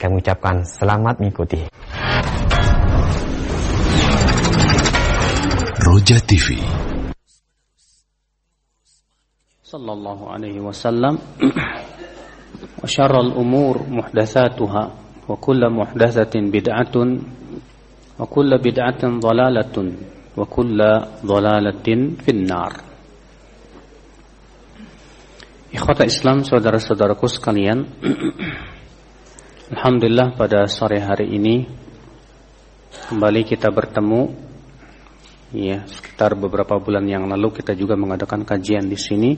Kami ucapkan selamat mengikuti. Roja TV Sallallahu alaihi wasallam. Wa syarral umur muhdathatuha Wa kulla muhdathatin bid'atun. Wa kulla bid'atin dhalalatun Wa kulla dhalalatin finnar. Ikhwata Islam, saudara-saudaraku sekalian Alhamdulillah pada sore hari ini Kembali kita bertemu Ya, sekitar beberapa bulan yang lalu kita juga mengadakan kajian di sini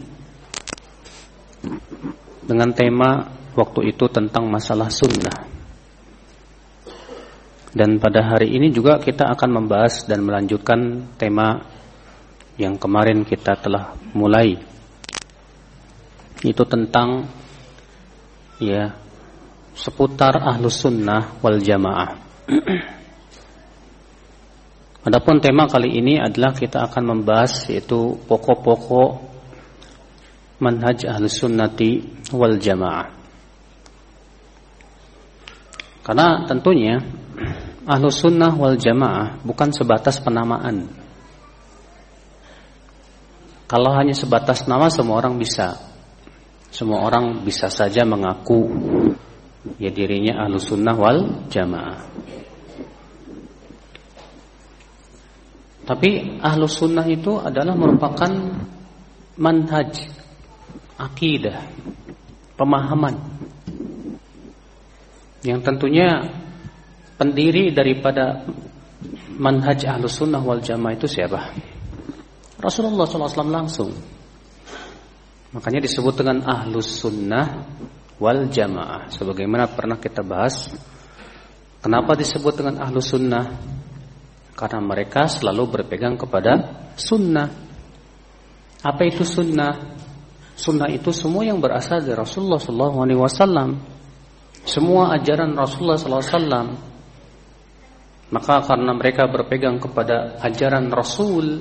dengan tema waktu itu tentang masalah sunnah. Dan pada hari ini juga kita akan membahas dan melanjutkan tema yang kemarin kita telah mulai. Itu tentang ya seputar ahlus sunnah wal jamaah. Adapun tema kali ini adalah kita akan membahas yaitu pokok-pokok manhaj ahlus sunnati wal jamaah. Karena tentunya ahlus sunnah wal jamaah bukan sebatas penamaan. Kalau hanya sebatas nama semua orang bisa. Semua orang bisa saja mengaku ya dirinya ahlus sunnah wal jamaah. Tapi ahlu sunnah itu adalah merupakan manhaj, akidah, pemahaman yang tentunya pendiri daripada manhaj ahlu sunnah wal jamaah itu siapa? Rasulullah SAW langsung. Makanya disebut dengan ahlu sunnah wal jamaah. Sebagaimana pernah kita bahas, kenapa disebut dengan ahlu sunnah? Karena mereka selalu berpegang kepada sunnah. Apa itu sunnah? Sunnah itu semua yang berasal dari Rasulullah SAW. Semua ajaran Rasulullah SAW. Maka karena mereka berpegang kepada ajaran Rasul,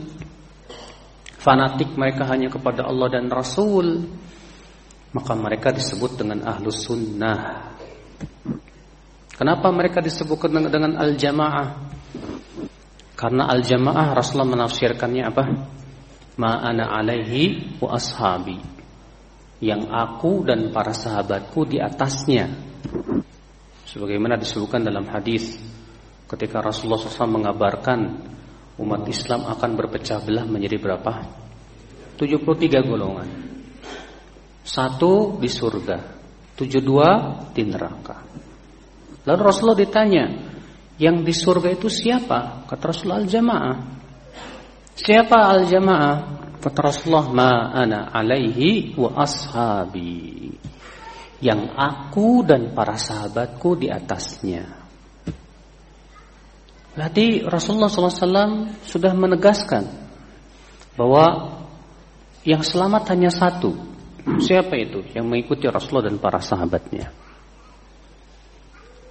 fanatik mereka hanya kepada Allah dan Rasul, maka mereka disebut dengan ahlus sunnah. Kenapa mereka disebut dengan, dengan al-jamaah? Karena al-jamaah Rasulullah menafsirkannya apa? Ma'ana alaihi wa ashabi. Yang aku dan para sahabatku di atasnya. Sebagaimana disebutkan dalam hadis ketika Rasulullah SAW mengabarkan umat Islam akan berpecah belah menjadi berapa? 73 golongan. Satu di surga, 72 di neraka. Lalu Rasulullah ditanya, yang di surga itu siapa? Kata Rasulullah al-jamaah. Siapa al-jamaah? Kata Rasulullah ma ana alaihi wa ashabi. Yang aku dan para sahabatku di atasnya. Berarti Rasulullah SAW sudah menegaskan bahwa yang selamat hanya satu. Siapa itu? Yang mengikuti Rasulullah dan para sahabatnya.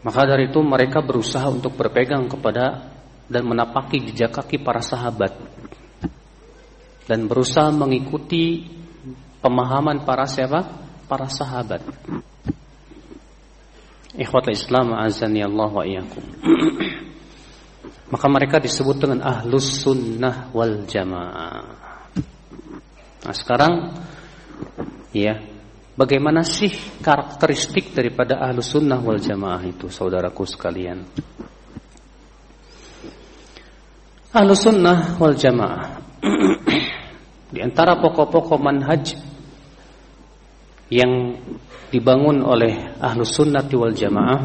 Maka dari itu mereka berusaha untuk berpegang kepada dan menapaki jejak kaki para sahabat dan berusaha mengikuti pemahaman para siapa? Para sahabat. Ikhwatul Islam azani Allah wa iyyakum. Maka mereka disebut dengan ahlus sunnah wal jamaah. Nah, sekarang ya, Bagaimana sih karakteristik daripada ahlu sunnah wal jamaah itu saudaraku sekalian? Ahlu sunnah wal jamaah. Di antara pokok-pokok manhaj Yang dibangun oleh ahlu sunnah wal jamaah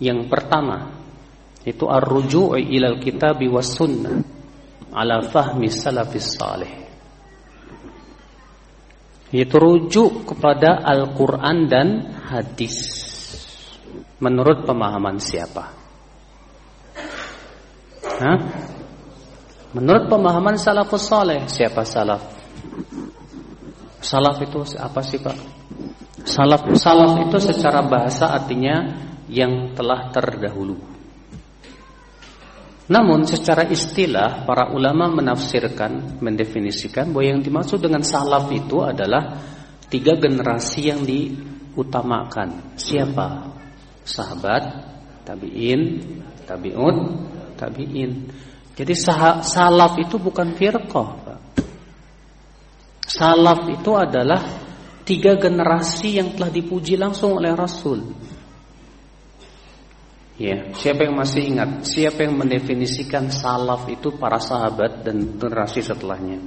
Yang pertama Itu ar-ruju'i ilal kitabi was sunnah Ala fahmi salafis salih yaitu rujuk kepada Al-Quran dan hadis menurut pemahaman siapa? Hah? Menurut pemahaman salafus saleh siapa salaf? Salaf itu apa sih pak? Salaf salaf itu secara bahasa artinya yang telah terdahulu. Namun secara istilah para ulama menafsirkan, mendefinisikan bahwa yang dimaksud dengan salaf itu adalah tiga generasi yang diutamakan. Siapa? sahabat, tabi'in, tabi'un, tabi'in. Jadi salaf itu bukan firqah. Salaf itu adalah tiga generasi yang telah dipuji langsung oleh Rasul. Ya, siapa yang masih ingat? Siapa yang mendefinisikan salaf itu para sahabat dan generasi setelahnya?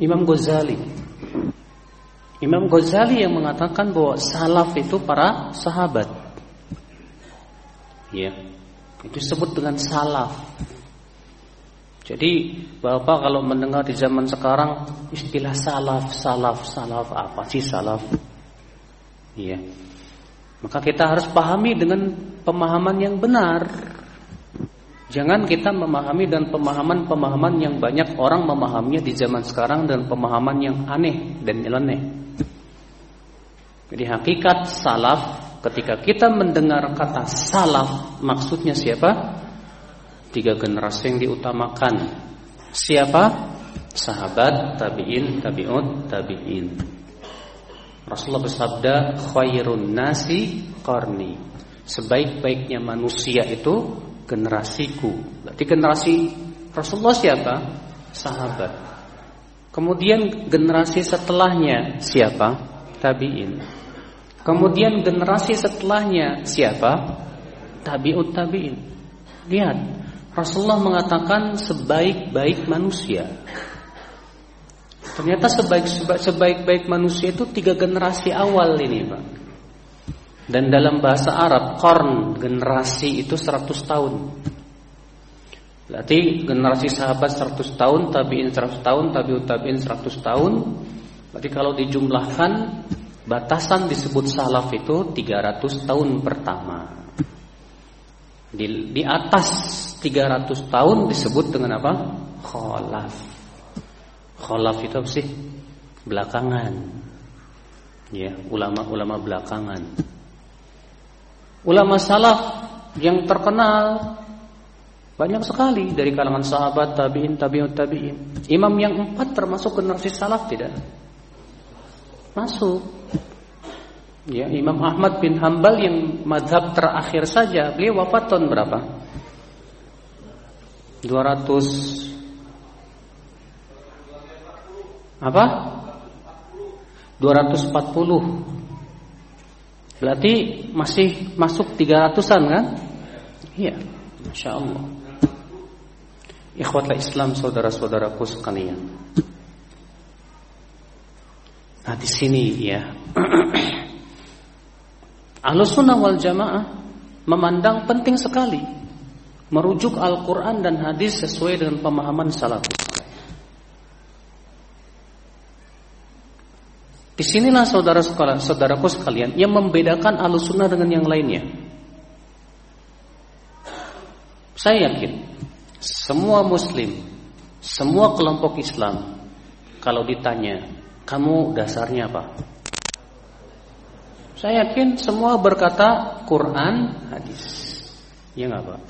Imam Ghazali. Imam Ghazali yang mengatakan bahwa salaf itu para sahabat. Ya. Itu disebut dengan salaf. Jadi Bapak kalau mendengar di zaman sekarang istilah salaf, salaf, salaf apa sih salaf? Iya. Maka kita harus pahami dengan pemahaman yang benar. Jangan kita memahami dan pemahaman-pemahaman yang banyak orang memahaminya di zaman sekarang dan pemahaman yang aneh dan nyeleneh. Jadi hakikat salaf ketika kita mendengar kata salaf maksudnya siapa? Tiga generasi yang diutamakan. Siapa? Sahabat, tabi'in, tabi'un, tabi'in. Rasulullah bersabda khairun nasi qarni. Sebaik-baiknya manusia itu generasiku. Berarti generasi Rasulullah siapa? Sahabat. Kemudian generasi setelahnya siapa? Tabi'in. Kemudian generasi setelahnya siapa? Tabi'ut tabi'in. Lihat, Rasulullah mengatakan sebaik-baik manusia. Ternyata sebaik-baik manusia itu tiga generasi awal ini Pak. Dan dalam bahasa Arab Korn generasi itu 100 tahun. Berarti generasi sahabat 100 tahun Tabi'in 100 tahun Tabi'ut tabi'in 100 tahun. Berarti kalau dijumlahkan Batasan disebut salaf itu 300 tahun pertama. Di, di atas 300 tahun disebut dengan apa? Kholaf Kholaf itu apa sih? Belakangan. Ya, ulama-ulama belakangan. Ulama salaf yang terkenal banyak sekali dari kalangan sahabat, tabi'in, tabi'ut, tabi'in. Imam yang empat termasuk generasi salaf tidak? Masuk. Ya, Imam Ahmad bin Hambal yang madhab terakhir saja, beliau wafat tahun berapa? 200 apa? 240 Berarti masih masuk 300an kan? Iya Masya Allah. Ikhwatlah Islam saudara-saudaraku sekalian. Nah di sini ya. Ahlussunnah wal jamaah Memandang penting sekali Merujuk Al-Quran dan hadis sesuai dengan pemahaman salafus Di sinilah saudara sekalian, saudaraku sekalian yang membedakan alusunah dengan yang lainnya. Saya yakin semua Muslim, semua kelompok Islam, kalau ditanya kamu dasarnya apa? Saya yakin semua berkata Quran, hadis. Ya nggak pak?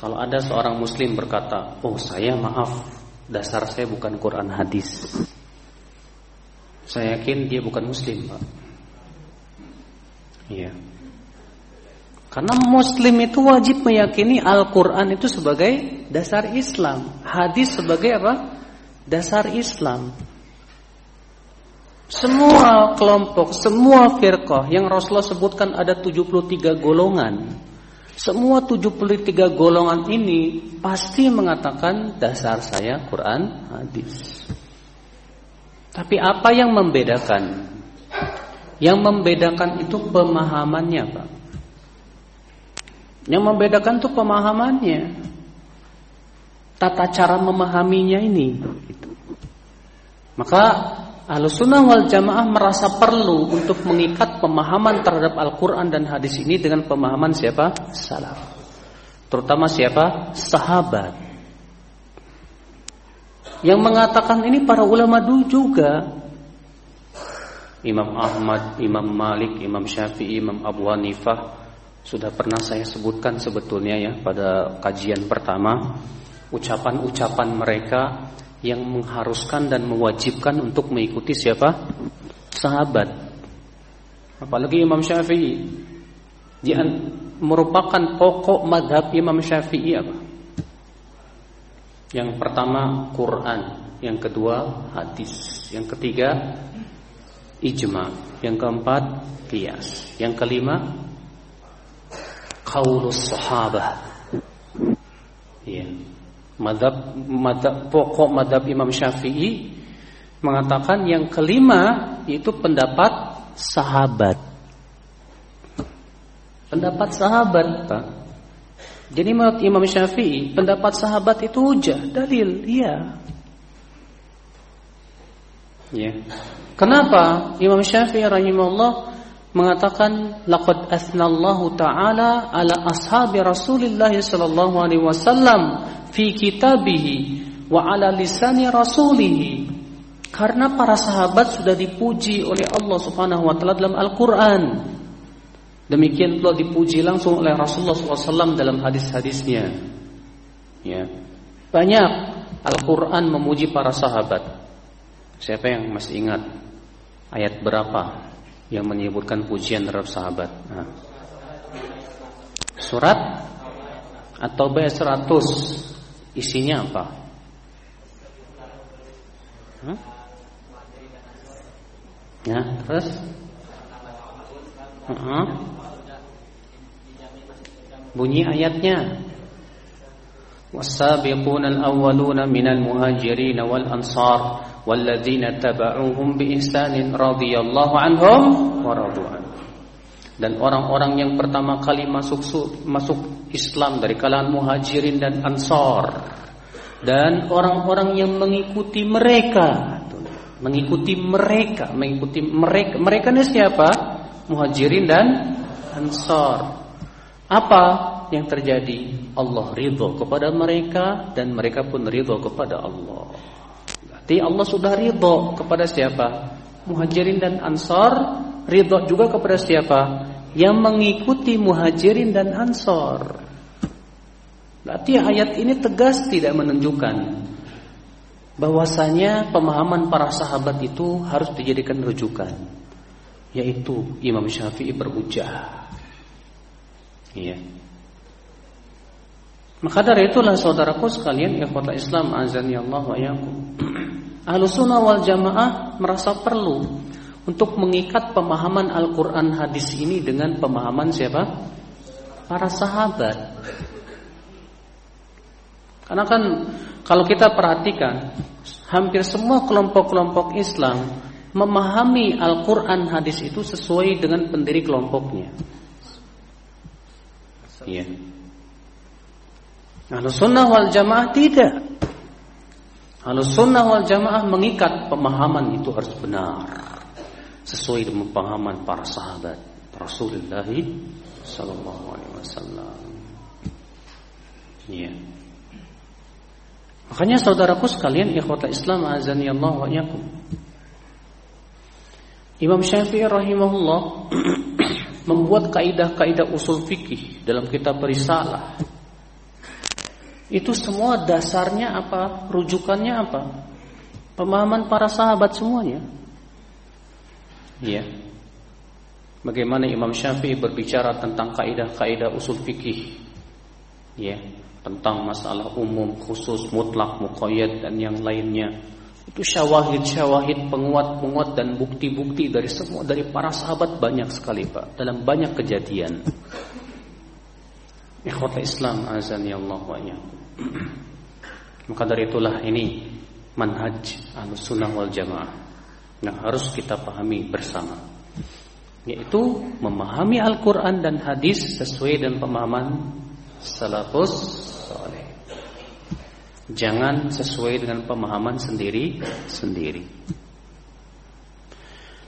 Kalau ada seorang Muslim berkata, oh saya maaf, dasar saya bukan Quran hadis. Saya yakin dia bukan muslim, Pak. Iya. Karena muslim itu wajib meyakini Al-Qur'an itu sebagai dasar Islam, hadis sebagai apa? Dasar Islam. Semua kelompok, semua firqah yang Rasulullah sebutkan ada 73 golongan. Semua 73 golongan ini pasti mengatakan dasar saya Quran, hadis. Tapi apa yang membedakan? Yang membedakan itu pemahamannya, Pak. Yang membedakan itu pemahamannya. Tata cara memahaminya ini. Maka Ahlussunnah wal Jamaah merasa perlu untuk mengikat pemahaman terhadap Al-Quran dan hadis ini dengan pemahaman siapa? Salaf. Terutama siapa? Sahabat. Yang mengatakan ini para ulama dulu juga Imam Ahmad, Imam Malik, Imam Syafi'i, Imam Abu Hanifah Sudah pernah saya sebutkan sebetulnya ya pada kajian pertama Ucapan-ucapan mereka yang mengharuskan dan mewajibkan untuk mengikuti siapa? Sahabat Apalagi Imam Syafi'i. Dia merupakan pokok madhab Imam Syafi'i apa? Yang pertama Quran, yang kedua hadis, yang ketiga ijma, yang keempat qiyas, yang kelima qaulus sahabah. Ya. Madhab, madhab pokok madhab Imam Syafi'i mengatakan yang kelima itu pendapat sahabat. Pendapat sahabat, Pak. Jadi menurut Imam Syafi'i, pendapat sahabat itu hujah, dalil, iya. Ya. Kenapa Imam Syafi'i rahimahullah mengatakan laqad asnallahu taala ala ashabi Rasulillah sallallahu alaihi wasallam fi kitabihi wa ala lisani rasulih karena para sahabat sudah dipuji oleh Allah Subhanahu wa taala dalam Al-Qur'an demikian pula dipuji langsung oleh Rasulullah SAW dalam hadis-hadisnya ya banyak Al-Qur'an memuji para sahabat siapa yang masih ingat ayat berapa yang menyebutkan pujian terhadap sahabat. Nah. Surat atau bayat 100 isinya apa? Hah? Ya, terus? Uh -huh. Bunyi ayatnya. والسابقون الأولون من المهاجرين والأنصار والذين تبعوهم بإحسان رضي الله عنهم ورضوا عنه dan orang-orang yang pertama kali masuk masuk Islam dari kalangan muhajirin dan ansor dan orang-orang yang mengikuti mereka mengikuti mereka mengikuti mereka mereka ini siapa muhajirin dan ansor apa yang terjadi? Allah ridho kepada mereka dan mereka pun ridho kepada Allah. Berarti Allah sudah ridho kepada siapa? Muhajirin dan Ansor ridho juga kepada siapa? Yang mengikuti Muhajirin dan Ansor. Berarti ayat ini tegas tidak menunjukkan bahwasanya pemahaman para sahabat itu harus dijadikan rujukan yaitu Imam Syafi'i berhujah. Iya. Maka dari itulah saudaraku sekalian ikhwata Islam azan ya Allah wa yakum. Ahlussunnah wal Jamaah merasa perlu untuk mengikat pemahaman Al-Qur'an hadis ini dengan pemahaman siapa? Para sahabat. Karena kan kalau kita perhatikan hampir semua kelompok-kelompok Islam memahami Al-Qur'an hadis itu sesuai dengan pendiri kelompoknya. Iya. Ahlus sunnah wal jamaah tidak. Ahlus sunnah wal jamaah mengikat pemahaman itu harus benar. Sesuai dengan pemahaman para sahabat Rasulullah sallallahu alaihi wasallam. Iya. Makanya saudaraku sekalian ikhwata Islam azani Allah wa yakum. Imam Syafi'i rahimahullah membuat kaidah-kaidah usul fikih dalam kitab Risalah itu semua dasarnya apa? Rujukannya apa? Pemahaman para sahabat semuanya. Iya. Bagaimana Imam Syafi'i berbicara tentang kaidah-kaidah usul fikih. Ya, tentang masalah umum, khusus, mutlak, muqayyad dan yang lainnya. Itu syawahid-syawahid, penguat-penguat dan bukti-bukti dari semua dari para sahabat banyak sekali, Pak, dalam banyak kejadian. Ikhwata Islam azan ya Maka dari itulah ini manhaj sunnah wal jamaah yang harus kita pahami bersama yaitu memahami Al-Quran dan hadis sesuai dengan pemahaman salafus. Jangan sesuai dengan pemahaman sendiri sendiri.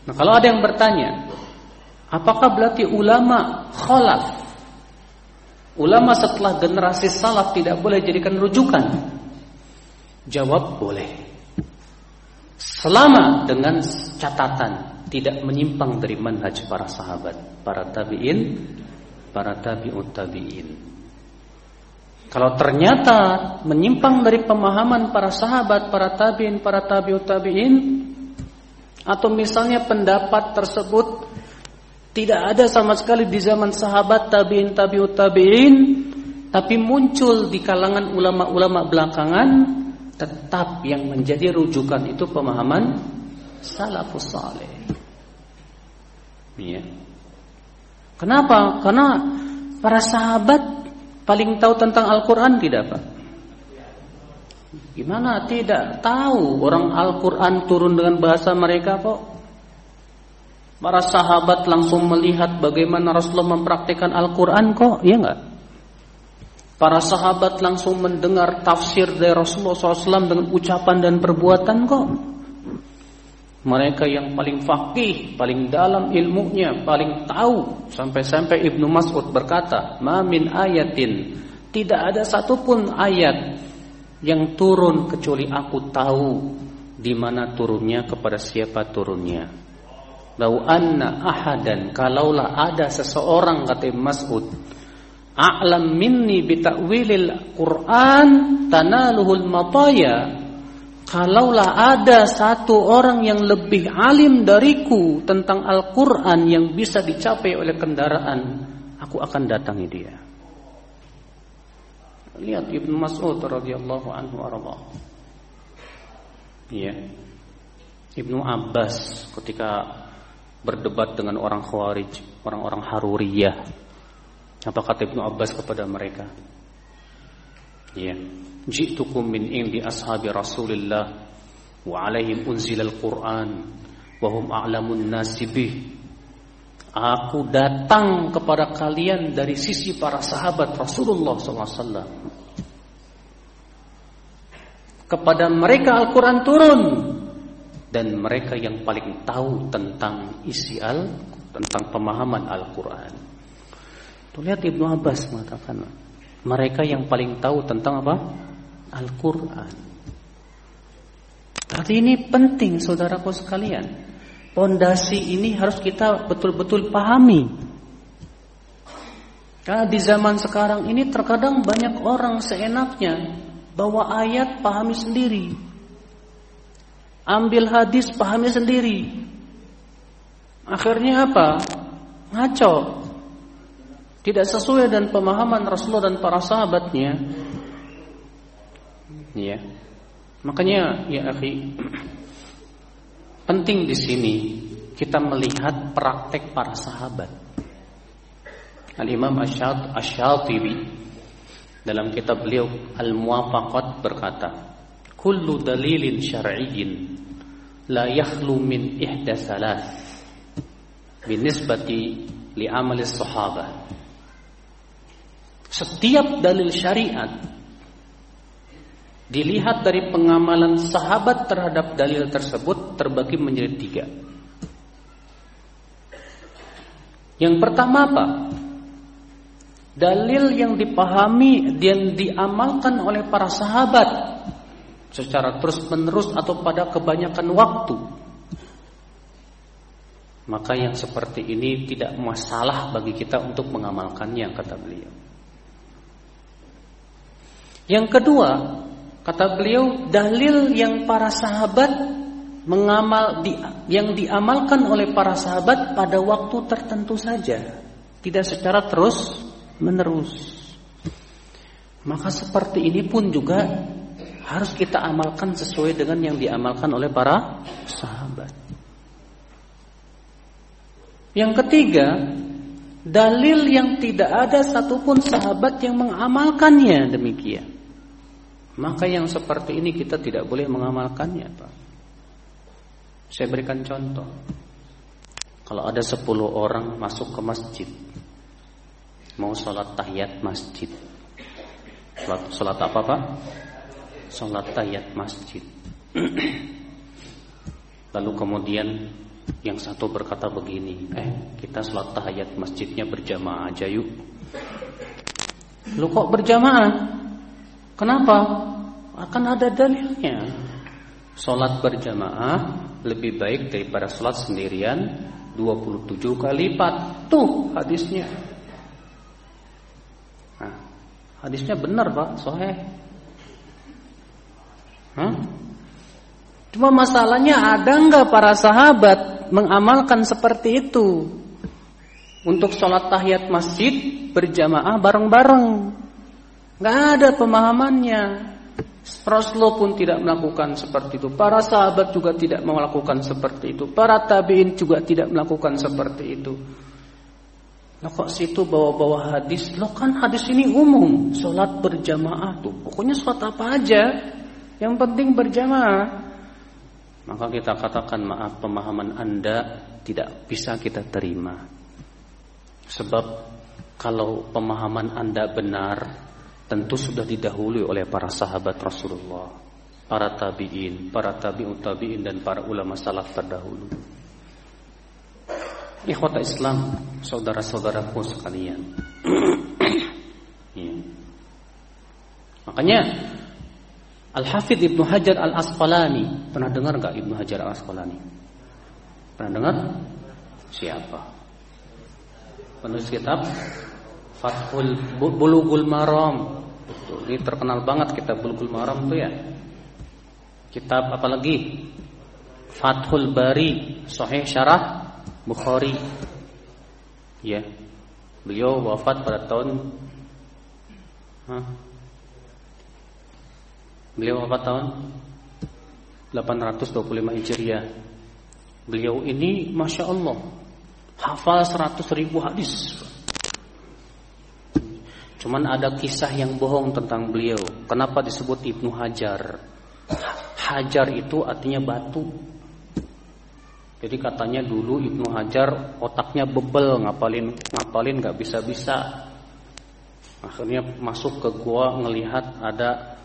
Nah kalau ada yang bertanya, apakah berarti ulama khalaf Ulama setelah generasi salaf tidak boleh jadikan rujukan. Jawab boleh. Selama dengan catatan tidak menyimpang dari manhaj para sahabat, para tabi'in, para tabi'ut tabi'in. Kalau ternyata menyimpang dari pemahaman para sahabat, para tabi'in, para tabi'ut tabi'in atau misalnya pendapat tersebut Tidak ada sama sekali di zaman sahabat tabi'in tabi'ut tabi'in tapi muncul di kalangan ulama-ulama belakangan tetap yang menjadi rujukan itu pemahaman salafus saleh. Iya. Kenapa? Karena para sahabat paling tahu tentang Al-Qur'an tidak, Pak? Gimana tidak tahu orang Al-Qur'an turun dengan bahasa mereka kok? Para sahabat langsung melihat bagaimana Rasulullah mempraktikkan Al-Quran kok, iya enggak? Para sahabat langsung mendengar tafsir dari Rasulullah SAW dengan ucapan dan perbuatan kok. Mereka yang paling fakih, paling dalam ilmunya, paling tahu. Sampai-sampai Ibnu Mas'ud berkata, Mamin ayatin, tidak ada satupun ayat yang turun kecuali aku tahu di mana turunnya kepada siapa turunnya. Lau anna ahadan kalaulah ada seseorang kata Mas'ud a'lam minni bita'wilil Quran tanaluhul mataya kalaulah ada satu orang yang lebih alim dariku tentang Al-Quran yang bisa dicapai oleh kendaraan aku akan datangi dia lihat Ibnu Mas'ud radhiyallahu anhu arba ya Ibnu Abbas ketika berdebat dengan orang Khawarij, orang-orang Haruriyah. Apa kata Ibnu Abbas kepada mereka? Ya, ji'tukum min indi ashabi Rasulillah wa alaihim unzilal Qur'an wa hum a'lamun nasibih. Aku datang kepada kalian dari sisi para sahabat Rasulullah SAW. Kepada mereka Al-Quran turun dan mereka yang paling tahu tentang isi al tentang pemahaman Al-Qur'an. Tuh lihat Ibnu Abbas mengatakan mereka yang paling tahu tentang apa? Al-Qur'an. Berarti ini penting saudaraku sekalian. Pondasi ini harus kita betul-betul pahami. Karena di zaman sekarang ini terkadang banyak orang seenaknya bawa ayat pahami sendiri. Ambil hadis pahami sendiri. Akhirnya apa? Ngaco. Tidak sesuai dengan pemahaman Rasulullah dan para sahabatnya. Ya. Makanya ya akhi, penting di sini kita melihat praktek para sahabat. Al-Imam Asy-Syatibi dalam kitab beliau Al-Muwafaqat berkata, kullu dalilin syar'iyyin la yakhlu min ihda salas binisbati li amali sahabah setiap dalil syariat dilihat dari pengamalan sahabat terhadap dalil tersebut terbagi menjadi tiga yang pertama apa dalil yang dipahami dan diamalkan oleh para sahabat secara terus-menerus atau pada kebanyakan waktu. Maka yang seperti ini tidak masalah bagi kita untuk mengamalkannya kata beliau. Yang kedua, kata beliau, dalil yang para sahabat mengamal yang diamalkan oleh para sahabat pada waktu tertentu saja, tidak secara terus menerus. Maka seperti ini pun juga harus kita amalkan sesuai dengan yang diamalkan oleh para sahabat. Yang ketiga, dalil yang tidak ada satupun sahabat yang mengamalkannya demikian. Maka yang seperti ini kita tidak boleh mengamalkannya, Pak. Saya berikan contoh. Kalau ada 10 orang masuk ke masjid Mau sholat tahiyat masjid Sholat, sholat apa Pak? sholat tayat masjid. Lalu kemudian yang satu berkata begini, eh kita sholat tahiyat masjidnya berjamaah aja yuk. Lu kok berjamaah? Kenapa? Akan ada dalilnya. Sholat berjamaah lebih baik daripada sholat sendirian 27 kali lipat. Tuh hadisnya. Nah, hadisnya benar pak, sohe. Hah? Cuma masalahnya ada nggak para sahabat mengamalkan seperti itu? untuk sholat tahiyat masjid berjamaah bareng-bareng. Gak ada pemahamannya. Rasulullah pun tidak melakukan seperti itu. Para sahabat juga tidak melakukan seperti itu. Para tabiin juga tidak melakukan seperti itu. Nah kok situ bawa-bawa hadis? Lo kan hadis ini umum, sholat berjamaah tuh. Pokoknya sholat apa aja, yang penting berjamaah. Maka kita katakan maaf pemahaman anda tidak bisa kita terima. Sebab kalau pemahaman anda benar, tentu sudah didahului oleh para sahabat Rasulullah, para tabiin, para tabiut tabiin dan para ulama salaf terdahulu. Ikhwata Islam, saudara-saudaraku sekalian. ya. Makanya Al-Hafidh Ibnu Hajar Al-Asqalani Pernah dengar gak Ibnu Hajar Al-Asqalani? Pernah dengar? Siapa? Penulis kitab Fathul Bulughul Maram Betul. Ini terkenal banget kitab Bulughul Maram tuh ya Kitab apa lagi? Fathul Bari Sahih Syarah Bukhari Ya Beliau wafat pada tahun Hah? Beliau apa tahun? 825 Hijriah. Beliau ini Masya Allah Hafal 100 ribu hadis Cuman ada kisah yang bohong tentang beliau. Kenapa disebut Ibnu Hajar? Hajar itu artinya batu. Jadi katanya dulu Ibnu Hajar otaknya bebel Ngapalin ngapalin gak bisa-bisa. Akhirnya masuk ke gua ngelihat ada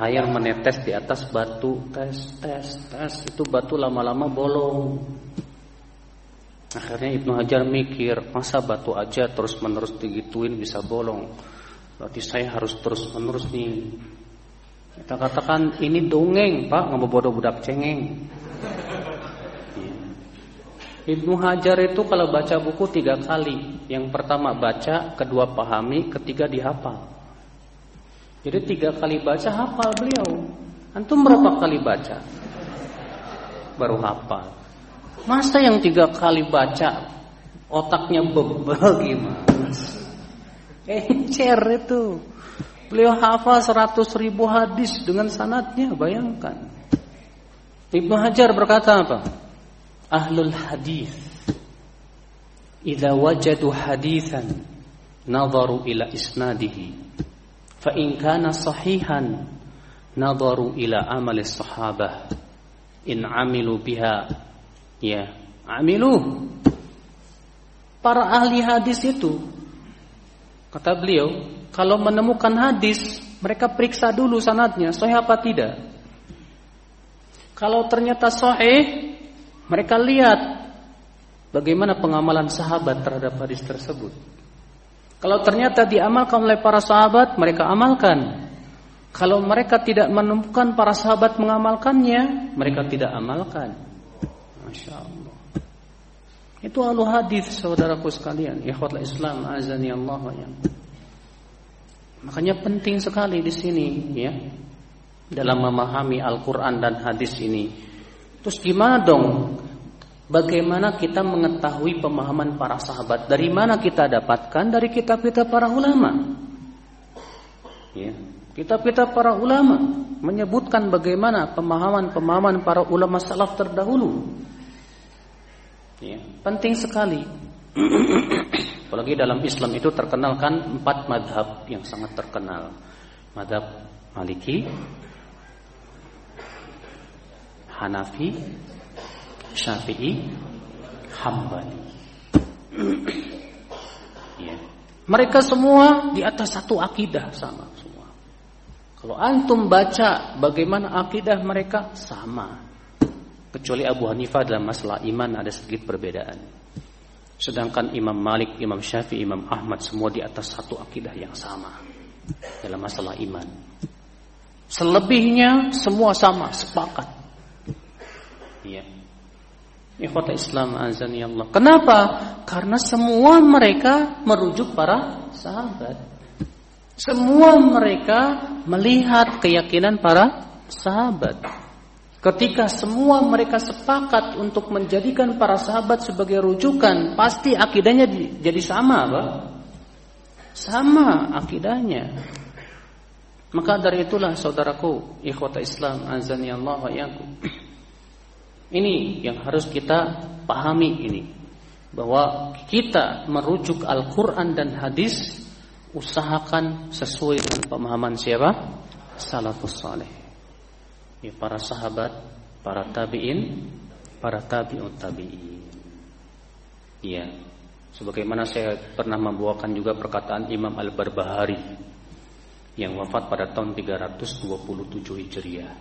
air menetes di atas batu. Tes tes tes. Itu batu lama-lama bolong akhirnya Ibnu Hajar mikir masa batu aja terus menerus digituin bisa bolong berarti saya harus terus menerus nih kita katakan ini dongeng pak nggak bodoh budak cengeng iya. Ibnu Hajar itu kalau baca buku tiga kali Yang pertama baca, kedua pahami, ketiga dihafal jadi tiga kali baca hafal beliau. Antum berapa kali baca? Baru hafal. Masa yang tiga kali baca otaknya bebel gimana? Encer itu. Beliau hafal seratus ribu hadis dengan sanatnya, bayangkan. Ibnu Hajar berkata apa? Ahlul hadis Idza wajadu hadithan Nazaru ila isnadihi fa in kana sahihan nadaru ila amali sahabah in amilu biha ya amilu para ahli hadis itu kata beliau kalau menemukan hadis mereka periksa dulu sanadnya sahih apa tidak kalau ternyata sahih mereka lihat bagaimana pengamalan sahabat terhadap hadis tersebut kalau ternyata diamalkan oleh para sahabat, mereka amalkan. Kalau mereka tidak menemukan para sahabat mengamalkannya, mereka tidak amalkan. Masya Allah. Itu alu hadis saudaraku sekalian, ikhwatul Islam azani Allah ya. Makanya penting sekali di sini ya dalam memahami Al-Qur'an dan hadis ini. Terus gimana dong Bagaimana kita mengetahui pemahaman para sahabat? Dari mana kita dapatkan? Dari kitab-kitab para ulama. Ya. Kitab-kitab para ulama menyebutkan bagaimana pemahaman-pemahaman para ulama salaf terdahulu. Ya. Penting sekali. Apalagi dalam Islam itu terkenalkan empat madhab yang sangat terkenal. Madhab Maliki, Hanafi, Syafi'i, Hambali. ya. Mereka semua di atas satu akidah sama semua. Kalau antum baca bagaimana akidah mereka sama. Kecuali Abu Hanifah dalam masalah iman ada sedikit perbedaan. Sedangkan Imam Malik, Imam Syafi'i, Imam Ahmad semua di atas satu akidah yang sama dalam masalah iman. Selebihnya semua sama, sepakat. Iya. Ikhwata Islam azani Allah. Kenapa? Karena semua mereka merujuk para sahabat. Semua mereka melihat keyakinan para sahabat. Ketika semua mereka sepakat untuk menjadikan para sahabat sebagai rujukan, pasti akidahnya jadi sama, Pak. Sama akidahnya. Maka dari itulah saudaraku, ikhwata Islam, azani Allah wa Ini yang harus kita pahami ini. Bahwa kita merujuk Al-Quran dan hadis, usahakan sesuai dengan pemahaman siapa? Salafus saleh ya, para sahabat, para tabi'in, para tabi'ut tabi'in. Ya, sebagaimana saya pernah membawakan juga perkataan Imam Al-Barbahari yang wafat pada tahun 327 Hijriah.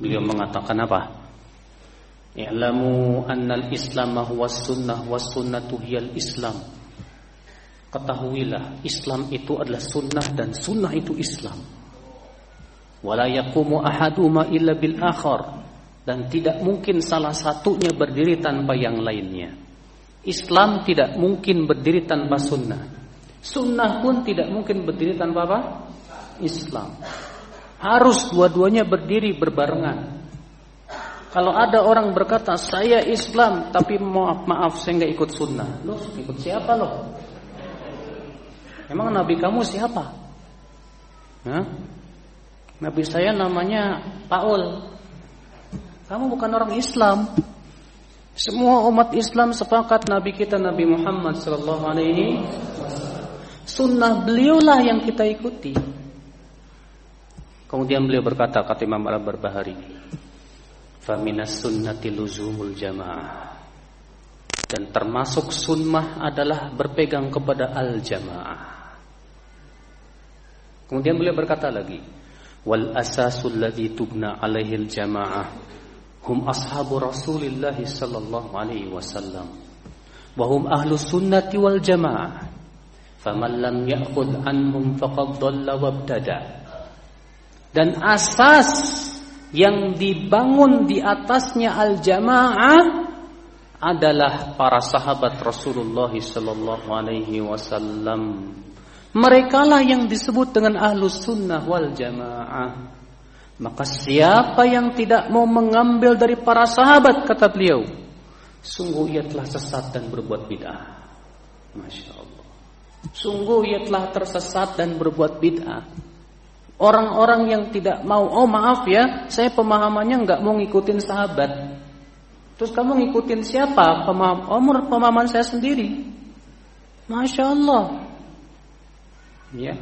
Beliau mengatakan apa? I'lamu annal islam huwa sunnah was sunnatu hiyal islam. Ketahuilah Islam itu adalah sunnah dan sunnah itu Islam wala yaqumu ahaduma illa bil akhar dan tidak mungkin salah satunya berdiri tanpa yang lainnya. Islam tidak mungkin berdiri tanpa sunnah. Sunnah pun tidak mungkin berdiri tanpa apa? Islam. Harus dua-duanya berdiri berbarengan. Kalau ada orang berkata saya Islam tapi maaf maaf saya nggak ikut sunnah, lo ikut siapa lo? Emang nabi kamu siapa? Hah? Nabi saya namanya Paul. Kamu bukan orang Islam. Semua umat Islam sepakat Nabi kita Nabi Muhammad sallallahu alaihi Sunnah beliaulah yang kita ikuti. Kemudian beliau berkata kata Imam Al-Barbahari, "Faminas sunnati luzumul jamaah." Dan termasuk sunnah adalah berpegang kepada al-jamaah. Kemudian beliau berkata lagi, wal asasul ladzi tubna alaihi al jamaah hum ashabu Rasulillah sallallahu alaihi wasallam wa hum ahlu sunnati wal jamaah faman lam ya'khudh anhum faqad dhalla wabtada dan asas yang dibangun di atasnya al jamaah adalah para sahabat Rasulullah sallallahu alaihi wasallam Merekalah yang disebut dengan ahlus sunnah wal jamaah. Maka siapa yang tidak mau mengambil dari para sahabat kata beliau, sungguh ia telah sesat dan berbuat bid'ah. Masya Allah. Sungguh ia telah tersesat dan berbuat bid'ah. Orang-orang yang tidak mau, oh maaf ya, saya pemahamannya nggak mau ngikutin sahabat. Terus kamu ngikutin siapa? Pemaham, oh pemahaman saya sendiri. Masya Allah. Ya.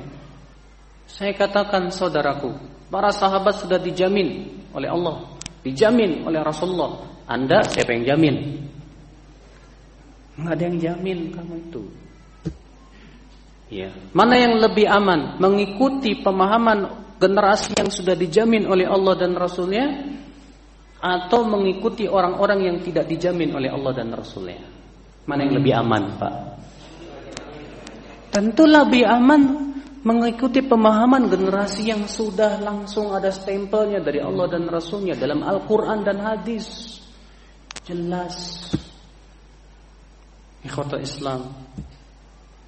Saya katakan saudaraku, para sahabat sudah dijamin oleh Allah, dijamin oleh Rasulullah. Anda siapa yang jamin? Enggak ada yang jamin kamu itu. Ya. Mana yang lebih aman? Mengikuti pemahaman generasi yang sudah dijamin oleh Allah dan Rasulnya atau mengikuti orang-orang yang tidak dijamin oleh Allah dan Rasulnya? Mana yang lebih aman, Pak? Tentu lebih aman mengikuti pemahaman generasi yang sudah langsung ada stempelnya dari Allah dan Rasulnya dalam Al-Quran dan hadis. Jelas. Ikhwata Islam.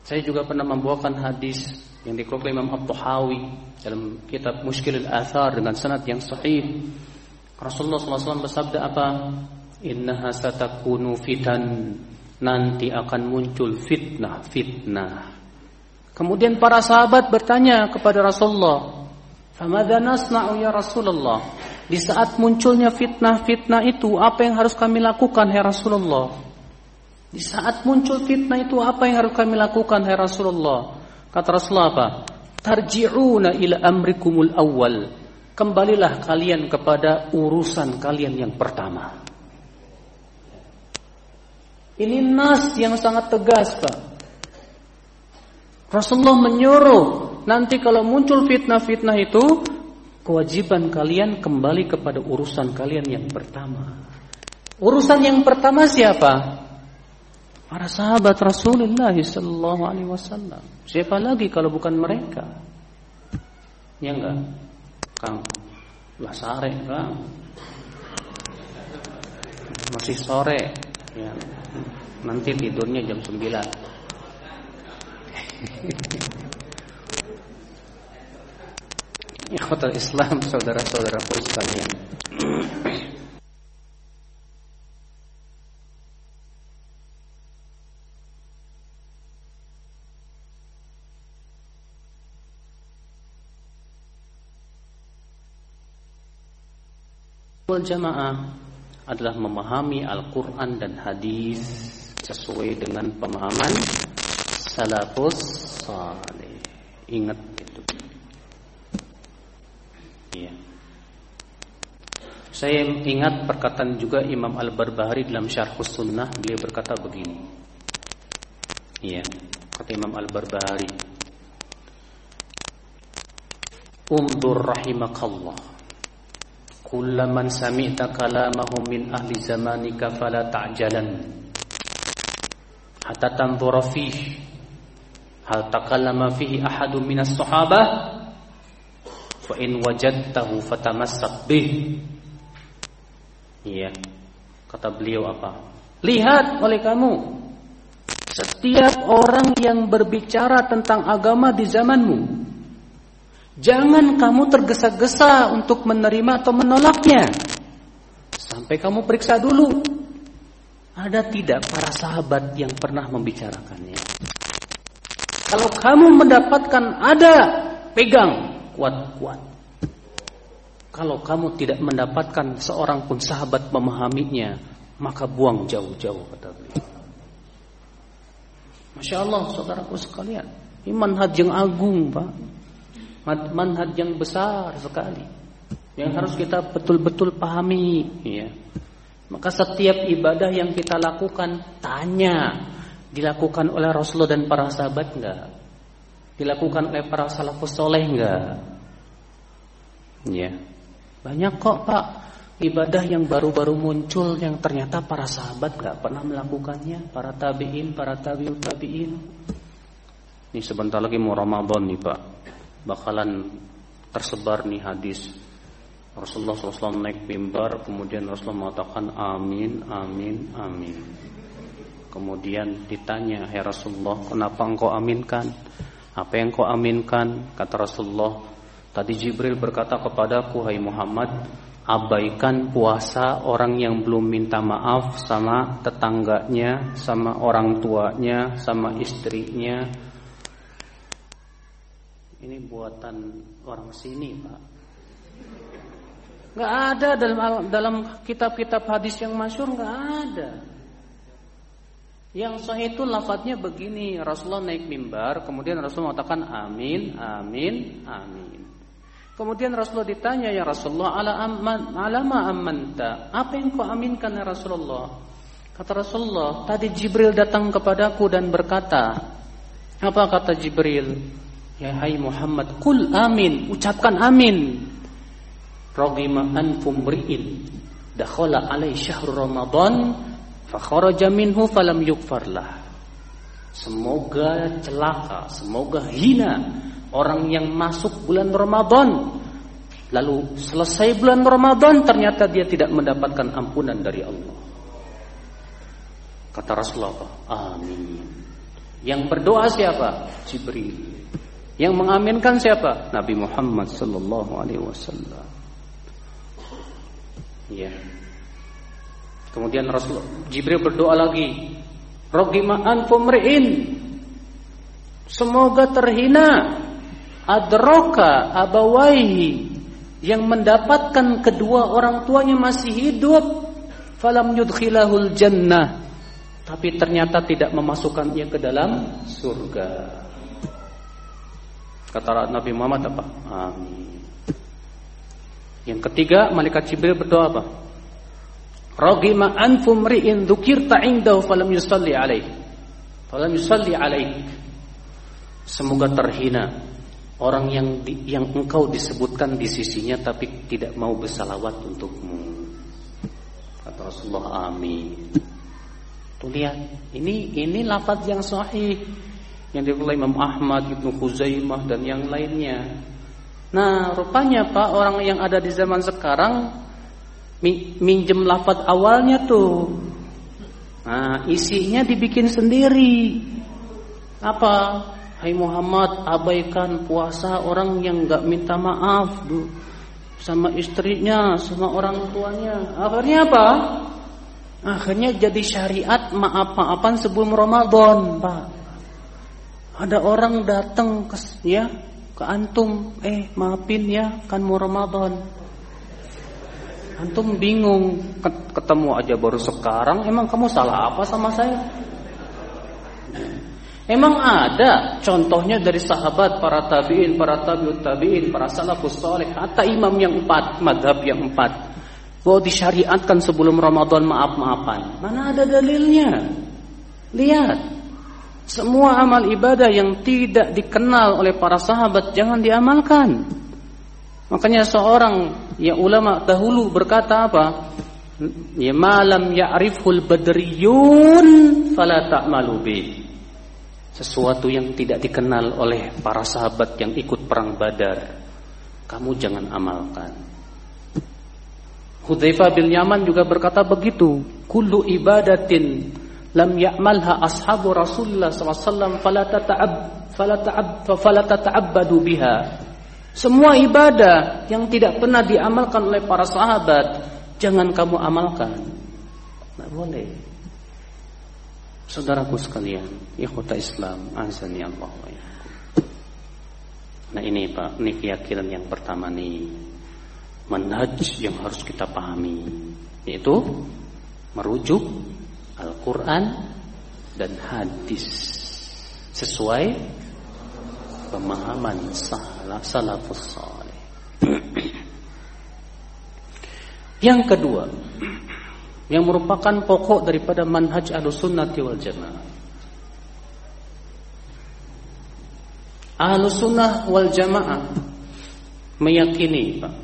Saya juga pernah membawakan hadis yang dikeluarkan Imam Abduhawi dalam kitab Mushkil al-Athar dengan sanad yang sahih. Rasulullah SAW bersabda apa? Innaha satakunu fitan. Nanti akan muncul fitnah, fitnah. Kemudian para sahabat bertanya kepada Rasulullah, "Famadza nasna'u ya Rasulullah?" Di saat munculnya fitnah-fitnah itu, apa yang harus kami lakukan ya Rasulullah? Di saat muncul fitnah itu, apa yang harus kami lakukan ya Rasulullah? Kata Rasulullah apa? Tarji'una ila amrikumul awal. Kembalilah kalian kepada urusan kalian yang pertama. Ini nas yang sangat tegas, Pak. Rasulullah menyuruh nanti kalau muncul fitnah-fitnah itu kewajiban kalian kembali kepada urusan kalian yang pertama. Urusan yang pertama siapa? Para sahabat Rasulullah sallallahu alaihi wasallam. Siapa lagi kalau bukan mereka? Ya enggak? Kang. Lah sore, Kang. Masih sore. Ya. Nanti tidurnya jam 9. Ikhwatal Islam, saudara-saudaraku sekalian. jamaah adalah memahami Al-Quran dan hadis sesuai dengan pemahaman salafus saleh. Ingat itu. Iya. Saya ingat perkataan juga Imam Al-Barbahari dalam Syarhus Sunnah beliau berkata begini. Iya, kata Imam Al-Barbahari. Umdur rahimakallah Kullaman sami'ta kalamahu min ahli zamanika fala ta'jalan hatta tanzura fihi hal takallama fihi ahadun minas sahabah fa in wajadtahu fatamassak bih iya kata beliau apa lihat oleh kamu setiap orang yang berbicara tentang agama di zamanmu Jangan kamu tergesa-gesa untuk menerima atau menolaknya. Sampai kamu periksa dulu. Ada tidak para sahabat yang pernah membicarakannya? Kalau kamu mendapatkan ada, pegang kuat-kuat. Kalau kamu tidak mendapatkan seorang pun sahabat memahaminya, maka buang jauh-jauh kata beliau. Masya Allah saudaraku sekalian, iman haji yang agung Pak manhaj yang besar sekali yang harus kita betul-betul pahami ya. Maka setiap ibadah yang kita lakukan tanya dilakukan oleh Rasulullah dan para sahabat enggak? Dilakukan oleh para salafus soleh enggak? Ya. Banyak kok Pak ibadah yang baru-baru muncul yang ternyata para sahabat enggak pernah melakukannya, para tabi'in, para tabi'ut tabi'in. Ini sebentar lagi mau Ramadan nih Pak bakalan tersebar nih hadis Rasulullah SAW naik mimbar kemudian Rasulullah mengatakan amin amin amin kemudian ditanya ya Rasulullah kenapa engkau aminkan apa yang kau aminkan kata Rasulullah tadi Jibril berkata kepadaku hai Muhammad abaikan puasa orang yang belum minta maaf sama tetangganya sama orang tuanya sama istrinya ini buatan orang sini, Pak. Gak ada dalam dalam kitab-kitab hadis yang masyur gak ada. Yang sahih itu lafadznya begini, Rasulullah naik mimbar, kemudian Rasulullah mengatakan amin, amin, amin. Kemudian Rasulullah ditanya ya Rasulullah ala amman alama amanta. Apa yang kau aminkan ya Rasulullah? Kata Rasulullah, tadi Jibril datang kepadaku dan berkata, apa kata Jibril? Ya hai Muhammad, kul amin, ucapkan amin. Ragima anfum ri'in dakhala alai syahr Ramadan fa kharaja minhu falam yukfarlah. Semoga celaka, semoga hina orang yang masuk bulan Ramadan lalu selesai bulan Ramadan ternyata dia tidak mendapatkan ampunan dari Allah. Kata Rasulullah, amin. Yang berdoa siapa? Jibril. Yang mengaminkan siapa? Nabi Muhammad wasallam. Ya. Kemudian Rasul Jibril berdoa lagi, "Rogima anfum Semoga terhina adroka abawaihi yang mendapatkan kedua orang tuanya masih hidup falam yudkhilahul jannah tapi ternyata tidak memasukkannya ke dalam surga. Kata Nabi Muhammad apa? Amin. Yang ketiga, malaikat Jibril berdoa apa? Ragima anfum ri'in dzukirta indahu falam yusalli alaih. Falam yusalli alaih. Semoga terhina orang yang di, yang engkau disebutkan di sisinya tapi tidak mau bersalawat untukmu. Kata Rasulullah, amin. Tuh lihat, ini ini lafaz yang sahih yang diriwayatkan Imam Ahmad, Ibnu Khuzaimah dan yang lainnya. Nah, rupanya Pak orang yang ada di zaman sekarang minjem lafaz awalnya tuh. Nah, isinya dibikin sendiri. Apa? Hai Muhammad, abaikan puasa orang yang nggak minta maaf. sama istrinya, sama orang tuanya. Akhirnya apa? Akhirnya jadi syariat maaf-maafan sebelum Ramadan, Pak. Ada orang datang ke ya ke antum, eh maafin ya kan mau Ramadan. Antum bingung ketemu aja baru sekarang, emang kamu salah apa sama saya? Emang ada contohnya dari sahabat, para tabi'in, para tabi'ut tabi'in, para salafus saleh, hatta imam yang empat, madhab yang empat. Bahwa disyariatkan sebelum Ramadan maaf-maafan. Mana ada dalilnya? Lihat. Semua amal ibadah yang tidak dikenal oleh para sahabat jangan diamalkan. Makanya seorang ya ulama dahulu berkata apa? Ya malam ya'riful badriyun fala ta'malu bih sesuatu yang tidak dikenal oleh para sahabat yang ikut perang Badar. Kamu jangan amalkan. Hudzaifah bin Yaman juga berkata begitu, kullu ibadatin lam ya'malha ashabu Rasulullah SAW fala tata'ab fala ta'ab fala tata'abbadu biha. Semua ibadah yang tidak pernah diamalkan oleh para sahabat, jangan kamu amalkan. Tidak boleh. Saudaraku sekalian, ikhwata Islam, azani Allah Nah ini Pak, ini keyakinan yang pertama nih. Manhaj yang harus kita pahami yaitu merujuk Al-Qur'an dan hadis sesuai pemahaman salah salafus saleh. yang kedua, yang merupakan pokok daripada manhaj Ahlussunnati wal Jamaah. Ahlussunnah wal Jamaah meyakini, Pak,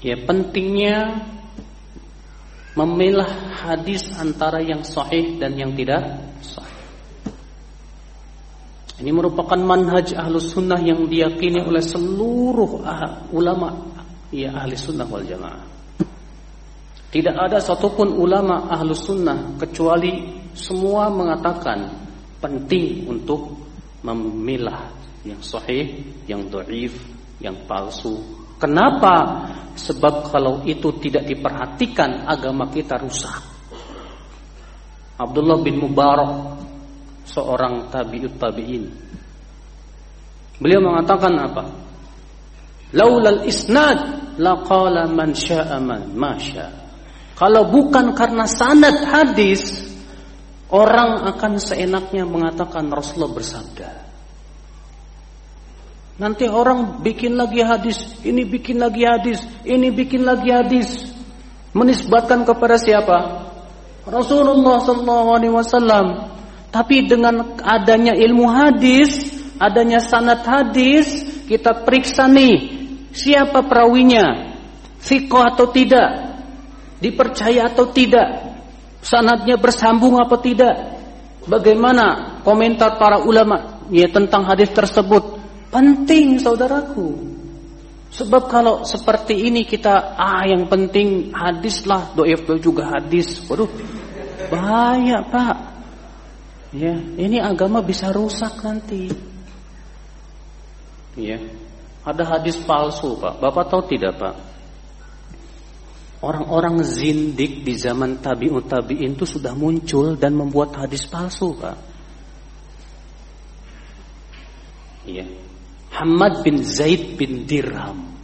ya pentingnya memilah hadis antara yang sahih dan yang tidak sahih. Ini merupakan manhaj ahlus sunnah yang diyakini oleh seluruh ulama ya ahli sunnah wal jamaah. Tidak ada satupun ulama ahlus sunnah kecuali semua mengatakan penting untuk memilah yang sahih, yang doif, yang palsu. Kenapa? Sebab kalau itu tidak diperhatikan agama kita rusak. Abdullah bin Mubarak seorang tabiut tabiin. Beliau mengatakan apa? Laulal isnad laqala man syaa man ma syaa. Kalau bukan karena sanad hadis, orang akan seenaknya mengatakan Rasulullah bersabda. Nanti orang bikin lagi hadis, ini bikin lagi hadis, ini bikin lagi hadis. Menisbatkan kepada siapa? Rasulullah SAW. Tapi dengan adanya ilmu hadis, adanya sanad hadis, kita periksa nih siapa perawinya, fikoh atau tidak, dipercaya atau tidak, sanadnya bersambung apa tidak, bagaimana komentar para ulama ya tentang hadis tersebut penting saudaraku. Sebab kalau seperti ini kita ah yang penting hadis lah, doif juga hadis. Waduh, bahaya pak. Ya, ini agama bisa rusak nanti. Ya, ada hadis palsu pak. Bapak tahu tidak pak? Orang-orang zindik di zaman tabi'ut tabi'in itu sudah muncul dan membuat hadis palsu, Pak. Iya. Hamad bin Zaid bin Dirham.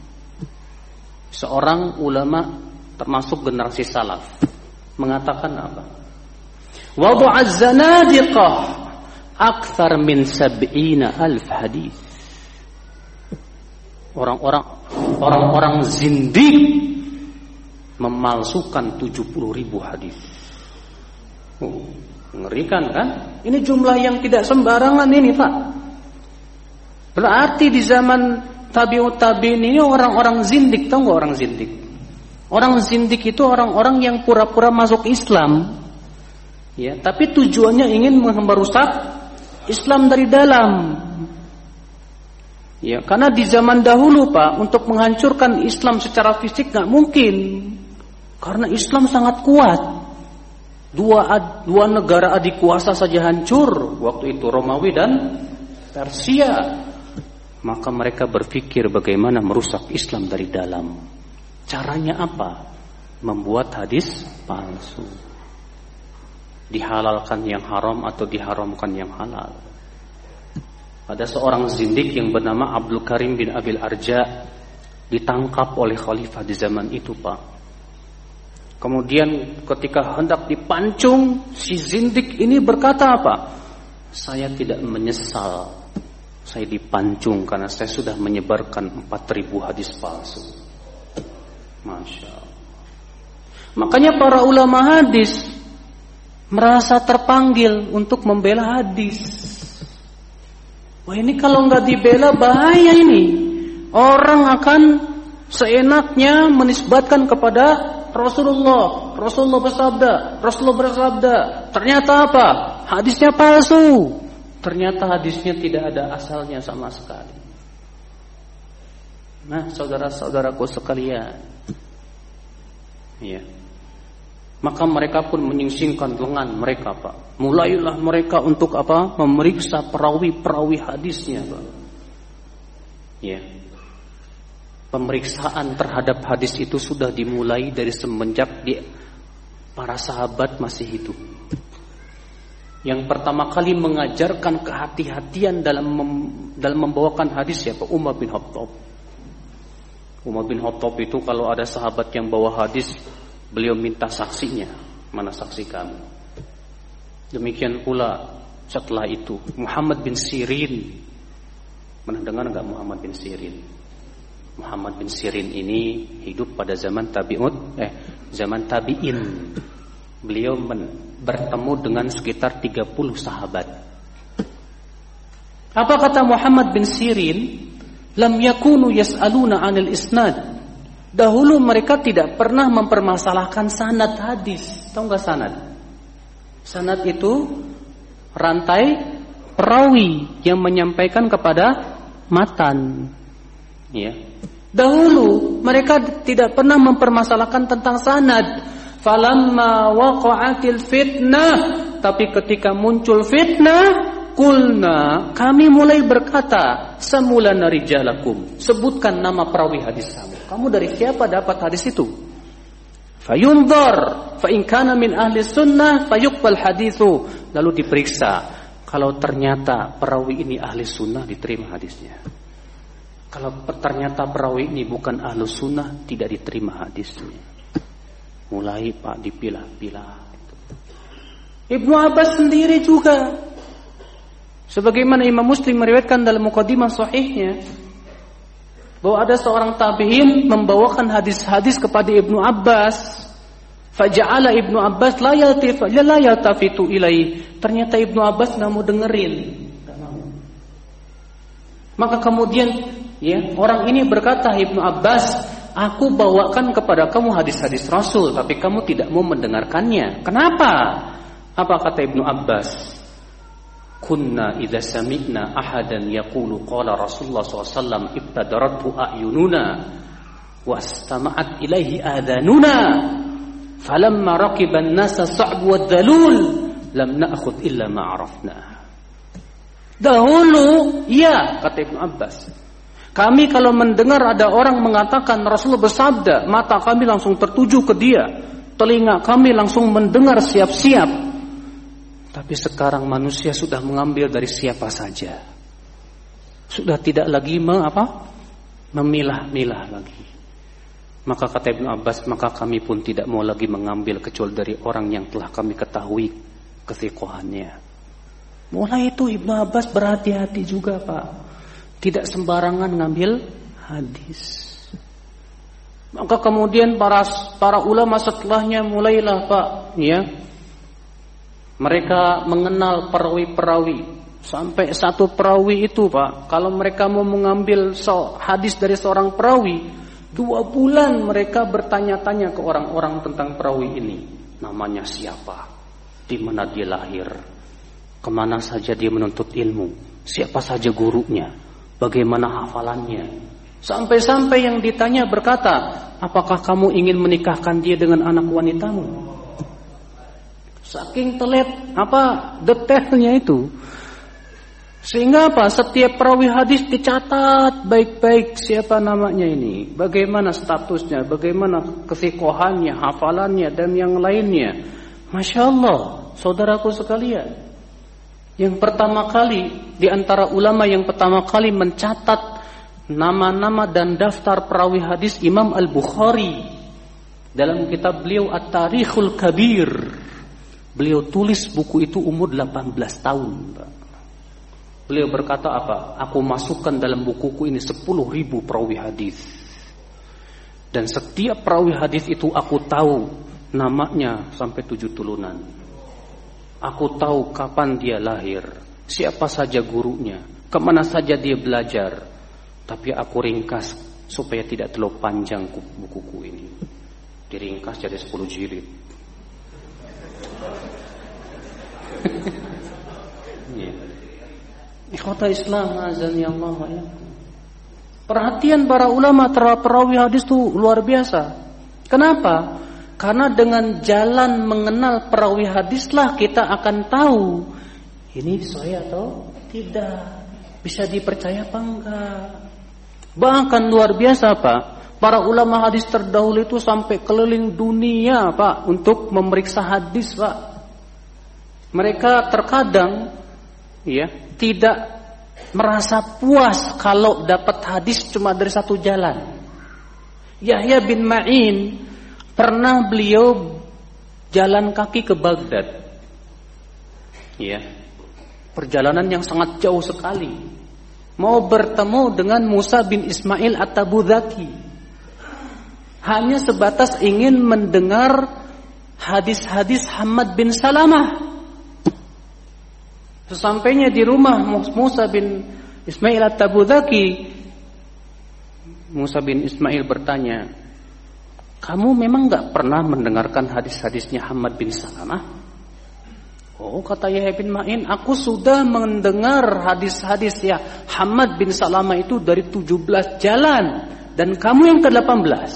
Seorang ulama termasuk generasi salaf mengatakan apa? Zanadiqah akthar min sab'ina hadis. Orang-orang orang-orang zindik memalsukan 70 ribu hadis. Oh, mengerikan kan? Ini jumlah yang tidak sembarangan ini Pak. Berarti di zaman tabiut tabiin ini orang-orang zindik, tahu nggak orang zindik? Orang zindik itu orang-orang yang pura-pura masuk Islam, ya, tapi tujuannya ingin merusak Islam dari dalam. Ya, karena di zaman dahulu Pak, untuk menghancurkan Islam secara fisik nggak mungkin. Karena Islam sangat kuat. Dua dua negara adik kuasa saja hancur waktu itu Romawi dan Persia. maka mereka berpikir bagaimana merusak Islam dari dalam. Caranya apa? Membuat hadis palsu. Dihalalkan yang haram atau diharamkan yang halal. Ada seorang zindik yang bernama Abdul Karim bin Abil Arja ditangkap oleh khalifah di zaman itu, Pak. Kemudian ketika hendak dipancung, si zindik ini berkata apa? Saya tidak menyesal saya dipancung karena saya sudah menyebarkan 4000 hadis palsu. Masya Allah. Makanya para ulama hadis merasa terpanggil untuk membela hadis. Wah ini kalau nggak dibela bahaya ini. Orang akan seenaknya menisbatkan kepada Rasulullah. Rasulullah bersabda, Rasulullah bersabda. Ternyata apa? Hadisnya palsu. Ternyata hadisnya tidak ada asalnya sama sekali. Nah, saudara-saudaraku sekalian, ya, maka mereka pun menyingsingkan lengan mereka, Pak. Mulailah mereka untuk apa? Memeriksa perawi-perawi hadisnya, Pak. Ya. Pemeriksaan terhadap hadis itu sudah dimulai dari semenjak di para sahabat masih hidup. Yang pertama kali mengajarkan kehati-hatian dalam mem, dalam membawakan hadis siapa? Umar bin Khattab. Umar bin Khattab itu kalau ada sahabat yang bawa hadis, beliau minta saksinya. Mana saksi kami? Demikian pula setelah itu Muhammad bin Sirin. Pernah dengar Muhammad bin Sirin? Muhammad bin Sirin ini hidup pada zaman tabi'ut, eh zaman tabi'in. Beliau bertemu dengan sekitar 30 sahabat. Apa kata Muhammad bin Sirin? Lam yakunu yas'aluna 'anil isnad. Dahulu mereka tidak pernah mempermasalahkan sanad hadis. Tahu nggak sanad? Sanad itu rantai perawi yang menyampaikan kepada matan. Ya. Dahulu mereka tidak pernah mempermasalahkan tentang sanad Falamma waqa'atil fitnah, tapi ketika muncul fitnah, kulna, kami mulai berkata, semula narijalakum, sebutkan nama perawi hadis kamu. Kamu dari siapa dapat hadis itu? Fayundhar, fa min ahli sunnah fayuqbal hadithu. Lalu diperiksa, kalau ternyata perawi ini ahli sunnah diterima hadisnya. Kalau ternyata perawi ini bukan ahli sunnah tidak diterima hadisnya. Mulai Pak dipilah-pilah. Ibnu Abbas sendiri juga sebagaimana Imam Muslim meriwayatkan dalam mukadimah sahihnya bahwa ada seorang tabi'in membawakan hadis-hadis kepada Ibnu Abbas Faja'ala Ibnu Abbas la yaltif la yaltafitu ilai. Ternyata Ibnu Abbas nggak mau dengerin. Maka kemudian ya, orang ini berkata Ibnu Abbas, Aku bawakan kepada kamu hadis-hadis Rasul, tapi kamu tidak mau mendengarkannya. Kenapa? Apa kata Ibnu Abbas? Kunna idza sami'na ahadan yaqulu qala Rasulullah SAW ibtadaratu a'yununa wastama'at ilaihi adhanuna falamma raqiba an-nasa sa'bu wad-dalul lam na'khudh illa ma arafna. Dahulu, ya kata Ibnu Abbas, kami kalau mendengar ada orang mengatakan Rasulullah bersabda, mata kami langsung tertuju ke dia, telinga kami langsung mendengar siap-siap. Tapi sekarang manusia sudah mengambil dari siapa saja. Sudah tidak lagi me, apa? memilah-milah lagi. Maka kata Ibnu Abbas, maka kami pun tidak mau lagi mengambil kecuali dari orang yang telah kami ketahui kesikohannya. Mulai itu Ibnu Abbas berhati-hati juga Pak tidak sembarangan ngambil hadis. Maka kemudian para para ulama setelahnya mulailah Pak, ya. Mereka mengenal perawi-perawi sampai satu perawi itu Pak, kalau mereka mau mengambil hadis dari seorang perawi, dua bulan mereka bertanya-tanya ke orang-orang tentang perawi ini. Namanya siapa? Di mana dia lahir? Ke mana saja dia menuntut ilmu? Siapa saja gurunya? bagaimana hafalannya. Sampai-sampai yang ditanya berkata, apakah kamu ingin menikahkan dia dengan anak wanitamu? Saking telet apa detailnya itu. Sehingga apa? Setiap perawi hadis dicatat baik-baik siapa namanya ini, bagaimana statusnya, bagaimana kesikohannya, hafalannya dan yang lainnya. Masya Allah, saudaraku sekalian. Yang pertama kali di antara ulama yang pertama kali mencatat nama-nama dan daftar perawi hadis Imam Al-Bukhari dalam kitab beliau At-Tarikhul Kabir. Beliau tulis buku itu umur 18 tahun. Beliau berkata apa? Aku masukkan dalam bukuku ini 10 ribu perawi hadis. Dan setiap perawi hadis itu aku tahu namanya sampai tujuh turunan. Aku tahu kapan dia lahir, siapa saja gurunya, ke mana saja dia belajar. Tapi aku ringkas supaya tidak terlalu panjang bukuku ini. Diringkas jadi 10 jilid. Ikhwata Islam azan ya Allah ya. Perhatian para ulama terhadap perawi hadis itu luar biasa. Kenapa? Karena dengan jalan mengenal perawi hadislah kita akan tahu ini saya atau tidak. Bisa dipercaya apa enggak? Bahkan luar biasa Pak. Para ulama hadis terdahulu itu sampai keliling dunia Pak untuk memeriksa hadis Pak. Mereka terkadang ya tidak merasa puas kalau dapat hadis cuma dari satu jalan. Yahya bin Ma'in pernah beliau jalan kaki ke Baghdad. Ya. Perjalanan yang sangat jauh sekali. Mau bertemu dengan Musa bin Ismail At-Tabudhaki. Hanya sebatas ingin mendengar hadis-hadis Hamad bin Salamah. Sesampainya di rumah Musa bin Ismail At-Tabudaki Musa bin Ismail bertanya Kamu memang gak pernah mendengarkan hadis-hadisnya Hamad bin Salamah? Oh kata Yahya bin Ma'in Aku sudah mendengar hadis-hadis ya. Hamad bin Salamah itu dari 17 jalan. Dan kamu yang ke-18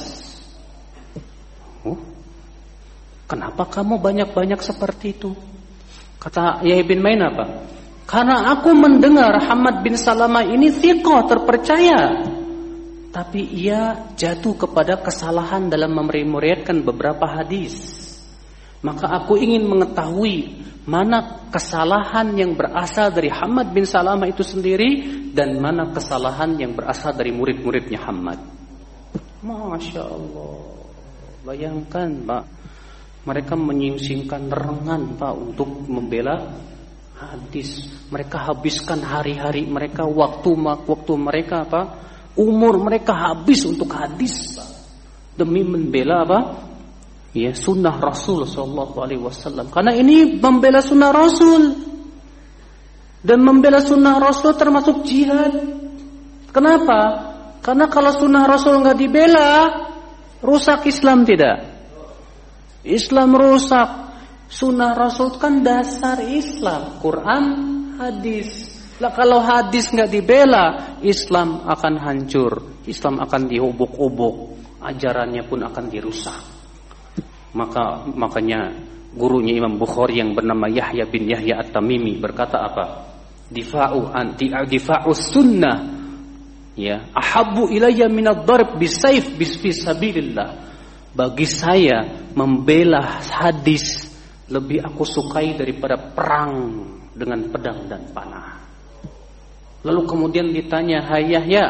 Oh Kenapa kamu banyak-banyak seperti itu? Kata Yahya bin Main apa? Karena aku mendengar Hamad bin Salama ini thiqah terpercaya. Tapi ia jatuh kepada kesalahan dalam memeriwayatkan beberapa hadis. Maka aku ingin mengetahui mana kesalahan yang berasal dari Hamad bin Salama itu sendiri dan mana kesalahan yang berasal dari murid-muridnya Hamad. Masya Allah. Bayangkan, Pak. Mereka menyingsingkan rengan Pak untuk membela hadis. Mereka habiskan hari-hari mereka waktu waktu mereka apa? Umur mereka habis untuk hadis Pak. Demi membela apa? Ya, sunnah Rasul sallallahu alaihi wasallam. Karena ini membela sunnah Rasul. Dan membela sunnah Rasul termasuk jihad. Kenapa? Karena kalau sunnah Rasul nggak dibela, rusak Islam tidak? Islam rusak. Sunnah Rasul kan dasar Islam. Quran, hadis. Lah kalau hadis nggak dibela, Islam akan hancur. Islam akan dihubuk-hubuk. Ajarannya pun akan dirusak. Maka makanya gurunya Imam Bukhari yang bernama Yahya bin Yahya At-Tamimi berkata apa? Difa'u anti difa'u sunnah ya ahabbu ilayya min ad-darb bisayf bis fi sabilillah bagi saya membela hadis lebih aku sukai daripada perang dengan pedang dan panah. Lalu kemudian ditanya, "Hai Yahya,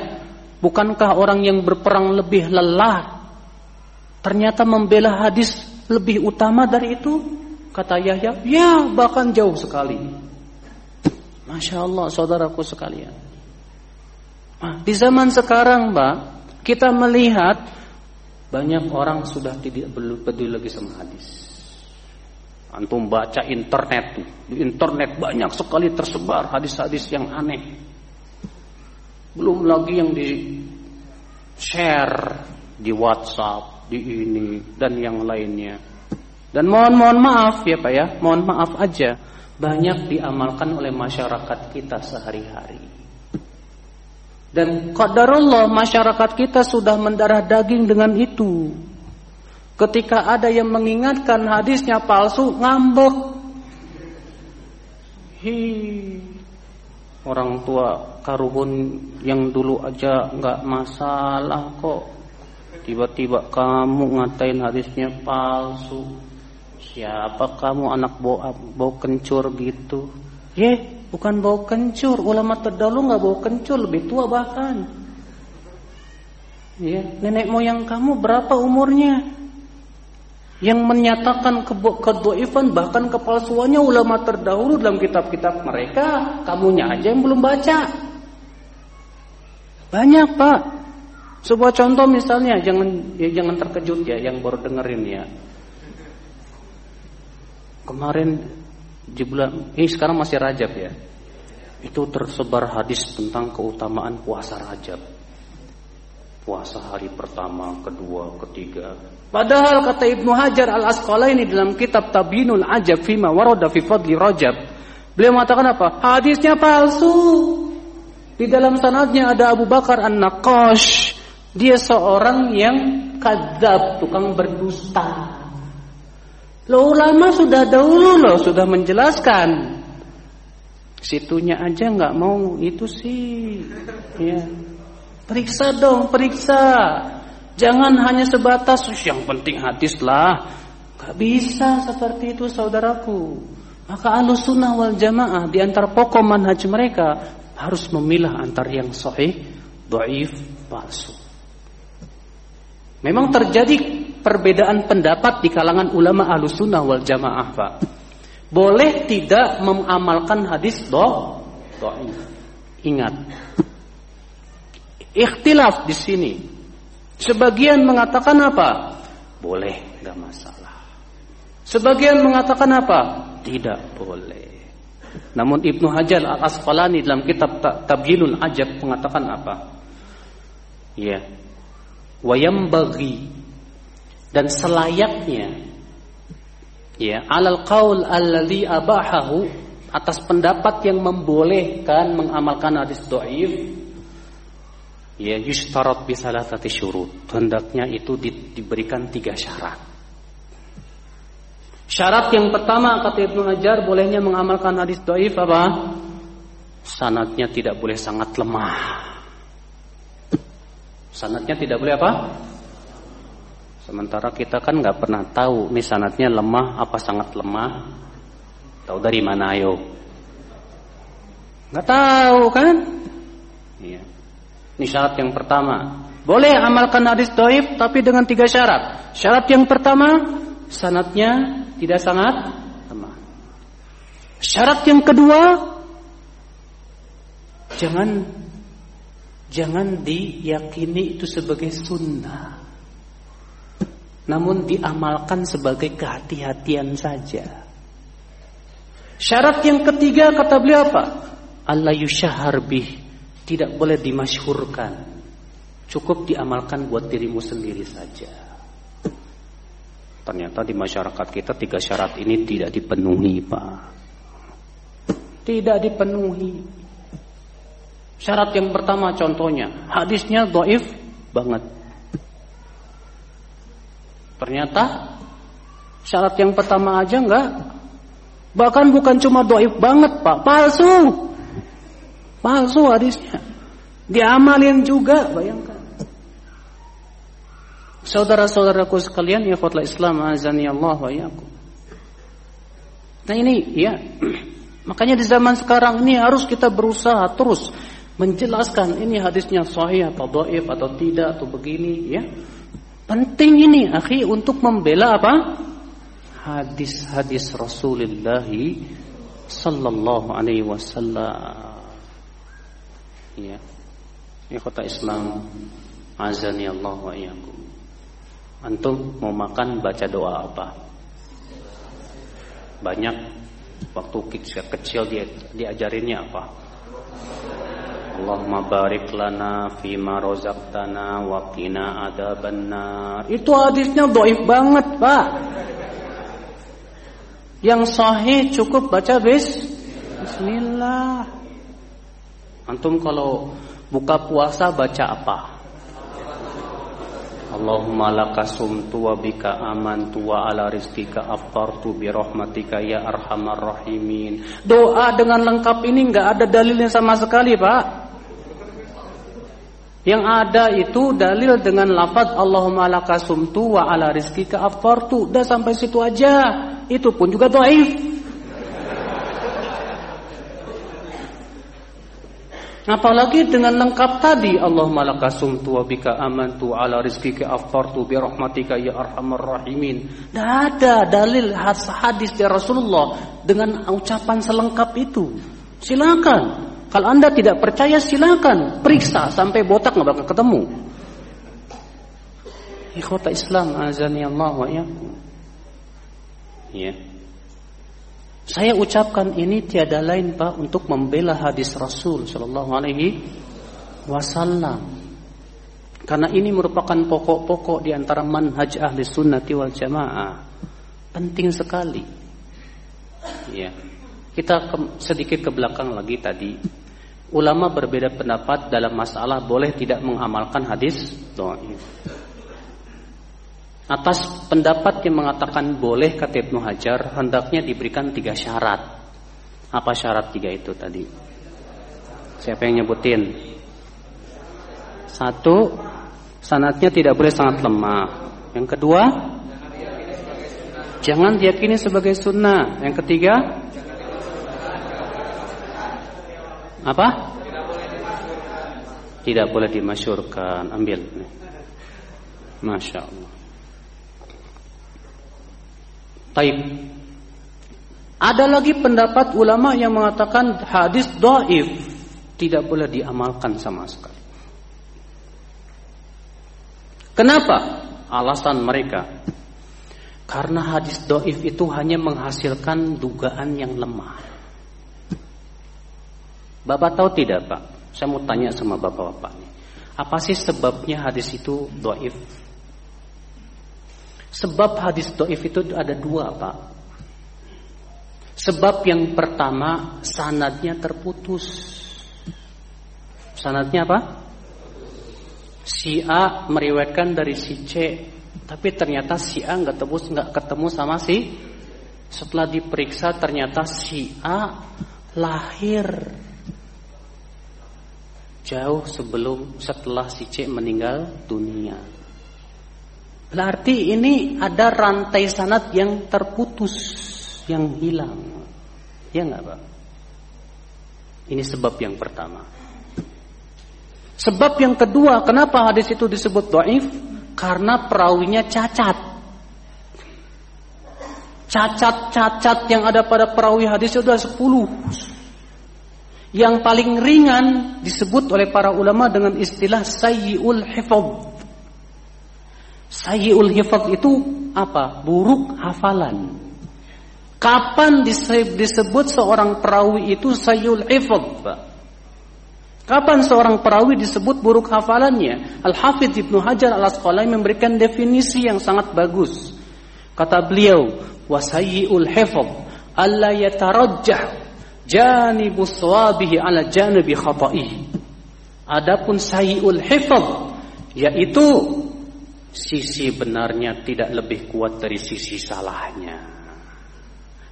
bukankah orang yang berperang lebih lelah? Ternyata membela hadis lebih utama dari itu?" Kata Yahya, "Ya, bahkan jauh sekali." Masya Allah, saudaraku sekalian. Di zaman sekarang, Mbak, kita melihat banyak orang sudah tidak peduli lagi sama hadis. Antum baca internet. Di internet banyak sekali tersebar hadis-hadis yang aneh. Belum lagi yang di share di WhatsApp, di ini dan yang lainnya. Dan mohon mohon maaf ya Pak ya, mohon maaf aja banyak diamalkan oleh masyarakat kita sehari-hari. Dan qadarullah masyarakat kita sudah mendarah daging dengan itu. Ketika ada yang mengingatkan hadisnya palsu, ngambek. Hi. orang tua karuhun yang dulu aja nggak masalah kok tiba-tiba kamu ngatain hadisnya palsu siapa kamu anak bau bau kencur gitu ye bukan bau kencur. Ulama terdahulu nggak bau kencur lebih tua bahkan. Ya nenek moyang kamu berapa umurnya? Yang menyatakan kedoifan bahkan kepalsuannya ulama terdahulu dalam kitab-kitab mereka. Kamunya aja yang belum baca. Banyak pak. Sebuah contoh misalnya jangan ya jangan terkejut ya yang baru dengerin ya. Kemarin di ini sekarang masih Rajab ya itu tersebar hadis tentang keutamaan puasa Rajab puasa hari pertama kedua ketiga Padahal kata Ibnu Hajar al Asqalani dalam kitab Tabinul Ajab fima warada fi fadli Rajab. Beliau mengatakan apa? Hadisnya palsu. Di dalam sanadnya ada Abu Bakar An-Naqash. Dia seorang yang kadzab, tukang berdusta. Lo ulama sudah dahulu loh sudah menjelaskan. Situnya aja nggak mau itu sih. Ya. Periksa dong, periksa. Jangan hanya sebatas yang penting hadis lah. Gak bisa seperti itu saudaraku. Maka sunnah wal jamaah di antara pokok manhaj mereka harus memilah antara yang sahih, dhaif, palsu. Memang terjadi perbedaan pendapat di kalangan ulama sunnah wal jamaah, Pak. Boleh tidak mengamalkan hadis dhaif. Ingat. Ikhtilaf di sini Sebagian mengatakan apa? Boleh, nggak masalah. Sebagian mengatakan apa? Tidak boleh. Namun Ibnu Hajar Al Asqalani dalam kitab Tabyinul Ajab mengatakan apa? Ya. Wayam bagi dan selayaknya ya alal qaul alladhi abahahu atas pendapat yang membolehkan mengamalkan hadis dhaif ya yustarat bisalatati syurut. Hendaknya itu di, diberikan tiga syarat. Syarat yang pertama kata Ibnu Hajar bolehnya mengamalkan hadis dhaif apa? Sanatnya tidak boleh sangat lemah. Sanatnya tidak boleh apa sementara kita kan nggak pernah tahu nih sanatnya lemah apa sangat lemah tahu dari mana ayo nggak tahu kan iya ini syarat yang pertama. Boleh amalkan hadis doib tapi dengan tiga syarat. Syarat yang pertama, sanatnya tidak sangat lemah. Syarat yang kedua, jangan jangan diyakini itu sebagai sunnah. Namun diamalkan sebagai kehati-hatian saja. Syarat yang ketiga kata beliau apa? Allah yushahar bih tidak boleh dimasyhurkan. Cukup diamalkan buat dirimu sendiri saja. Ternyata di masyarakat kita tiga syarat ini tidak dipenuhi, Pak. Tidak dipenuhi. Syarat yang pertama contohnya, hadisnya doif banget. Ternyata syarat yang pertama aja enggak. Bahkan bukan cuma doif banget, Pak, palsu. Palsu hadisnya. Diamalin juga, bayangkan. Saudara-saudaraku sekalian, ya khotla Islam azani Allah wa yakum. Nah ini ya, makanya di zaman sekarang ini harus kita berusaha terus menjelaskan ini hadisnya sahih atau dhaif atau tidak atau begini ya. Penting ini akhi untuk membela apa? Hadis-hadis Rasulullah sallallahu alaihi wasallam. Ya. Ini kota Islam azani Allah wa iyyakum. Antum mau makan baca doa apa? Banyak waktu kecil dia diajarinnya apa? Allahumma barik lana ma razaqtana wa qina adzabannar. Itu hadisnya dhaif banget, Pak. Yang sahih cukup baca bis Bismillah. Antum kalau buka puasa baca apa? Allahumma laka sumtu wa bika amantu wa ala rizkika aftartu bi rahmatika ya arhamar rahimin. Doa dengan lengkap ini enggak ada dalilnya sama sekali, Pak. Yang ada itu dalil dengan lafaz Allahumma laka sumtu wa ala rizkika aftartu. Udah sampai situ aja. Itu pun juga dhaif. Apalagi dengan lengkap tadi Allahumma lakasumtu wa bika amantu ala rizkika aftartu bi rahmatika ya arhamar rahimin. Tidak ada dalil hadis dari Rasulullah dengan ucapan selengkap itu. Silakan. Kalau Anda tidak percaya silakan periksa sampai botak nggak bakal ketemu. Ikhwata Islam azani Allah wa ya. Ya. Saya ucapkan ini tiada lain Pak untuk membela hadis Rasul Shallallahu Alaihi Wasallam. Karena ini merupakan pokok-pokok di antara manhaj ahli sunnati wal jamaah. Penting sekali. Ya. Kita ke, sedikit ke belakang lagi tadi. Ulama berbeda pendapat dalam masalah boleh tidak mengamalkan hadis dhaif. Atas pendapat yang mengatakan boleh kata Ibnu Hajar hendaknya diberikan tiga syarat. Apa syarat tiga itu tadi? Siapa yang nyebutin? Satu, sanatnya tidak boleh sangat lemah. Yang kedua, jangan diyakini sebagai sunnah. Yang ketiga, apa? Tidak boleh dimasyurkan. Ambil. Masya Allah. Taib. Ada lagi pendapat ulama yang mengatakan hadis doif tidak boleh diamalkan sama sekali. Kenapa? Alasan mereka karena hadis doif itu hanya menghasilkan dugaan yang lemah. Bapak tahu tidak Pak? Saya mau tanya sama bapak-bapak Apa sih sebabnya hadis itu doif? Sebab hadis doif itu ada dua pak. Sebab yang pertama sanadnya terputus. Sanadnya apa? Si A meriwayatkan dari si C, tapi ternyata si A nggak tebus nggak ketemu sama si. Setelah diperiksa ternyata si A lahir jauh sebelum setelah si C meninggal dunia. Berarti ini ada rantai sanat yang terputus, yang hilang. Ya enggak, Pak? Ini sebab yang pertama. Sebab yang kedua, kenapa hadis itu disebut doif? Karena perawinya cacat. Cacat-cacat yang ada pada perawi hadis itu ada 10. Yang paling ringan disebut oleh para ulama dengan istilah sayyiul hifadz. Sayyiul hifad itu apa? Buruk hafalan. Kapan disebut seorang perawi itu sayyul hifad, Pak? Kapan seorang perawi disebut buruk hafalannya? Al-Hafidh Ibnu Hajar Al-Asqalani memberikan definisi yang sangat bagus. Kata beliau, "Wasayyi'ul hifadh alla yatarajjah janibu sawabihi ala janibi khata'ihi." Adapun sayyi'ul hifadh yaitu sisi benarnya tidak lebih kuat dari sisi salahnya.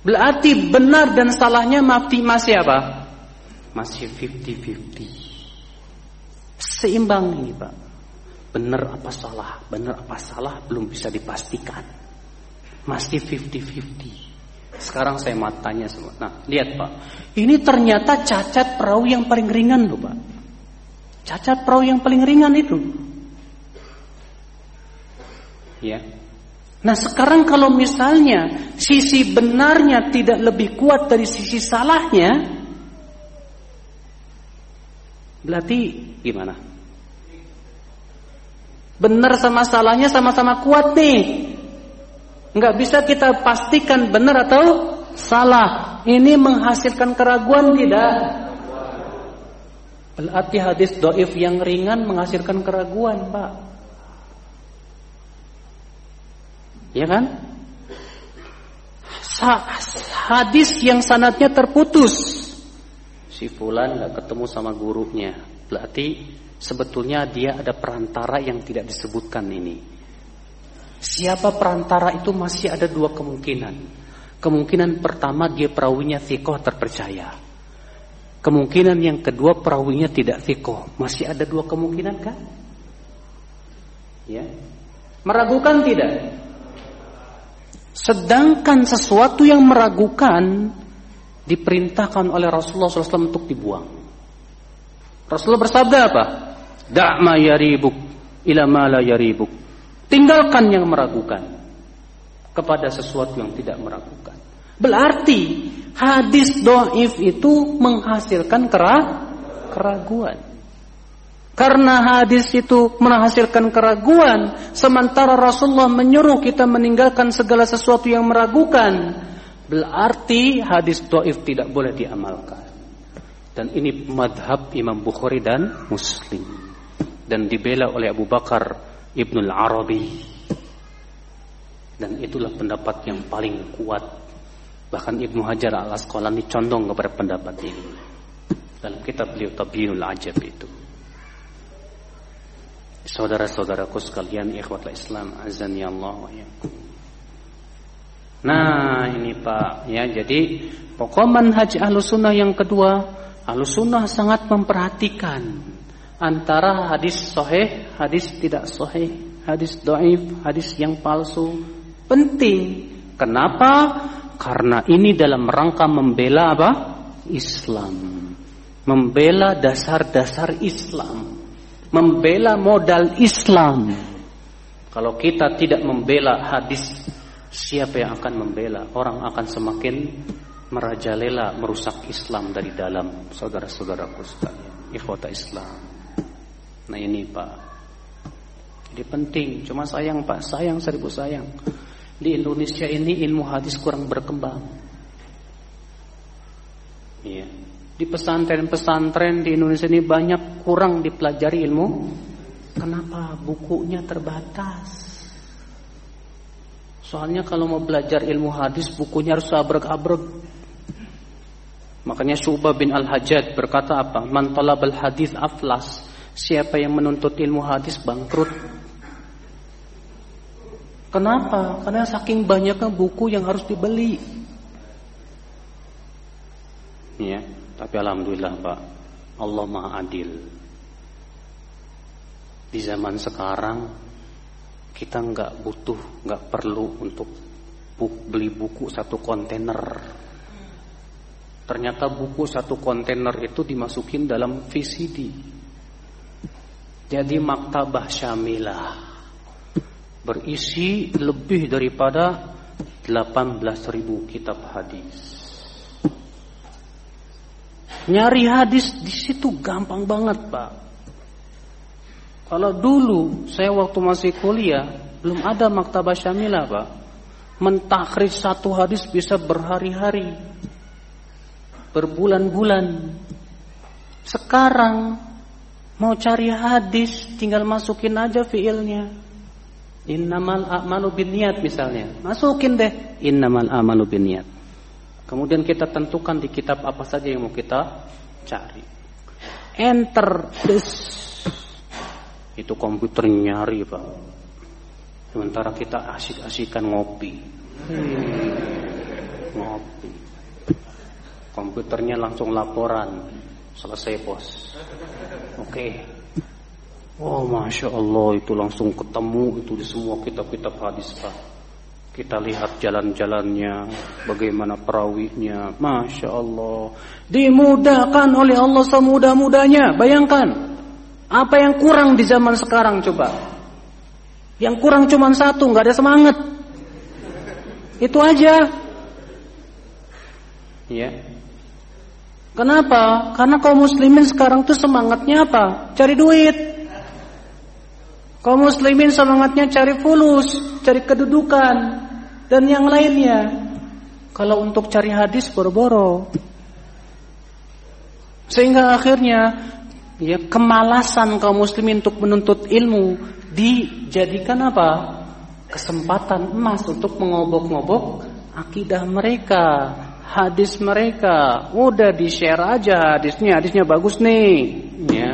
Berarti benar dan salahnya masih masih apa? Masih 50-50. Seimbang ini Pak. Benar apa salah, benar apa salah belum bisa dipastikan. Masih 50-50. Sekarang saya mau tanya semua. Nah, lihat Pak. Ini ternyata cacat perahu yang paling ringan loh Pak. Cacat perahu yang paling ringan itu. Ya. Nah sekarang kalau misalnya sisi benarnya tidak lebih kuat dari sisi salahnya, berarti gimana? Benar sama salahnya sama-sama kuat nih. Nggak bisa kita pastikan benar atau salah. Ini menghasilkan keraguan tidak? Berarti hadis doif yang ringan menghasilkan keraguan, Pak. Ya kan? Hadis yang sanatnya terputus. Si fulan nggak ketemu sama gurunya. Berarti sebetulnya dia ada perantara yang tidak disebutkan ini. Siapa perantara itu masih ada dua kemungkinan. Kemungkinan pertama dia perawinya thikoh terpercaya. Kemungkinan yang kedua perawinya tidak thikoh. Masih ada dua kemungkinan kan? Ya. Meragukan tidak? Sedangkan sesuatu yang meragukan diperintahkan oleh Rasulullah SAW untuk dibuang. Rasulullah bersabda apa? Da'ma yaribuk ila ma la yaribuk. Tinggalkan yang meragukan kepada sesuatu yang tidak meragukan. Berarti hadis doif itu menghasilkan keraguan. Karena hadis itu menghasilkan keraguan, sementara Rasulullah menyuruh kita meninggalkan segala sesuatu yang meragukan, berarti hadis doif tidak boleh diamalkan. Dan ini madhab Imam Bukhari dan Muslim. Dan dibela oleh Abu Bakar Ibnul Arabi. Dan itulah pendapat yang paling kuat. Bahkan Ibnu Hajar al Asqalani condong kepada pendapat ini. Dalam kitab beliau Tabiinul Ajab itu. Saudara-saudaraku sekalian ikhwatul Islam azani Allah wa Nah ini Pak ya jadi pokok manhaj sunnah yang kedua sunnah sangat memperhatikan antara hadis sahih, hadis tidak sahih, hadis doif, hadis yang palsu penting. Kenapa? Karena ini dalam rangka membela apa? Islam. Membela dasar-dasar Islam membela modal Islam. Kalau kita tidak membela hadis, siapa yang akan membela? Orang akan semakin merajalela merusak Islam dari dalam. Saudara-saudaraku sekalian, ikhwata Islam. Nah ini Pak. Jadi penting, cuma sayang Pak, sayang seribu sayang. Di Indonesia ini ilmu hadis kurang berkembang. Iya. Di pesantren-pesantren di Indonesia ini banyak kurang dipelajari ilmu. Kenapa? Bukunya terbatas. Soalnya kalau mau belajar ilmu hadis bukunya harus abrek-abrek. Makanya Syubah bin Al-Hajjaj berkata apa? Man talabal hadis aflas. Siapa yang menuntut ilmu hadis bangkrut. Kenapa? Karena saking banyaknya buku yang harus dibeli. Ya. Tapi alhamdulillah Pak, Allah Maha Adil. Di zaman sekarang kita nggak butuh, nggak perlu untuk beli buku satu kontainer. Ternyata buku satu kontainer itu dimasukin dalam VCD. Jadi maktabah syamilah berisi lebih daripada 18.000 kitab hadis. Nyari hadis di situ gampang banget, Pak. Kalau dulu saya waktu masih kuliah belum ada maktabah syamilah, Pak. Mentakhrid satu hadis bisa berhari-hari. Berbulan-bulan. Sekarang mau cari hadis tinggal masukin aja fiilnya. Innamal a'malu binniyat misalnya. Masukin deh innamal a'malu binniyat. Kemudian kita tentukan di kitab apa saja yang mau kita cari. Enter this. Itu komputer nyari, Pak. Sementara kita asik-asikan ngopi. Hmm. Ngopi. Komputernya langsung laporan. Selesai, Bos. Oke. Okay. Oh, Masya Allah, itu langsung ketemu itu di semua kitab-kitab hadis, Pak. Kita lihat jalan-jalannya, bagaimana perawinya. Masya Allah. Dimudahkan oleh Allah semudah-mudahnya. Bayangkan. Apa yang kurang di zaman sekarang coba. Yang kurang cuma satu, nggak ada semangat. Itu aja. Ya. Kenapa? Karena kaum muslimin sekarang tuh semangatnya apa? Cari duit. Kaum muslimin semangatnya cari fulus, cari kedudukan, dan yang lainnya. Kalau untuk cari hadis boro-boro. Sehingga akhirnya ya kemalasan kaum muslimin untuk menuntut ilmu dijadikan apa? Kesempatan emas untuk mengobok-ngobok akidah mereka, hadis mereka. Udah di-share aja hadisnya, hadisnya bagus nih, ya.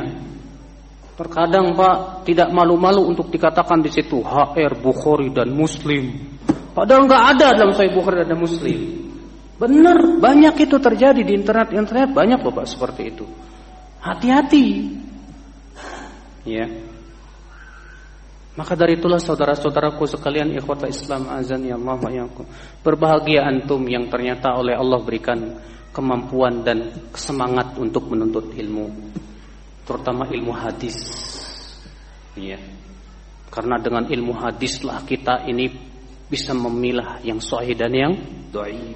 Terkadang Pak tidak malu-malu untuk dikatakan di situ HR Bukhari dan Muslim. Padahal nggak ada dalam Sahih Bukhari dan Muslim. Benar, banyak itu terjadi di internet. Internet banyak loh Pak seperti itu. Hati-hati. Ya. Maka dari itulah saudara-saudaraku sekalian ikhwata Islam azan ya Allah wa Berbahagia antum yang ternyata oleh Allah berikan kemampuan dan semangat untuk menuntut ilmu terutama ilmu hadis. Ya. Karena dengan ilmu hadislah kita ini bisa memilah yang sahih dan yang dhaif.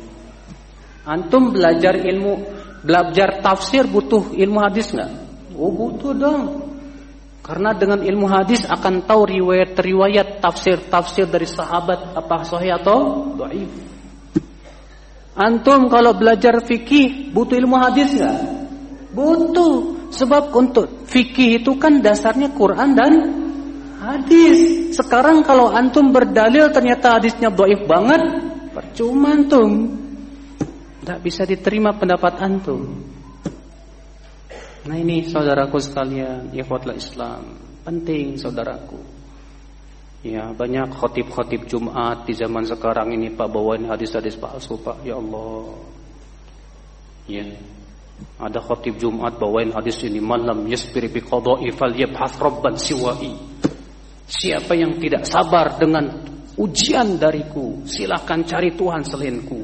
Antum belajar ilmu belajar tafsir butuh ilmu hadis nggak? Oh butuh dong. Karena dengan ilmu hadis akan tahu riwayat-riwayat tafsir-tafsir dari sahabat apa sahih atau dhaif. Antum kalau belajar fikih butuh ilmu hadis nggak? Butuh. Sebab untuk fikih itu kan dasarnya Quran dan hadis. Sekarang kalau antum berdalil ternyata hadisnya doif banget, percuma antum. Tidak bisa diterima pendapat antum. Nah ini saudaraku sekalian, ikhwatlah Islam. Penting saudaraku. Ya banyak khotib-khotib Jumat di zaman sekarang ini Pak bawain hadis-hadis palsu Pak. Ya Allah. Ya ada khatib Jumat bawain hadis ini malam yasbir bi qada'i falyabhath rabban siwa'i. Siapa yang tidak sabar dengan ujian dariku, silakan cari Tuhan selainku.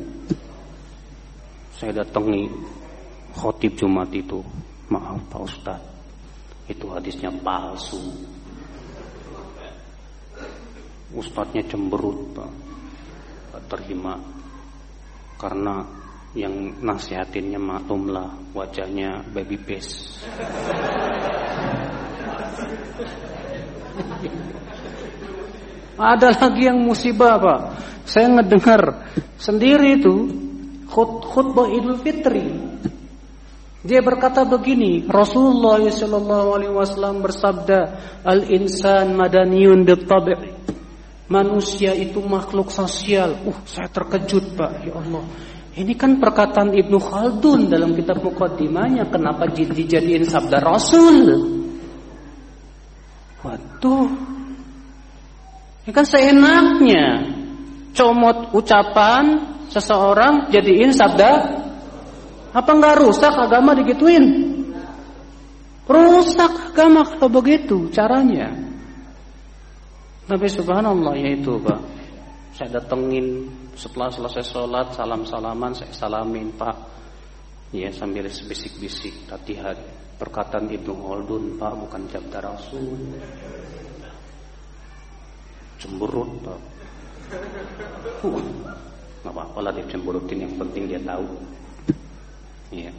Saya datangi khatib Jumat itu. Maaf Pak Ustaz. Itu hadisnya palsu. Ustadznya cemberut Pak. Terima. Karena yang nasihatinnya maklumlah wajahnya baby face. Ada lagi yang musibah pak. Saya ngedengar sendiri itu khut khutbah Idul Fitri. Dia berkata begini, Rasulullah Shallallahu Alaihi Wasallam bersabda, al insan madaniyun tabi. Manusia itu makhluk sosial. Uh, saya terkejut pak, ya Allah. Ini kan perkataan Ibnu Khaldun dalam kitab Muqaddimahnya kenapa dijadiin sabda Rasul? Waduh. Ini kan seenaknya comot ucapan seseorang jadiin sabda apa enggak rusak agama digituin? Rusak agama kalau begitu caranya. Tapi subhanallah ya itu, Pak. Saya datengin setelah selesai sholat salam-salaman saya salamin Pak. Ya sambil bisik-bisik latihan perkataan Ibnu Khaldun Pak bukan jabda Rasul. Cemberut Pak. Uh, nggak apa-apa lah dia cemberutin yang penting dia tahu. Ya.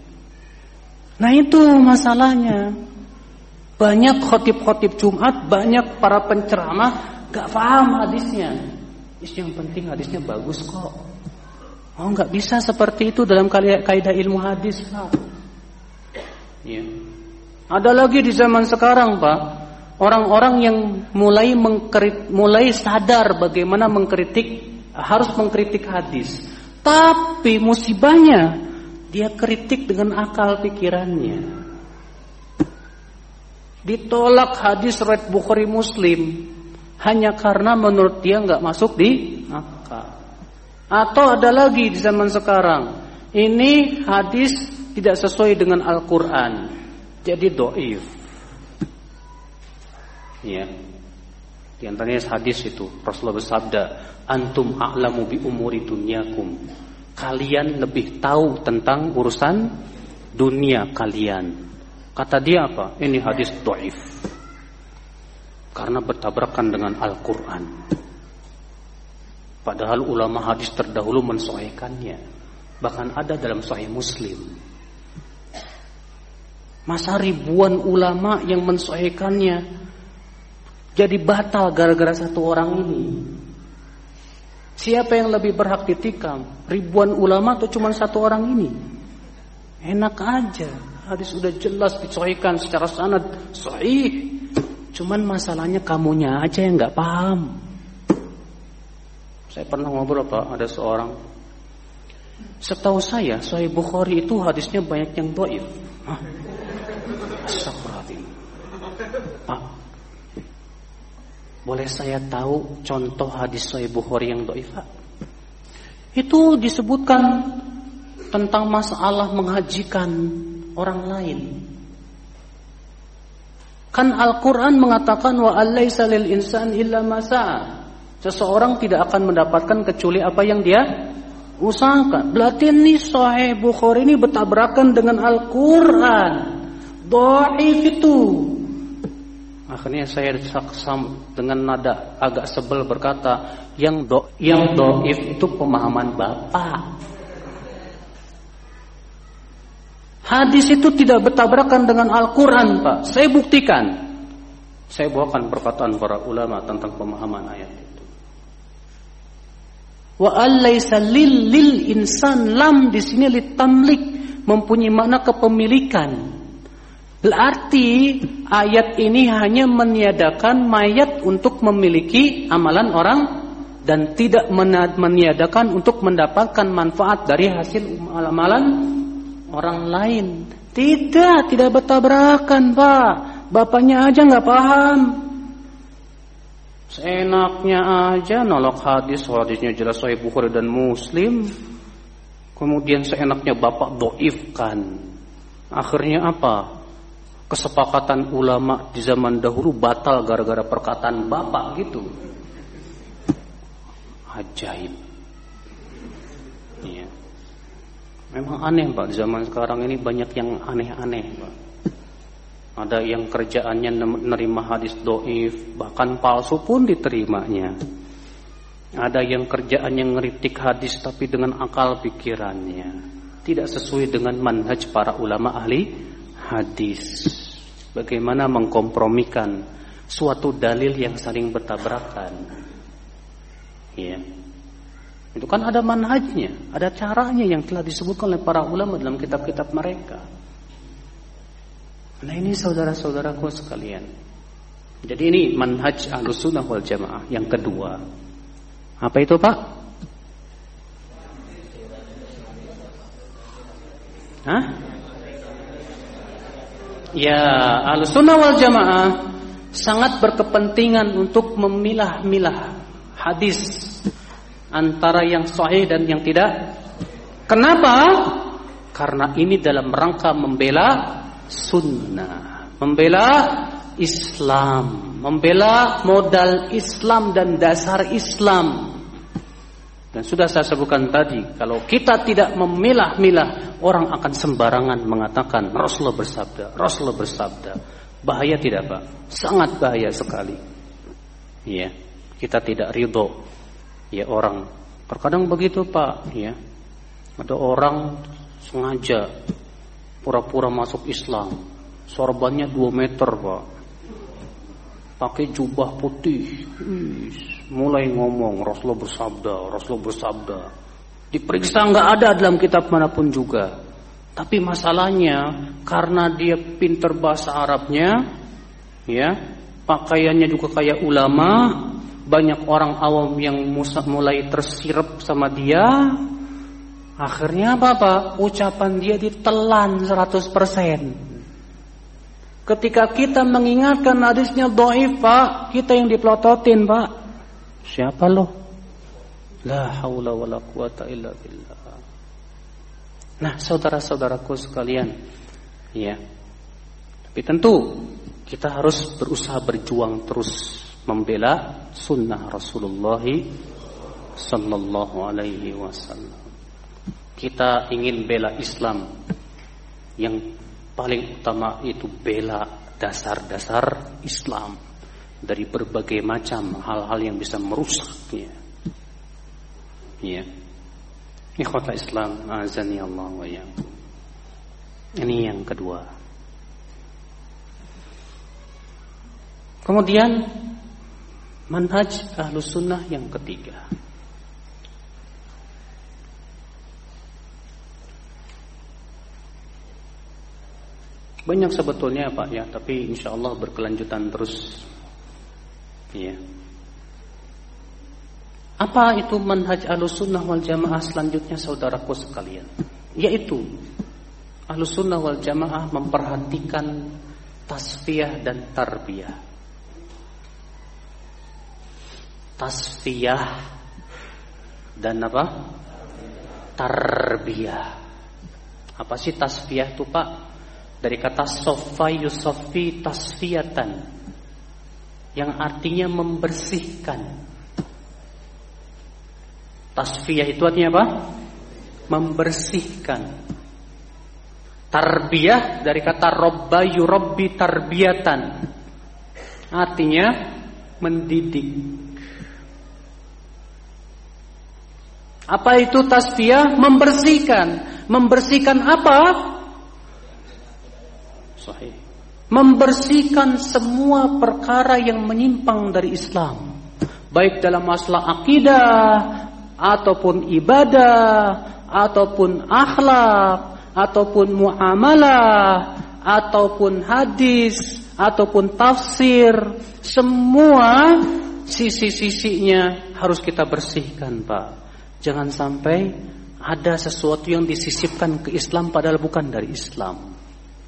Nah itu masalahnya. Banyak khotib-khotib Jumat, banyak para penceramah gak paham hadisnya. Is yang penting hadisnya bagus kok. Oh nggak bisa seperti itu dalam kaidah ilmu hadis pak. Ya. Ada lagi di zaman sekarang pak, orang-orang yang mulai mengkrit, mulai sadar bagaimana mengkritik harus mengkritik hadis. Tapi musibahnya dia kritik dengan akal pikirannya. Ditolak hadis riwayat Bukhari Muslim hanya karena menurut dia nggak masuk di akal. Atau ada lagi di zaman sekarang, ini hadis tidak sesuai dengan Al-Quran, jadi doif. Ya, di antaranya hadis itu Rasulullah bersabda, antum a'lamu bi umuri dunyakum. Kalian lebih tahu tentang urusan dunia kalian. Kata dia apa? Ini hadis doif karena bertabrakan dengan Al-Quran. Padahal ulama hadis terdahulu mensoekannya. Bahkan ada dalam Sahih Muslim. Masa ribuan ulama yang mensoekannya jadi batal gara-gara satu orang ini. Siapa yang lebih berhak ditikam? Ribuan ulama atau cuma satu orang ini? Enak aja. Hadis sudah jelas disoekan secara sanad sahih Cuman masalahnya kamunya aja yang nggak paham. Saya pernah ngobrol apa ada seorang Setahu saya Sahih Bukhari itu hadisnya banyak yang doif. Astagfirullahaladzim. Pak, boleh saya tahu contoh hadis Sahih Bukhari yang doif Itu disebutkan tentang masalah menghajikan orang lain. Kan Al-Quran mengatakan wa alaysa lil insan illa masa. Seseorang tidak akan mendapatkan kecuali apa yang dia usahakan. Berarti ini Sahih Bukhari ini bertabrakan dengan Al-Quran. Doif itu. Akhirnya saya saksam dengan nada agak sebel berkata, yang do yang doif itu pemahaman bapak. Hadis itu tidak bertabrakan dengan Al-Quran Pak. Saya buktikan. Saya bawakan perkataan para ulama tentang pemahaman ayat itu. Wa alaysa lil lil insan lam di sini litamlik mempunyai makna kepemilikan. Berarti ayat ini hanya meniadakan mayat untuk memiliki amalan orang dan tidak meniadakan untuk mendapatkan manfaat dari hasil amalan orang lain. Tidak, tidak bertabrakan, Pak. Bapaknya aja nggak paham. Seenaknya aja nolak hadis, hadisnya jelas Sahih Bukhari dan Muslim. Kemudian seenaknya bapak doifkan. Akhirnya apa? Kesepakatan ulama di zaman dahulu batal gara-gara perkataan bapak gitu. Ajaib. Iya. Memang aneh Pak, zaman sekarang ini banyak yang aneh-aneh Pak. Ada yang kerjaannya menerima hadis doif, bahkan palsu pun diterimanya. Ada yang kerjaannya ngeritik hadis tapi dengan akal pikirannya. Tidak sesuai dengan manhaj para ulama ahli hadis. Bagaimana mengkompromikan suatu dalil yang saling bertabrakan. Ya. Itu kan ada manhajnya, ada caranya yang telah disebutkan oleh para ulama dalam kitab-kitab mereka. Nah ini saudara-saudaraku sekalian. Jadi ini manhaj al-sunnah wal jamaah yang kedua. Apa itu Pak? Hah? Ya, al-sunnah wal jamaah sangat berkepentingan untuk memilah-milah hadis antara yang sahih dan yang tidak. Kenapa? Karena ini dalam rangka membela sunnah, membela Islam, membela modal Islam dan dasar Islam. Dan sudah saya sebutkan tadi, kalau kita tidak memilah-milah, orang akan sembarangan mengatakan Rasulullah bersabda, Rasulullah bersabda. Bahaya tidak, Pak? Sangat bahaya sekali. Ya, kita tidak ridho. Ya orang terkadang begitu, Pak, ya. Ada orang sengaja pura-pura masuk Islam. Sorbannya 2 meter, Pak. Pakai jubah putih. Wih, mulai ngomong Rasulullah bersabda, Rasulullah bersabda. Diperiksa nggak ada dalam kitab mana pun juga. Tapi masalahnya karena dia pinter bahasa Arabnya, ya pakaiannya juga kayak ulama, banyak orang awam yang mulai tersirap sama dia. Akhirnya apa pak? Ucapan dia ditelan 100%. Ketika kita mengingatkan hadisnya doif pak, kita yang dipelototin pak. Siapa lo? La haula wala quwata illa billah. Nah, saudara-saudaraku sekalian, ya. Tapi tentu kita harus berusaha berjuang terus membela sunnah Rasulullah sallallahu alaihi wasallam. Kita ingin bela Islam yang paling utama itu bela dasar-dasar Islam dari berbagai macam hal-hal yang bisa merusaknya. Ya. Ikhwata Islam, azani Allah wa ya. Ini yang kedua. Kemudian manhaj ahlus sunnah yang ketiga. Banyak sebetulnya Pak ya, tapi insya Allah berkelanjutan terus Ya. Apa itu manhaj sunnah wal jamaah selanjutnya saudaraku sekalian? Yaitu sunnah wal jamaah memperhatikan tasfiyah dan tarbiyah. Tasfiyah dan apa? Tarbiyah. Apa sih tasfiyah itu Pak? Dari kata sofa yusofi tasfiyatan yang artinya membersihkan. Tasfiyah itu artinya apa? Membersihkan. Tarbiyah dari kata robba yurobbi tarbiyatan. Artinya mendidik. Apa itu tasfiyah? Membersihkan. Membersihkan apa? Sahih. Membersihkan semua perkara yang menyimpang dari Islam. Baik dalam masalah akidah, ataupun ibadah, ataupun akhlak, ataupun muamalah, ataupun hadis, ataupun tafsir, semua sisi-sisinya harus kita bersihkan, Pak. Jangan sampai ada sesuatu yang disisipkan ke Islam padahal bukan dari Islam.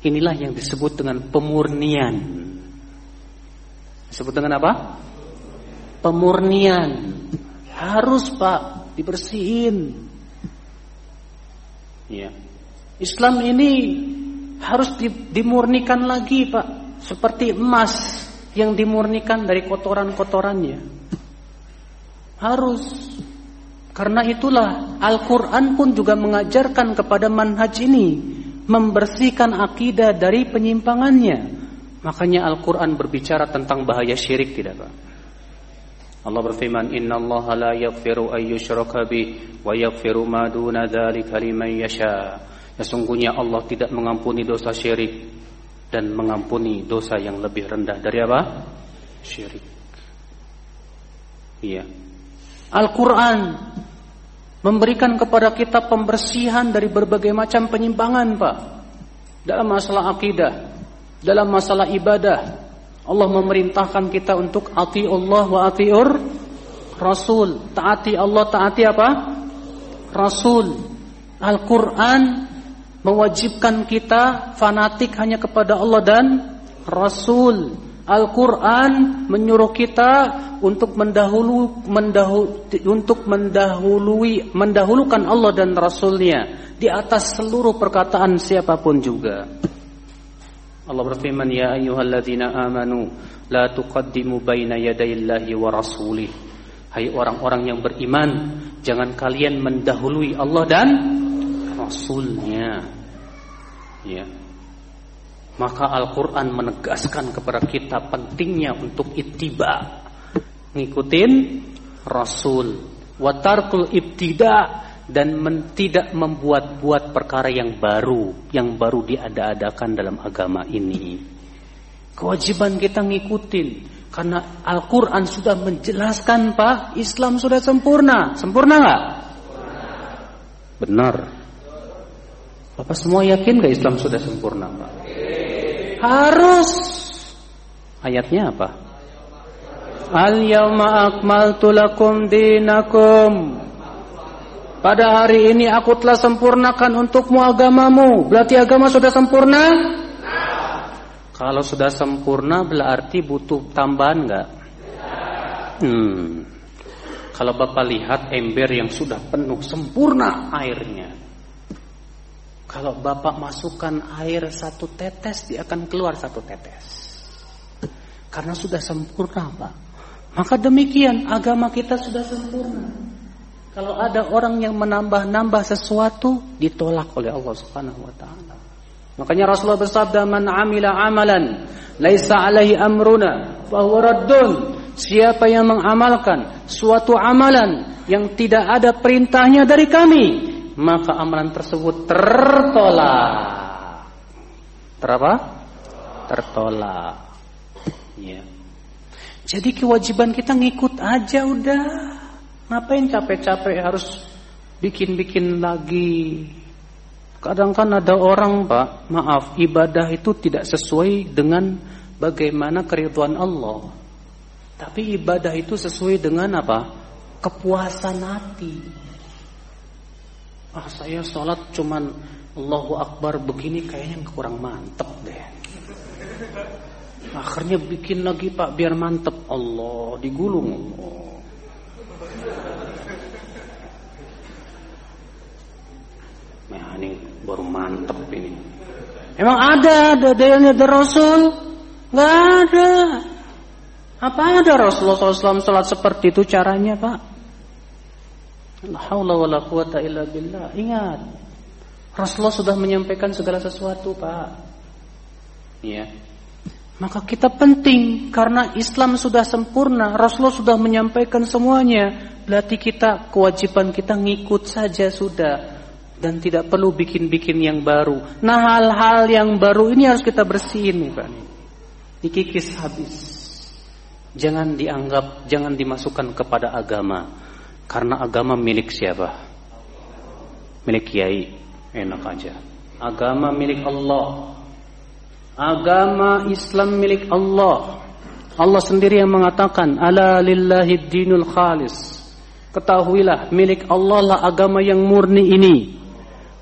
Inilah yang disebut dengan pemurnian. Disebut dengan apa? Pemurnian. Harus, Pak dibersihin. Ya. Islam ini harus dimurnikan lagi, Pak. Seperti emas yang dimurnikan dari kotoran-kotorannya. Harus. Karena itulah Al-Quran pun juga mengajarkan kepada manhaj ini. Membersihkan akidah dari penyimpangannya. Makanya Al-Quran berbicara tentang bahaya syirik tidak Pak? Allah berfirman Inna Allah la yaghfiru ayyushraka bih wa yaghfiru ma duna dzalika liman yasha. Sesungguhnya Allah tidak mengampuni dosa syirik dan mengampuni dosa yang lebih rendah dari apa? Syirik. Iya. Al-Qur'an memberikan kepada kita pembersihan dari berbagai macam penyimpangan, Pak. Dalam masalah akidah, dalam masalah ibadah, Allah memerintahkan kita untuk ati Allah wa atiur Rasul. Taati Allah, taati apa? Rasul. Al-Quran mewajibkan kita fanatik hanya kepada Allah dan Rasul. Al-Quran menyuruh kita untuk mendahulu, mendahulu untuk mendahului, mendahulukan Allah dan Rasulnya di atas seluruh perkataan siapa pun juga. Allah berfirman ya ayyuhalladzina amanu la tuqaddimu baina yadayillahi wa rasulih. Hai orang-orang yang beriman jangan kalian mendahului Allah dan rasulnya. Ya maka Al-Qur'an menegaskan kepada kita pentingnya untuk ittiba ngikutin rasul wa tarkul ibtida dan tidak membuat-buat perkara yang baru, yang baru diada-adakan dalam agama ini. Kewajiban kita ngikutin karena Al-Qur'an sudah menjelaskan, Pak, Islam sudah sempurna. Sempurna nggak? Benar. Bapak semua yakin gak Islam sudah sempurna, Pak? Harus. Ayatnya apa? Al-yawma akmaltu lakum dinakum pada hari ini aku telah sempurnakan untukmu agamamu. Berarti agama sudah sempurna? Kalau sudah sempurna berarti butuh tambahan enggak? Hmm. Kalau Bapak lihat ember yang sudah penuh sempurna airnya. Kalau Bapak masukkan air satu tetes, dia akan keluar satu tetes. Karena sudah sempurna, Pak. Maka demikian agama kita sudah sempurna. Kalau ada orang yang menambah-nambah sesuatu ditolak oleh Allah Subhanahu wa taala. Makanya Rasulullah bersabda man amila amalan laisa alaihi amruna huwa raddun. Siapa yang mengamalkan suatu amalan yang tidak ada perintahnya dari kami, maka amalan tersebut tertolak. Terapa? Tertolak. Ya. Jadi kewajiban kita ngikut aja udah. Ngapain capek-capek harus bikin-bikin lagi? Kadang kan ada orang, Pak, maaf, ibadah itu tidak sesuai dengan bagaimana keriduan Allah. Tapi ibadah itu sesuai dengan apa? Kepuasan hati. Ah, saya sholat cuman Allahu Akbar begini kayaknya kurang mantep deh. Akhirnya bikin lagi Pak biar mantep. Allah digulung Allah. Nah ini baru mantep ini. Emang ada ada dalilnya dari Rasul? Nggak ada. Apa ada Rasulullah SAW salat seperti itu caranya Pak? La haula wala quwata. Ingat, Rasulullah sudah menyampaikan segala sesuatu, Pak. Ya. Maka kita penting karena Islam sudah sempurna, Rasulullah sudah menyampaikan semuanya. Berarti kita kewajiban kita ngikut saja sudah dan tidak perlu bikin-bikin yang baru. Nah, hal-hal yang baru ini harus kita bersihin nih, Pak. Dikikis habis. Jangan dianggap, jangan dimasukkan kepada agama. Karena agama milik siapa? Milik kiai. Enak aja. Agama milik Allah. Agama Islam milik Allah. Allah sendiri yang mengatakan, "Ala lillahi dinul khalis." Ketahuilah, milik Allah lah agama yang murni ini.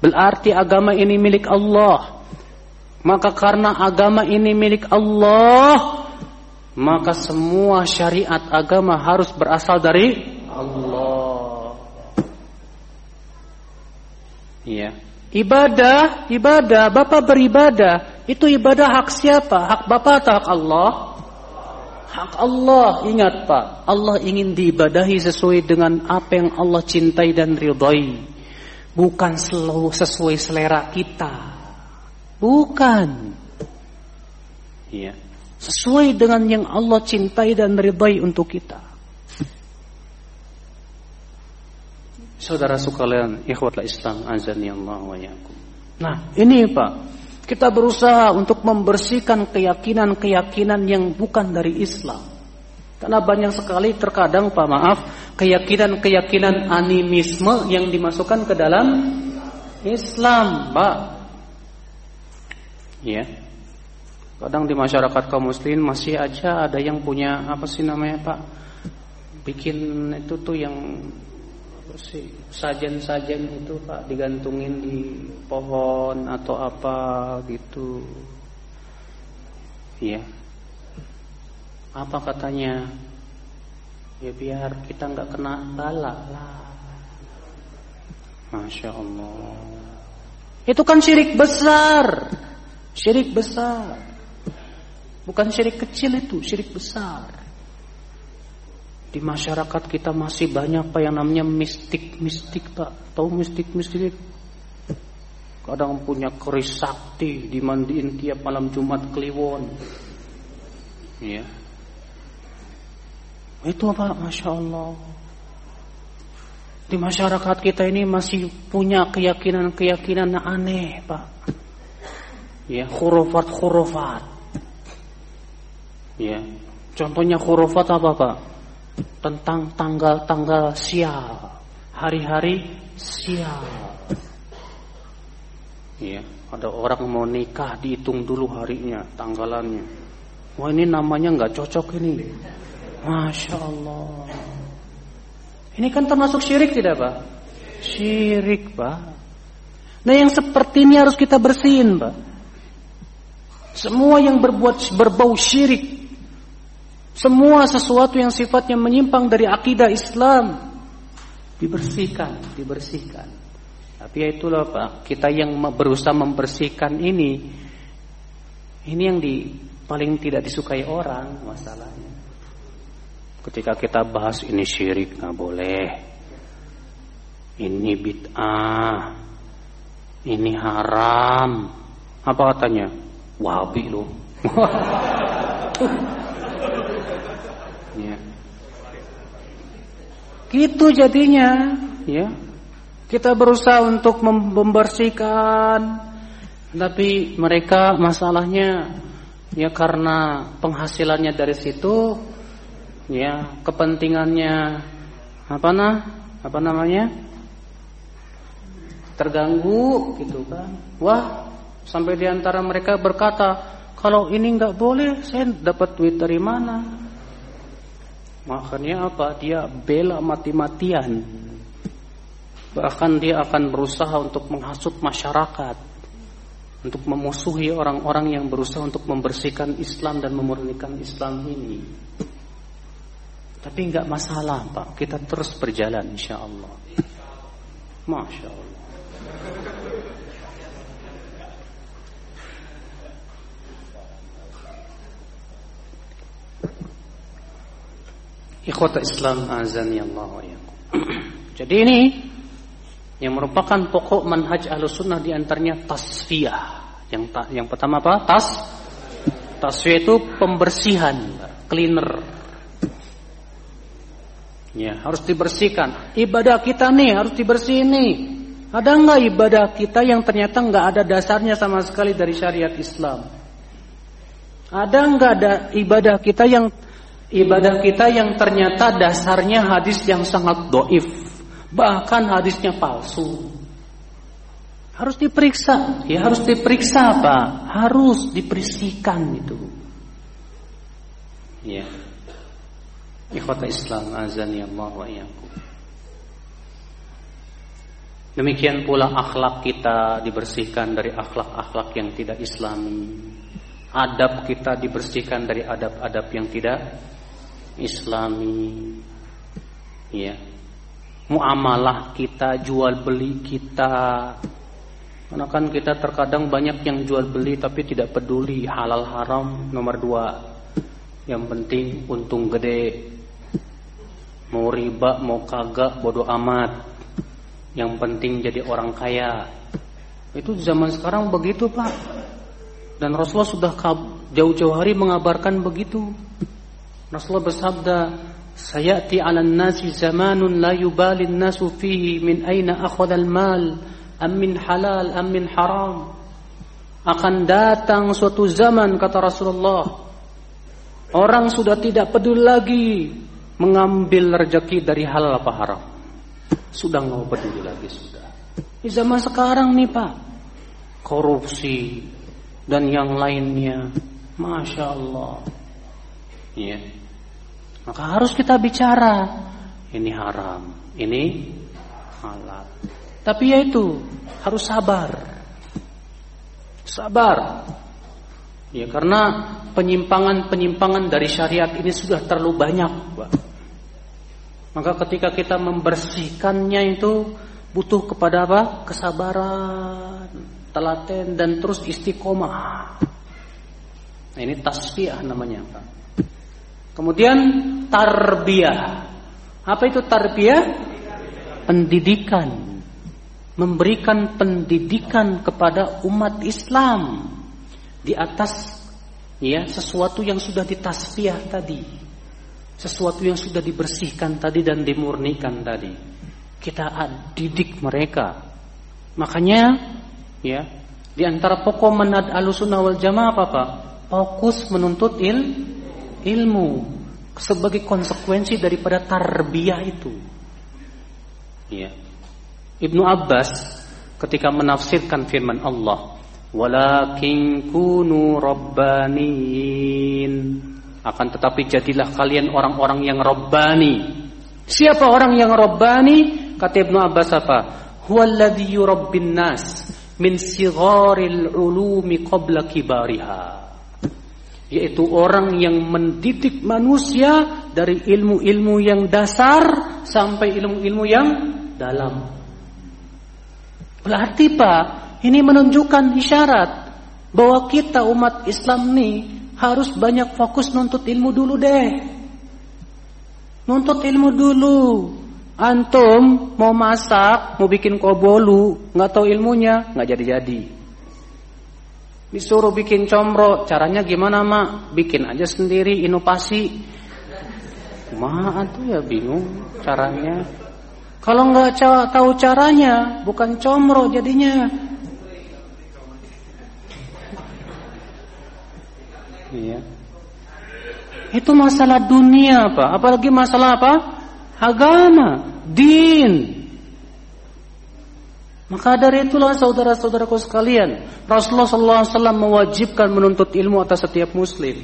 Berarti agama ini milik Allah. Maka karena agama ini milik Allah, maka semua syariat agama harus berasal dari Allah. Iya. Ibadah, ibadah, Bapak beribadah, itu ibadah hak siapa? Hak Bapak atau hak Allah? Hak Allah, ingat Pak, Allah ingin diibadahi sesuai dengan apa yang Allah cintai dan ridhai. Bukan selalu sesuai selera kita. Bukan. Iya. Sesuai dengan yang Allah cintai dan ridhai untuk kita. Saudara sekalian, ikhwatlah Islam, azani Allah wa yakum. Nah, ini Pak, kita berusaha untuk membersihkan keyakinan-keyakinan yang bukan dari Islam. Karena banyak sekali terkadang Pak maaf, keyakinan-keyakinan animisme yang dimasukkan ke dalam Islam, Pak. Ya. Kadang di masyarakat kaum muslimin masih aja ada yang punya apa sih namanya, Pak? Bikin itu tuh yang sih sajen-sajen itu Pak digantungin di pohon atau apa gitu. Iya. Apa katanya? Ya biar kita nggak kena bala lah. Masya Allah. Itu kan syirik besar. Syirik besar. Bukan syirik kecil itu, syirik besar. Di masyarakat kita masih banyak pak yang namanya mistik-mistik pak. Tahu mistik-mistik? Kadang punya keris sakti dimandiin tiap malam Jumat Kliwon. Ya. Itu apa? Masya Allah. Di masyarakat kita ini masih punya keyakinan-keyakinan aneh, Pak. Ya, khurafat-khurafat. Ya. Contohnya khurafat apa, Pak? Tentang tanggal-tanggal sial, hari-hari sial. Iya, ada orang mau nikah dihitung dulu harinya, tanggalannya. Wah ini namanya nggak cocok ini. Masya Allah. Ini kan termasuk syirik tidak pak? Syirik pak. Nah yang seperti ini harus kita bersihin pak. Semua yang berbuat berbau syirik semua sesuatu yang sifatnya menyimpang dari akidah Islam dibersihkan, dibersihkan. Tapi ya itulah Pak, kita yang berusaha membersihkan ini ini yang di paling tidak disukai orang masalahnya. Ketika kita bahas ini syirik nggak boleh. Ini bid'ah. Ini haram. Apa katanya? Wabi loh. Gitu jadinya, ya. Kita berusaha untuk membersihkan, tapi mereka masalahnya ya karena penghasilannya dari situ, ya kepentingannya apa nah, apa namanya terganggu gitu kan. Wah, sampai di antara mereka berkata, kalau ini nggak boleh, saya dapat duit dari mana? Makanya apa? Dia bela mati-matian. Bahkan dia akan berusaha untuk menghasut masyarakat. untuk memusuhi orang-orang yang berusaha untuk membersihkan Islam dan memurnikan Islam ini. Tapi nggak masalah Pak, kita terus berjalan insya Allah. Masya Allah. Ikhwata Islam azani Allah wa Jadi ini yang merupakan pokok manhaj Ahlussunnah di antaranya tasfiyah. Yang ta yang pertama apa? Tas tasfiyah itu pembersihan, cleaner. Ya, harus dibersihkan. Ibadah kita nih harus dibersihin nih. Ada nggak ibadah kita yang ternyata nggak ada dasarnya sama sekali dari syariat Islam? Ada nggak ada ibadah kita yang ibadah kita yang ternyata dasarnya hadis yang sangat doif? Bahkan hadisnya palsu. Harus diperiksa. Ya harus diperiksa apa? Harus dibersihkan itu. Ya. Ikhwata Islam azani Allah wa iyyakum. Demikian pula akhlak kita dibersihkan dari akhlak-akhlak yang tidak islami. Adab kita dibersihkan dari adab-adab yang tidak islami. Ya muamalah kita, jual beli kita. Karena kan kita terkadang banyak yang jual beli tapi tidak peduli halal haram nomor dua. Yang penting untung gede. Mau riba, mau kagak, bodoh amat. Yang penting jadi orang kaya. Itu zaman sekarang begitu pak. Dan Rasulullah sudah jauh-jauh hari mengabarkan begitu. Rasulullah bersabda, sayati 'ala nasi zamanun la yubali nasu fihi min aina akhadha al-mal am min halal am min haram. Akan datang suatu zaman kata Rasulullah orang sudah tidak peduli lagi mengambil rezeki dari halal apa haram. Sudah nggak peduli lagi sudah. Di zaman sekarang nih Pak korupsi dan yang lainnya Masya Allah. Ya maka harus kita bicara ini haram, ini halal. Tapi ya itu harus sabar. Sabar. Ya karena penyimpangan-penyimpangan dari syariat ini sudah terlalu banyak, Pak. Maka ketika kita membersihkannya itu butuh kepada apa? Kesabaran, telaten dan terus istiqomah. Nah, ini tasfiyah namanya, Pak. Kemudian tarbiyah. Apa itu tarbiyah? Pendidikan. Memberikan pendidikan kepada umat Islam di atas ya sesuatu yang sudah ditasfiah tadi. Sesuatu yang sudah dibersihkan tadi dan dimurnikan tadi. Kita didik mereka. Makanya ya di antara pokok manhaj Ahlussunnah wal Jamaah apa Pak? Fokus menuntut il ilmu sebagai konsekuensi daripada tarbiyah itu. Ya. Ibnu Abbas ketika menafsirkan firman Allah, "Walakin kunu rabbaniin." Akan tetapi jadilah kalian orang-orang yang rabbani. Siapa orang yang rabbani? Kata Ibnu Abbas apa? Huwallazi yurabbin nas min sigharil ulumi qabla kibariha yaitu orang yang mendidik manusia dari ilmu-ilmu yang dasar sampai ilmu-ilmu yang dalam. Berarti Pak, ini menunjukkan isyarat bahwa kita umat Islam nih harus banyak fokus nuntut ilmu dulu deh. Nuntut ilmu dulu. Antum mau masak, mau bikin kobolu, nggak tahu ilmunya, nggak jadi-jadi. Disuruh bikin comro, caranya gimana mak? Bikin aja sendiri, inovasi. Ma tuh ya bingung caranya. Kalau nggak tahu caranya, bukan comro jadinya. Iya. Itu masalah dunia, Pak. Apalagi masalah apa? Agama, din. Maka dari itulah saudara-saudaraku sekalian, Rasulullah SAW mewajibkan menuntut ilmu atas setiap muslim.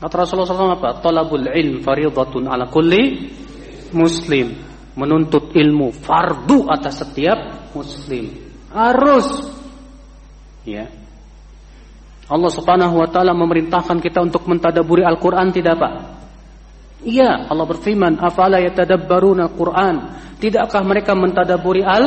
Kata Rasulullah SAW apa? Talabul ilm faridatun ala kulli muslim. Menuntut ilmu fardu atas setiap muslim. Harus. Ya. Allah Subhanahu wa taala memerintahkan kita untuk mentadaburi Al-Qur'an tidak, Pak? Iya, Allah berfirman, "Afala yatadabbaruna Al-Qur'an?" Tidakkah mereka mentadaburi Al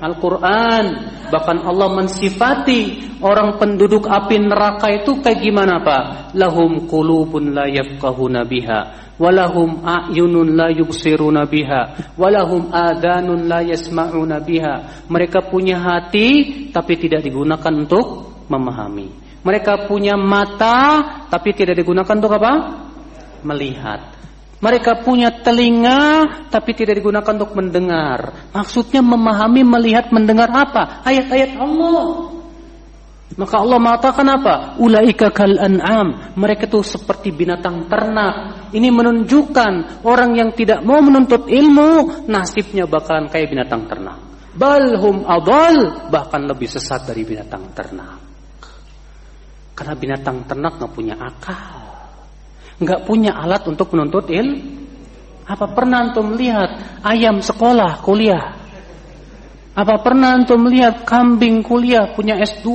Al-Quran Bahkan Allah mensifati Orang penduduk api neraka itu Kayak gimana Pak? Lahum kulubun la yafqahuna biha Walahum a'yunun la yubsiruna biha Walahum adanun la yasma'una biha Mereka punya hati Tapi tidak digunakan untuk memahami Mereka punya mata Tapi tidak digunakan untuk apa? Melihat mereka punya telinga tapi tidak digunakan untuk mendengar. Maksudnya memahami, melihat, mendengar apa? Ayat-ayat Allah. Maka Allah mengatakan apa? Ulaika kal an'am. Mereka itu seperti binatang ternak. Ini menunjukkan orang yang tidak mau menuntut ilmu, nasibnya bakalan kayak binatang ternak. Balhum adal, bahkan lebih sesat dari binatang ternak. Karena binatang ternak nggak punya akal nggak punya alat untuk menuntut il. Apa pernah antum melihat ayam sekolah kuliah? Apa pernah antum melihat kambing kuliah punya S2?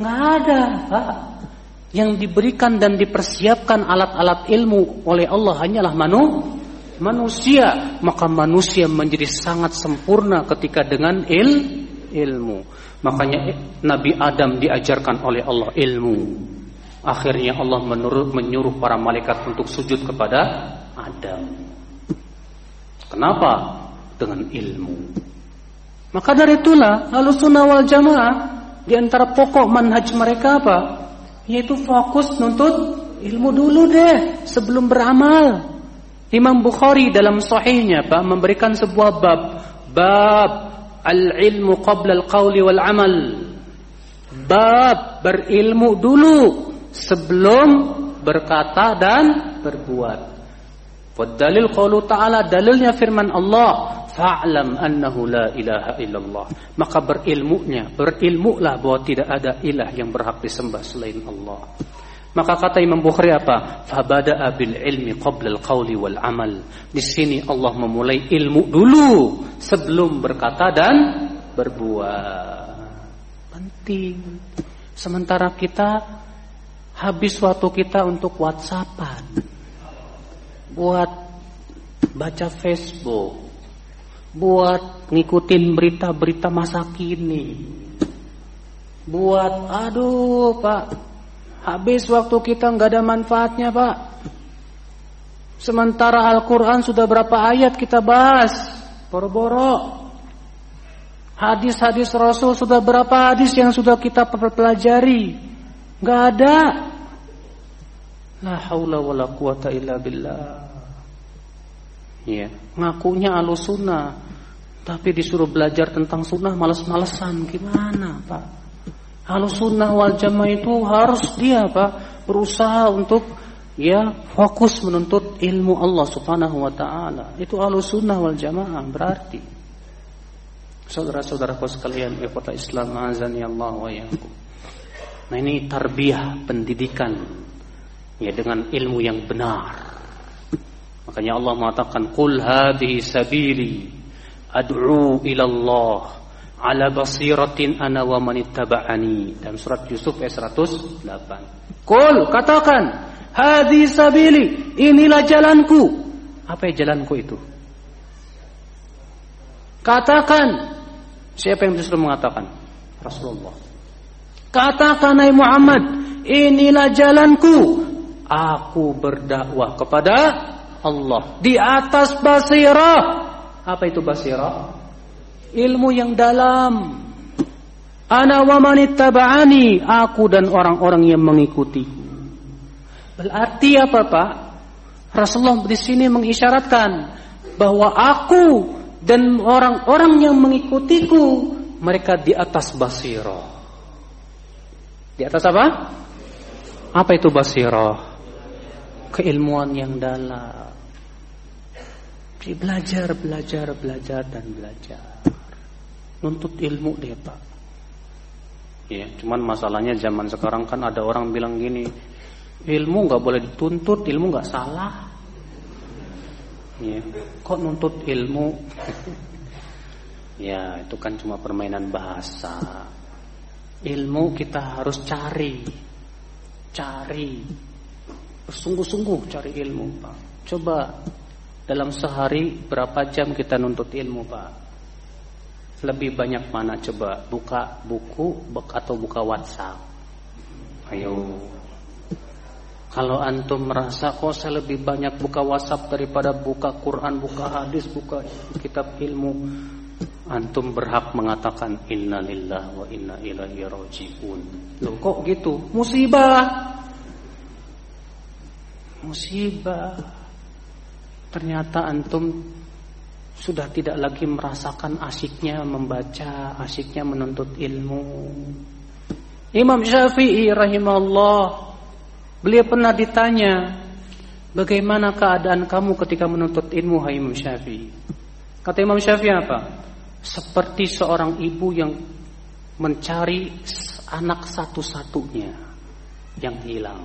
Nggak ada, Pak. Yang diberikan dan dipersiapkan alat-alat ilmu oleh Allah hanyalah manu, manusia. Maka manusia menjadi sangat sempurna ketika dengan il, ilmu. Makanya Nabi Adam diajarkan oleh Allah ilmu. Akhirnya Allah menurut, menyuruh para malaikat untuk sujud kepada Adam. Kenapa? Dengan ilmu. Maka dari itulah Ahlussunnah wal Jamaah di antara pokok manhaj mereka apa? Yaitu fokus nuntut ilmu dulu deh sebelum beramal. Imam Bukhari dalam sahihnya Pak memberikan sebuah bab bab al-ilmu qabla al-qawli wal amal. Bab berilmu dulu sebelum berkata dan berbuat. Wadalil qaulu ta'ala dalilnya firman Allah, fa'lam annahu la ilaha illallah. Maka berilmunya, berilmulah bahwa tidak ada ilah yang berhak disembah selain Allah. Maka kata Imam Bukhari apa? Fabada'a bil ilmi qabla al-qawli wal amal. Di sini Allah memulai ilmu dulu sebelum berkata dan berbuat. Penting. Sementara kita habis waktu kita untuk WhatsAppan, buat baca Facebook, buat ngikutin berita-berita masa kini, buat aduh Pak, habis waktu kita nggak ada manfaatnya Pak. Sementara Al-Quran sudah berapa ayat kita bahas, boro-boro. Hadis-hadis Rasul sudah berapa hadis yang sudah kita pelajari. Gak ada. La haula wala quwata illa billah. Ya, ngakunya alusuna, tapi disuruh belajar tentang sunnah males-malesan gimana, Pak? Alusuna wal jamaah itu harus dia, Pak, berusaha untuk ya fokus menuntut ilmu Allah Subhanahu wa taala. Itu alusuna wal jamaah berarti. Saudara-saudaraku sekalian, ikhwata Islam azan ya Allah wa yakum. Nah ini tarbiyah pendidikan ya dengan ilmu yang benar. Makanya Allah mengatakan qul hadhihi sabili ad'u ila Allah ala basiratin ana wa man dalam surat Yusuf ayat 108. Qul katakan hadhihi sabili inilah jalanku. Apa ya jalanku itu? Katakan siapa yang justru mengatakan? Rasulullah. Katakan Nabi Muhammad, inilah jalanku. Aku berdakwah kepada Allah di atas basirah. Apa itu basirah? Ilmu yang dalam. Ana wa manittaba'ani, aku dan orang-orang yang mengikuti. Berarti apa, Pak? Rasulullah di sini mengisyaratkan bahwa aku dan orang-orang yang mengikutiku mereka di atas basirah. Di atas apa? Apa itu basirah? Keilmuan yang dalam. Jadi belajar, belajar, belajar dan belajar. Nuntut ilmu deh Pak. Ya, cuman masalahnya zaman sekarang kan ada orang bilang gini, ilmu nggak boleh dituntut, ilmu nggak salah. Ya, kok nuntut ilmu? ya, itu kan cuma permainan bahasa. Ilmu kita harus cari. Cari. Bersungguh-sungguh cari ilmu, Pak. Coba dalam sehari berapa jam kita nuntut ilmu, Pak? Lebih banyak mana coba buka buku atau buka WhatsApp? Ayo. Kalau antum merasa kok saya lebih banyak buka WhatsApp daripada buka Quran, buka hadis, buka kitab ilmu, antum berhak mengatakan innalillah wa inna ilaihi rajiun. Loh kok gitu? Musibah. Musibah. Ternyata antum sudah tidak lagi merasakan asiknya membaca, asiknya menuntut ilmu. Imam Syafi'i rahimahullah beliau pernah ditanya, "Bagaimana keadaan kamu ketika menuntut ilmu, hai Imam Syafi'i?" Kata Imam Syafi'i apa? Seperti seorang ibu yang mencari anak satu-satunya yang hilang.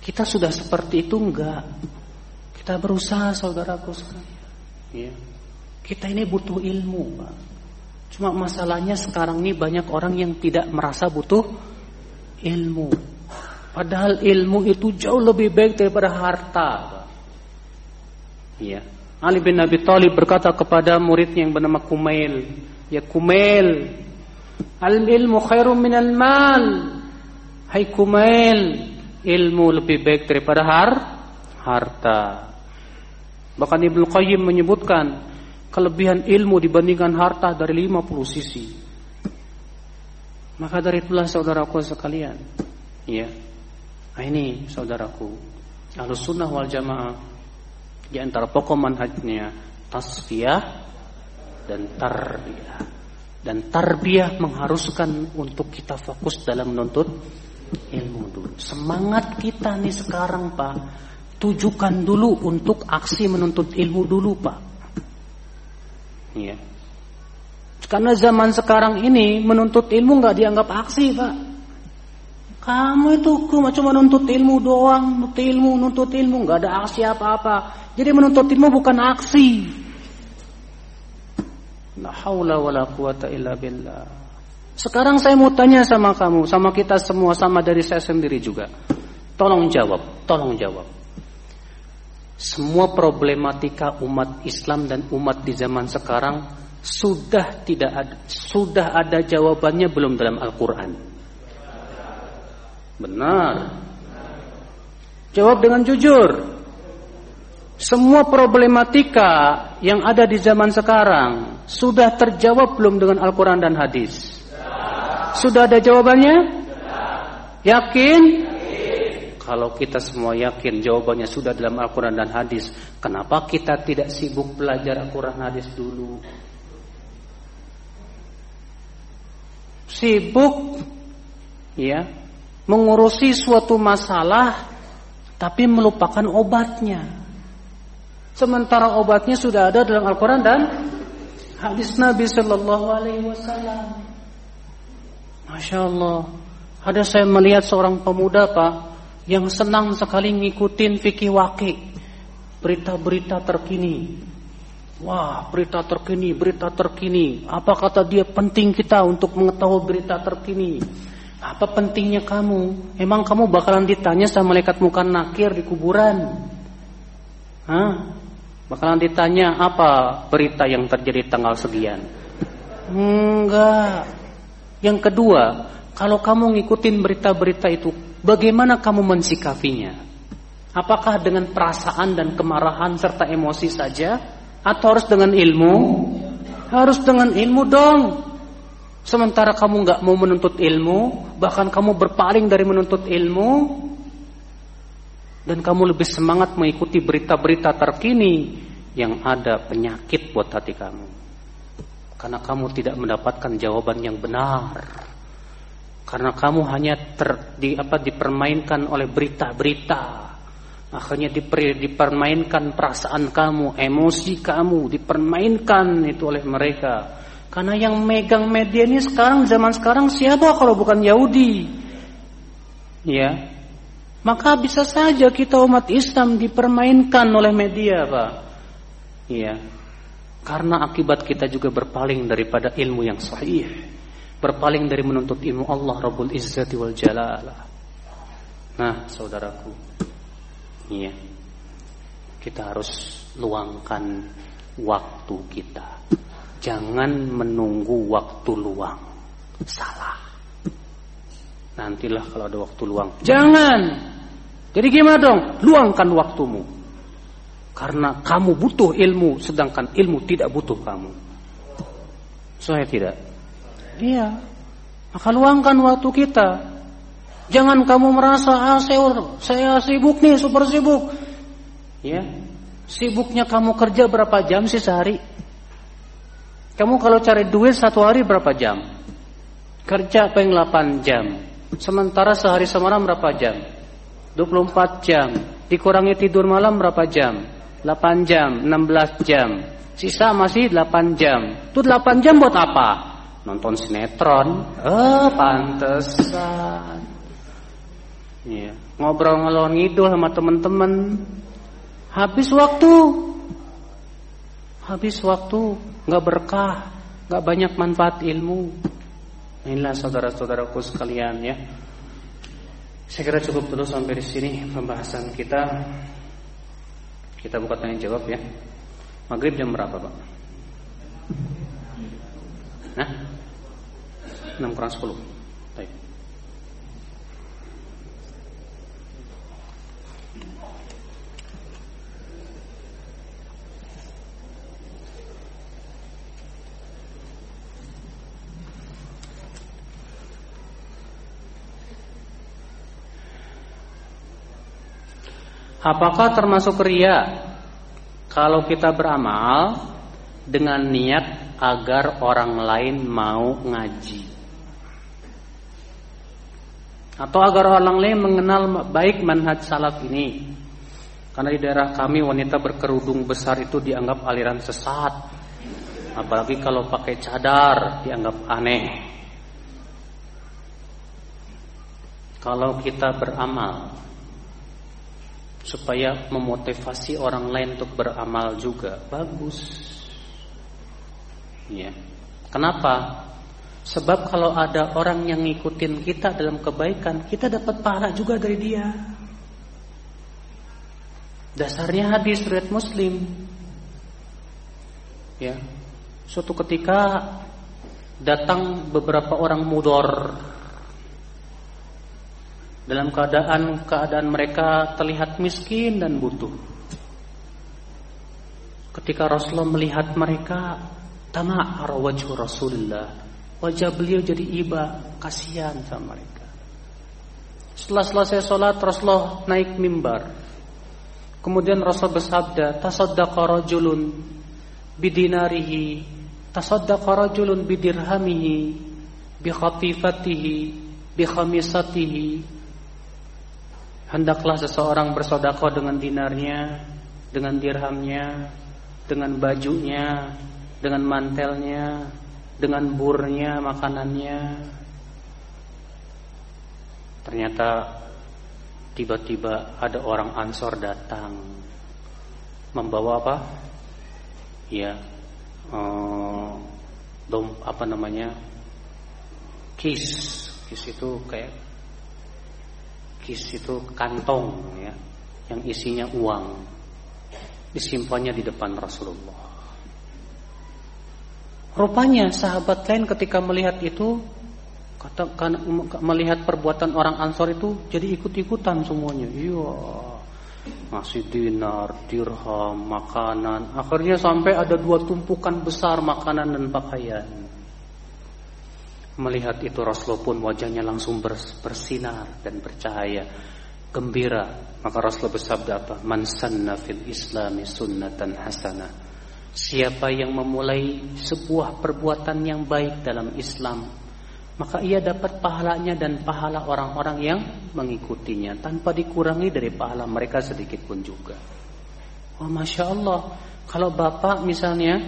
Kita sudah seperti itu enggak? Kita berusaha saudaraku sekalian. Ya. Kita ini butuh ilmu, Pak. Cuma masalahnya sekarang ini banyak orang yang tidak merasa butuh ilmu. Padahal ilmu itu jauh lebih baik daripada harta. Iya. Ali bin Abi Thalib berkata kepada muridnya yang bernama Kumail, "Ya Kumail, al-ilmu khairum minal mal." Hai Kumail, ilmu lebih baik daripada har harta. Bahkan Ibnu Qayyim menyebutkan kelebihan ilmu dibandingkan harta dari 50 sisi. Maka dari itulah saudaraku sekalian, ya. Nah ini saudaraku, Ahlus Sunnah wal Jamaah di antara pokok manhajnya tasfiyah dan tarbiyah. Dan tarbiyah mengharuskan untuk kita fokus dalam menuntut ilmu dulu. Semangat kita nih sekarang Pak, tujukan dulu untuk aksi menuntut ilmu dulu Pak. Iya. Karena zaman sekarang ini menuntut ilmu nggak dianggap aksi Pak. Kamu itu cuma nuntut ilmu doang, nuntut ilmu, nuntut ilmu, nggak ada aksi apa-apa. Jadi menuntut ilmu bukan aksi. La haula wala quwata illa billah. Sekarang saya mau tanya sama kamu, sama kita semua, sama dari saya sendiri juga. Tolong jawab, tolong jawab. Semua problematika umat Islam dan umat di zaman sekarang sudah tidak ada, sudah ada jawabannya belum dalam Al-Qur'an. Benar. Jawab dengan jujur. Semua problematika yang ada di zaman sekarang sudah terjawab belum dengan Al-Quran dan hadis? Sudah ada jawabannya? Yakin? Kalau kita semua yakin jawabannya sudah dalam Al-Quran dan hadis, kenapa kita tidak sibuk belajar Al-Quran hadis dulu? Sibuk, ya, mengurusi suatu masalah tapi melupakan obatnya. Sementara obatnya sudah ada dalam Al-Quran dan hadis Nabi Sallallahu Alaihi Wasallam. Masya Allah. Ada saya melihat seorang pemuda pak yang senang sekali ngikutin fikih waki, berita-berita terkini. Wah, berita terkini, berita terkini. Apa kata dia penting kita untuk mengetahui berita terkini? Apa pentingnya kamu? Emang kamu bakalan ditanya sama malaikat muka nakir di kuburan? Hah? Bakalan ditanya apa berita yang terjadi tanggal sekian? Enggak. Yang kedua, kalau kamu ngikutin berita-berita itu, bagaimana kamu mensikapinya? Apakah dengan perasaan dan kemarahan serta emosi saja? Atau harus dengan ilmu? Harus dengan ilmu dong. Sementara kamu nggak mau menuntut ilmu, bahkan kamu berpaling dari menuntut ilmu, dan kamu lebih semangat mengikuti berita-berita terkini yang ada penyakit buat hati kamu. Karena kamu tidak mendapatkan jawaban yang benar. Karena kamu hanya ter, di, apa, dipermainkan oleh berita-berita. Akhirnya diper, dipermainkan perasaan kamu, emosi kamu, dipermainkan itu oleh mereka karena yang megang media ini sekarang zaman sekarang siapa kalau bukan Yahudi? Ya. Maka bisa saja kita umat Islam dipermainkan oleh media, Pak. Ya. Karena akibat kita juga berpaling daripada ilmu yang sahih. berpaling dari menuntut ilmu Allah Rabbul Izzati wal Jalalah. Nah, saudaraku, iya, kita harus luangkan waktu kita. Jangan menunggu waktu luang. Salah. Nantilah kalau ada waktu luang. Jangan. Jadi gimana dong? Luangkan waktumu. Karena kamu butuh ilmu, sedangkan ilmu tidak butuh kamu. Saya tidak. Iya. Maka luangkan waktu kita. Jangan kamu merasa ah, saya, saya sibuk nih, super sibuk. Ya. Sibuknya kamu kerja berapa jam sih sehari? Kamu kalau cari duit satu hari berapa jam? Kerja paling 8 jam. Sementara sehari semalam berapa jam? 24 jam. Dikurangi tidur malam berapa jam? 8 jam, 16 jam. Sisa masih 8 jam. Itu 8 jam buat apa? Nonton sinetron. Eh, pantesan. Iya. Ngobrol ngalor ngidul sama teman-teman. Habis waktu. Habis waktu, nggak berkah, nggak banyak manfaat ilmu. Inilah saudara-saudaraku sekalian ya. Saya kira cukup dulu sampai di sini pembahasan kita. Kita buka tanya jawab ya. Maghrib jam berapa Pak? Nah? 6 kurang 10 Apakah termasuk ria kalau kita beramal dengan niat agar orang lain mau ngaji? Atau agar orang lain mengenal baik manhaj salaf ini? Karena di daerah kami wanita berkerudung besar itu dianggap aliran sesat. Apalagi kalau pakai cadar dianggap aneh. Kalau kita beramal supaya memotivasi orang lain untuk beramal juga bagus. Ya. Kenapa? Sebab kalau ada orang yang ngikutin kita dalam kebaikan, kita dapat pahala juga dari dia. Dasarnya hadis riwayat Muslim. Ya. Suatu ketika datang beberapa orang mudor dalam keadaan keadaan mereka terlihat miskin dan butuh. Ketika Rasulullah melihat mereka, tama'ar wajhu Rasulullah. Wajah beliau jadi iba, kasihan sama mereka. Setelah selesai sholat, Rasulullah naik mimbar. Kemudian Rasul bersabda, tasaddaqa rajulun bidinarihi, tasaddaqa rajulun bidirhamihi, bi khatifatihi, bi khamisatihi, Hendaklah seseorang bersodakoh dengan dinarnya, dengan dirhamnya, dengan bajunya, dengan mantelnya, dengan burnya, makanannya. Ternyata tiba-tiba ada orang Ansor datang membawa apa? Ya, eh, dom apa namanya? Kis, kis itu kayak kis itu kantong ya yang isinya uang disimpannya di depan Rasulullah. Rupanya sahabat lain ketika melihat itu kata melihat perbuatan orang Ansor itu jadi ikut-ikutan semuanya. Iya. Masih dinar, dirham, makanan. Akhirnya sampai ada dua tumpukan besar makanan dan pakaian. Melihat itu Rasulullah pun wajahnya langsung bersinar dan bercahaya Gembira. Maka Rasulullah bersabda apa? Man sanna fil islami sunnatan hasanah Siapa yang memulai sebuah perbuatan yang baik dalam Islam Maka ia dapat pahalanya dan pahala orang-orang yang mengikutinya. Tanpa dikurangi dari pahala mereka sedikit pun juga. Wah Masya Allah. Kalau bapak misalnya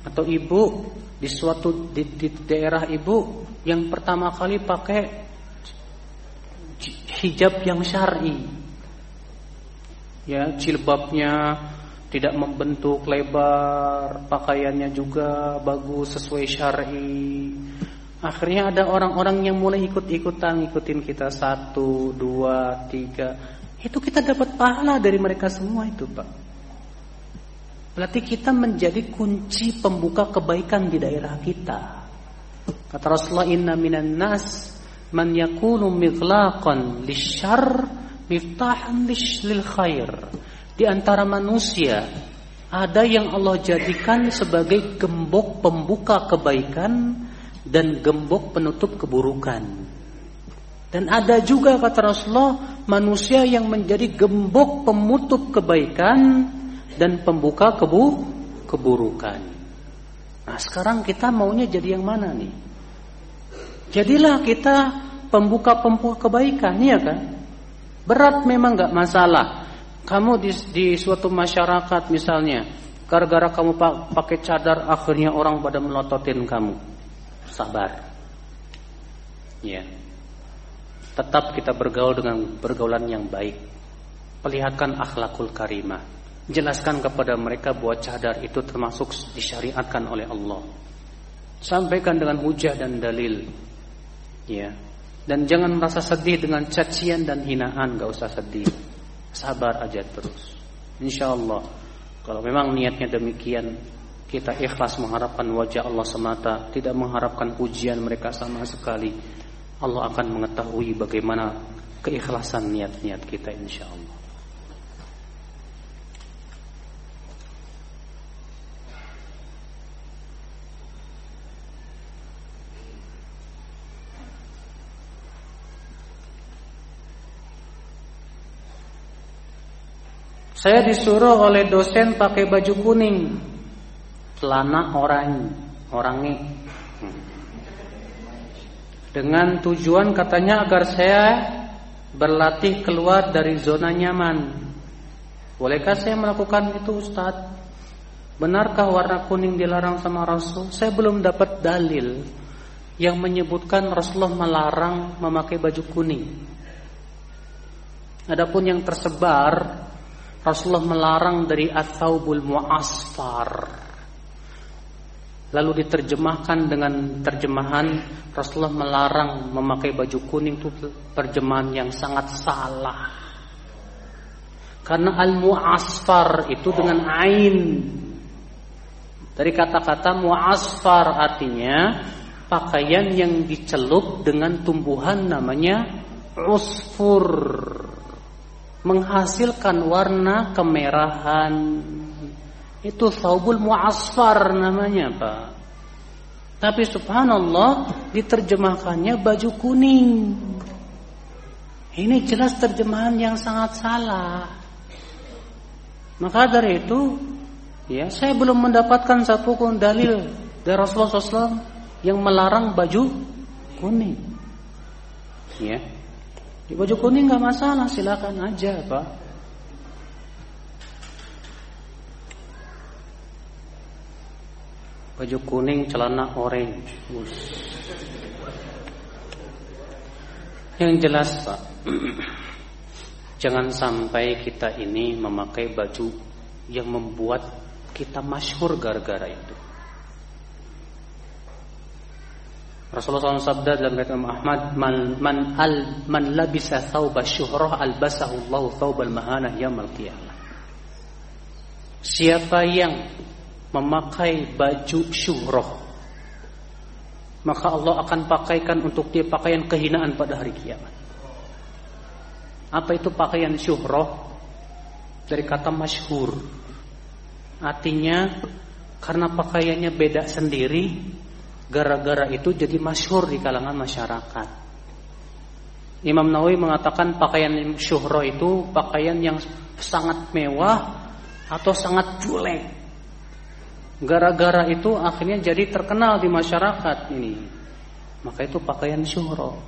Atau ibu di suatu di, di daerah ibu yang pertama kali pakai hijab yang syar'i. Ya, jilbabnya tidak membentuk lebar, pakaiannya juga bagus sesuai syar'i. Akhirnya ada orang-orang yang mulai ikut-ikutan ngikutin kita satu, dua, tiga. Itu kita dapat pahala dari mereka semua itu, Pak. Berarti kita menjadi kunci pembuka kebaikan di daerah kita. Kata Rasulullah inna minan nas man yakunu mighlaqan lisyarr miftahan lil khair. Di antara manusia ada yang Allah jadikan sebagai gembok pembuka kebaikan dan gembok penutup keburukan. Dan ada juga kata Rasulullah manusia yang menjadi gembok pemutup kebaikan dan pembuka kebu keburukan. Nah, sekarang kita maunya jadi yang mana nih? Jadilah kita pembuka-pembuka kebaikan, ya kan? Berat memang nggak masalah. Kamu di, di suatu masyarakat misalnya, gara-gara kamu pakai cadar akhirnya orang pada melototin kamu sabar. Ya. Tetap kita bergaul dengan pergaulan yang baik. Perlihatkan akhlakul karimah. Jelaskan kepada mereka bahwa cadar itu termasuk disyariatkan oleh Allah. Sampaikan dengan hujah dan dalil. Ya. Dan jangan merasa sedih dengan cacian dan hinaan, gak usah sedih. Sabar aja terus. Insya Allah, kalau memang niatnya demikian, kita ikhlas mengharapkan wajah Allah semata, tidak mengharapkan pujian mereka sama sekali, Allah akan mengetahui bagaimana keikhlasan niat-niat kita insya Allah. Saya disuruh oleh dosen pakai baju kuning celana orang orangnya dengan tujuan katanya agar saya berlatih keluar dari zona nyaman. Bolehkah saya melakukan itu Ustaz? Benarkah warna kuning dilarang sama Rasul? Saya belum dapat dalil yang menyebutkan Rasulullah melarang memakai baju kuning. Adapun yang tersebar Rasulullah melarang dari atsaubul muasfar Lalu diterjemahkan dengan terjemahan Rasulullah melarang memakai baju kuning itu terjemahan yang sangat salah. Karena al-mu'asfar itu dengan ain. Dari kata-kata mu'asfar artinya pakaian yang dicelup dengan tumbuhan namanya usfur. Menghasilkan warna kemerahan, itu saubul mu'asfar namanya Pak. Tapi subhanallah Diterjemahkannya baju kuning. Ini jelas terjemahan yang sangat salah. Maka dari itu ya Saya belum mendapatkan satu pun dalil Dari Rasulullah SAW Yang melarang baju kuning. Ya di baju kuning nggak masalah, silakan aja, Pak. baju kuning, celana orange. Yang jelas Pak, jangan sampai kita ini memakai baju yang membuat kita masyhur gara-gara itu. Rasulullah SAW sabda dalam kata Ahmad man man al man labisa thawba syuhrah albasahu Allah thawbal mahanah yaumil qiyamah. Siapa yang memakai baju syuhroh maka Allah akan pakaikan untuk dia pakaian kehinaan pada hari kiamat. Apa itu pakaian syuhroh? Dari kata masyhur. Artinya karena pakaiannya beda sendiri, gara-gara itu jadi masyhur di kalangan masyarakat. Imam Nawawi mengatakan pakaian syuhroh itu pakaian yang sangat mewah atau sangat julek Gara-gara itu akhirnya jadi terkenal di masyarakat ini. Maka itu pakaian syuhro.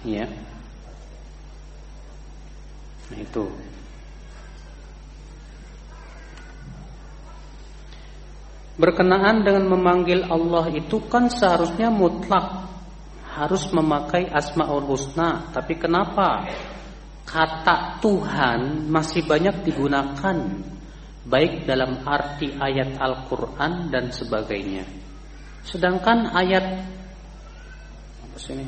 Ya. Nah itu. Berkenaan dengan memanggil Allah itu kan seharusnya mutlak harus memakai asmaul husna. Tapi kenapa kata Tuhan masih banyak digunakan baik dalam arti ayat Al-Quran dan sebagainya. Sedangkan ayat apa sini?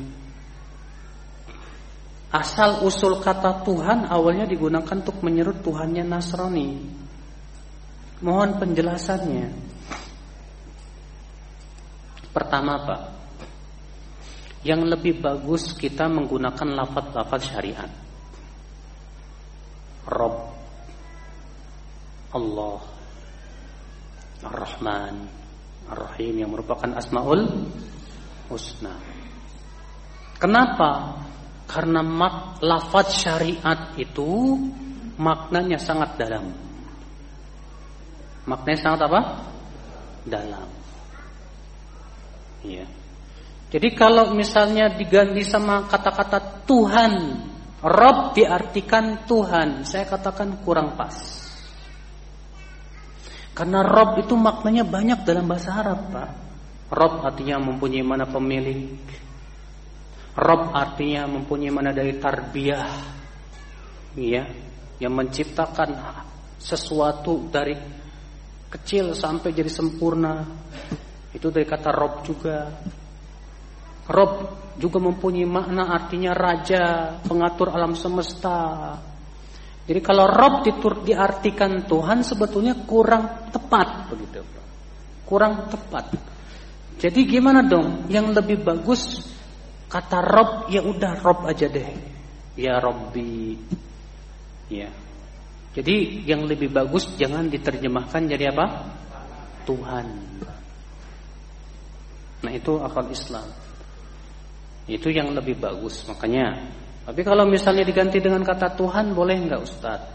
Asal usul kata Tuhan awalnya digunakan untuk menyerut Tuhannya Nasrani. Mohon penjelasannya. Pertama, Pak. Yang lebih bagus kita menggunakan lafaz-lafaz syariat. Rob Allah Ar-Rahman Ar-Rahim yang merupakan Asmaul Husna. Kenapa? Karena mak, lafaz syariat itu maknanya sangat dalam. Maknanya sangat apa? Dalam. Iya. Jadi kalau misalnya diganti sama kata-kata Tuhan, Rob diartikan Tuhan, saya katakan kurang pas. Karena Rob itu maknanya banyak dalam bahasa Arab, Pak. Rob artinya mempunyai mana pemilik. Rob artinya mempunyai mana dari tarbiyah. Iya, yang menciptakan sesuatu dari kecil sampai jadi sempurna. Itu dari kata Rob juga. Rob juga mempunyai makna artinya raja, pengatur alam semesta. Jadi kalau Rob ditur, diartikan Tuhan sebetulnya kurang tepat begitu, kurang tepat. Jadi gimana dong? Yang lebih bagus kata Rob ya udah Rob aja deh, ya Robbi, ya. Jadi yang lebih bagus jangan diterjemahkan jadi apa? Tuhan. Nah itu akal Islam. Itu yang lebih bagus. Makanya tapi kalau misalnya diganti dengan kata Tuhan boleh nggak Ustadz?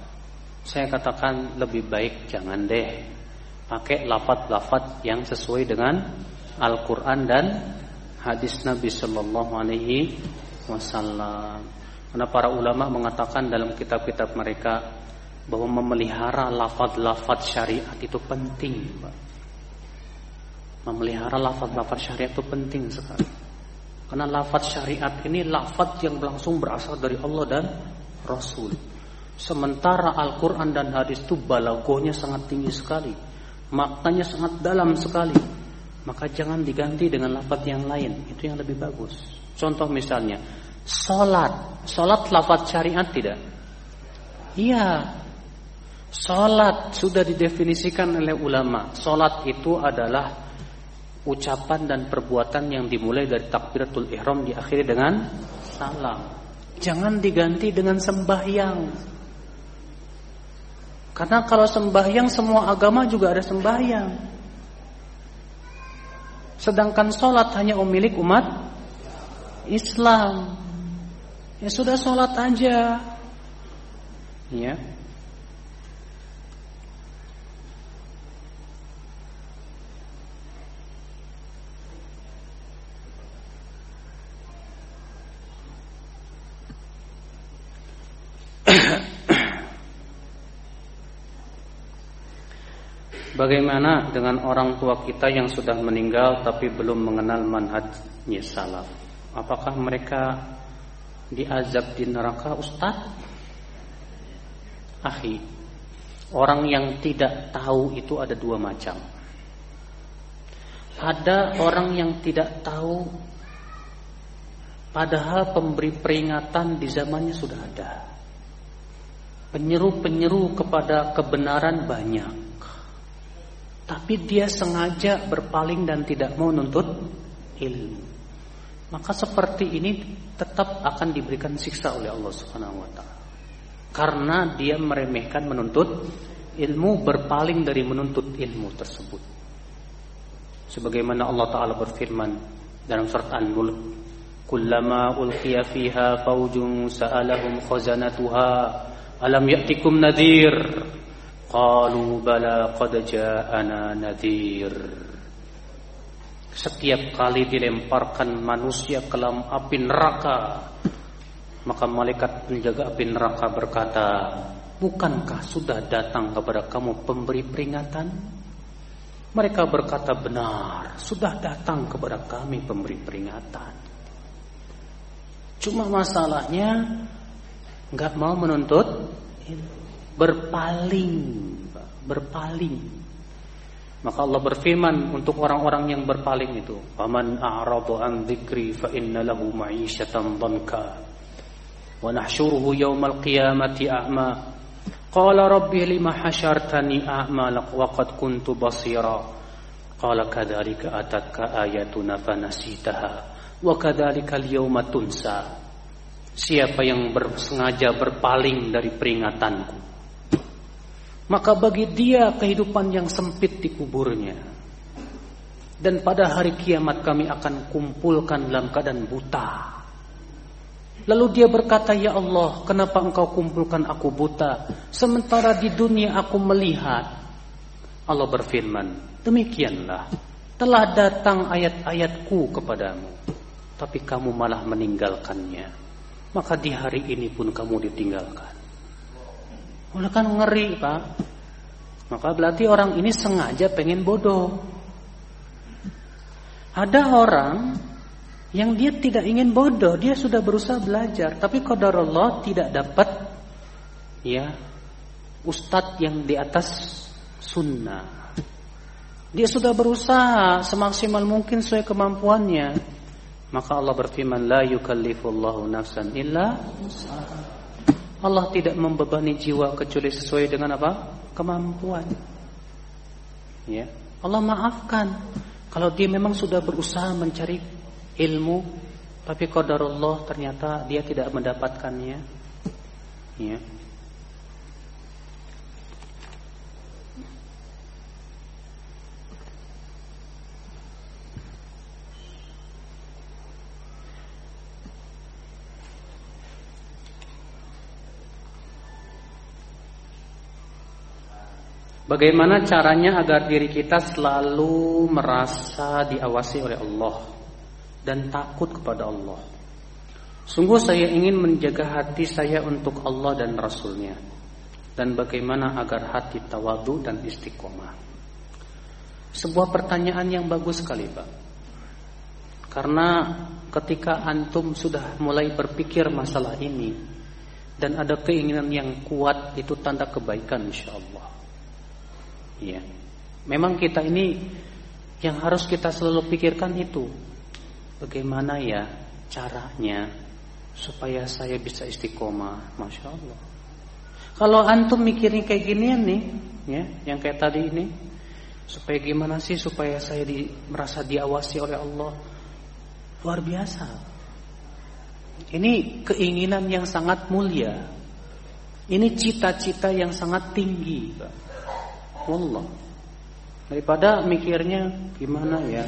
Saya katakan lebih baik jangan deh pakai lafat-lafat yang sesuai dengan Al-Quran dan hadis Nabi Shallallahu Alaihi Wasallam. Karena para ulama mengatakan dalam kitab-kitab mereka bahwa memelihara lafat-lafat syariat itu penting, Memelihara lafat-lafat syariat itu penting sekali. Karena lafaz syariat ini lafaz yang langsung berasal dari Allah dan Rasul. Sementara Al-Quran dan hadis itu balagonya sangat tinggi sekali. Maknanya sangat dalam sekali. Maka jangan diganti dengan lafaz yang lain. Itu yang lebih bagus. Contoh misalnya, Salat. Salat lafaz syariat tidak? Iya. Salat sudah didefinisikan oleh ulama. Salat itu adalah ucapan dan perbuatan yang dimulai dari takbiratul ihram diakhiri dengan salam. Jangan diganti dengan sembahyang. Karena kalau sembahyang semua agama juga ada sembahyang. Sedangkan sholat hanya umilik umat Islam. Ya sudah sholat aja. Ya. Bagaimana dengan orang tua kita yang sudah meninggal tapi belum mengenal manhajnya salaf? Apakah mereka diazab di neraka Ustaz? Ahi, orang yang tidak tahu itu ada dua macam. Ada orang yang tidak tahu padahal pemberi peringatan di zamannya sudah ada. Penyeru-penyeru kepada kebenaran banyak tapi dia sengaja berpaling dan tidak mau nuntut ilmu. Maka seperti ini tetap akan diberikan siksa oleh Allah Subhanahu wa taala. Karena dia meremehkan menuntut ilmu berpaling dari menuntut ilmu tersebut. Sebagaimana Allah taala berfirman dalam surat An-Mulk, "Kullama ulqiya fiha faujun sa'alahum khazanatuha alam ya'tikum nadhir?" Qalu bala qad ja'ana nadhir Setiap kali dilemparkan manusia ke dalam api neraka Maka malaikat penjaga api neraka berkata Bukankah sudah datang kepada kamu pemberi peringatan? Mereka berkata benar Sudah datang kepada kami pemberi peringatan Cuma masalahnya nggak mau menuntut berpaling berpaling Maka Allah berfirman untuk orang-orang yang berpaling itu, "Faman a'rada an dzikri fa inna lahu ma'isyatan dhanka wa nahsyuruhu yaumal qiyamati a'ma." Qala rabbi lima hasyartani a'ma wa qad kuntu basira. Qala kadzalika atatka ayatuna fanasitaha wa kadzalika al-yawma tunsa. Siapa yang bersengaja berpaling dari peringatanku Maka bagi dia kehidupan yang sempit di kuburnya. Dan pada hari kiamat kami akan kumpulkan dalam keadaan buta. Lalu dia berkata Ya Allah kenapa engkau kumpulkan aku buta? Sementara di dunia aku melihat. Allah berfirman Demikianlah. Telah datang ayat-ayatku kepadamu Tapi kamu malah meninggalkannya. Maka di hari ini pun kamu ditinggalkan. Oleh kan ngeri pak. Maka berarti orang ini sengaja pengen bodoh. Ada orang yang dia tidak ingin bodoh, dia sudah berusaha belajar, tapi qadar Allah tidak dapat ya ustadz yang di atas sunnah. Dia sudah berusaha semaksimal mungkin sesuai kemampuannya, maka Allah berfirman la yukallifullahu nafsan illa Allah tidak membebani jiwa kecuali sesuai dengan apa? kemampuan. Ya. Allah maafkan kalau dia memang sudah berusaha mencari ilmu tapi qadarullah ternyata dia tidak mendapatkannya. Ya. Bagaimana caranya agar diri kita selalu merasa diawasi oleh Allah dan takut kepada Allah. Sungguh saya ingin menjaga hati saya untuk Allah dan Rasulnya dan bagaimana agar hati tawadu dan istiqomah. Sebuah pertanyaan yang bagus sekali Pak. Karena ketika antum sudah mulai berpikir masalah ini dan ada keinginan yang kuat itu tanda kebaikan insya Allah. Ya. Memang kita ini yang harus kita selalu pikirkan itu bagaimana ya caranya supaya saya bisa istiqomah, masya Allah. Kalau antum mikirin kayak ginian nih, ya, yang kayak tadi ini, supaya gimana sih supaya saya di, merasa diawasi oleh Allah, luar biasa. Ini keinginan yang sangat mulia. Ini cita-cita yang sangat tinggi. Allah daripada mikirnya gimana ya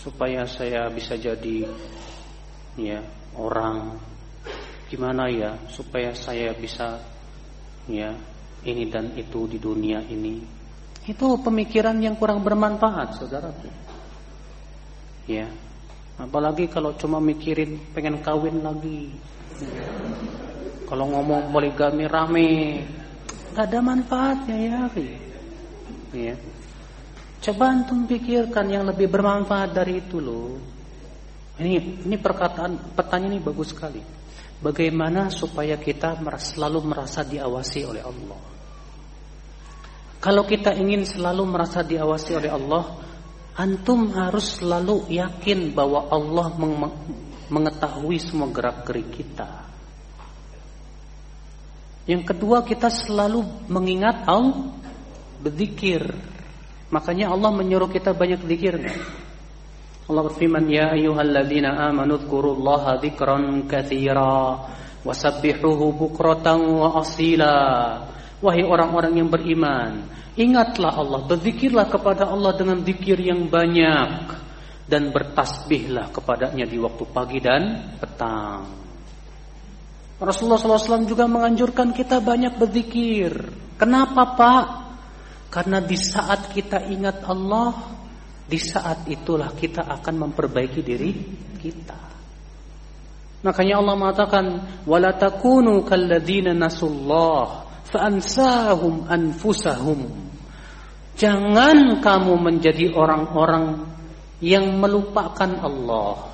supaya saya bisa jadi ya orang. Gimana ya supaya saya bisa ya ini dan itu di dunia ini. Itu pemikiran yang kurang bermanfaat saudara ya apalagi kalau cuma mikirin pengen kawin lagi. Kalau ngomong poligami rame nggak ada manfaatnya ya Ya. Coba antum pikirkan yang lebih bermanfaat dari itu loh. Ini ini perkataan pertanyaan ini bagus sekali. Bagaimana supaya kita selalu merasa diawasi oleh Allah? Kalau kita ingin selalu merasa diawasi oleh Allah, antum harus selalu yakin bahwa Allah mengetahui semua gerak-gerik kita. Yang kedua, kita selalu mengingat Allah berzikir. Makanya Allah menyuruh kita banyak zikir. Allah berfirman, "Ya ayyuhalladzina amanu dzkurullaha dzikran katsira wasabbihuhu bukratan wa asila." Wahai orang-orang yang beriman, ingatlah Allah, berzikirlah kepada Allah dengan zikir yang banyak dan bertasbihlah kepadanya di waktu pagi dan petang. Rasulullah SAW juga menganjurkan kita banyak berzikir. Kenapa Pak? Karena di saat kita ingat Allah, di saat itulah kita akan memperbaiki diri kita. Makanya Allah mengatakan, "Wala takunu kalladzina nasullah fa'ansahum anfusahum." Jangan kamu menjadi orang-orang yang melupakan Allah,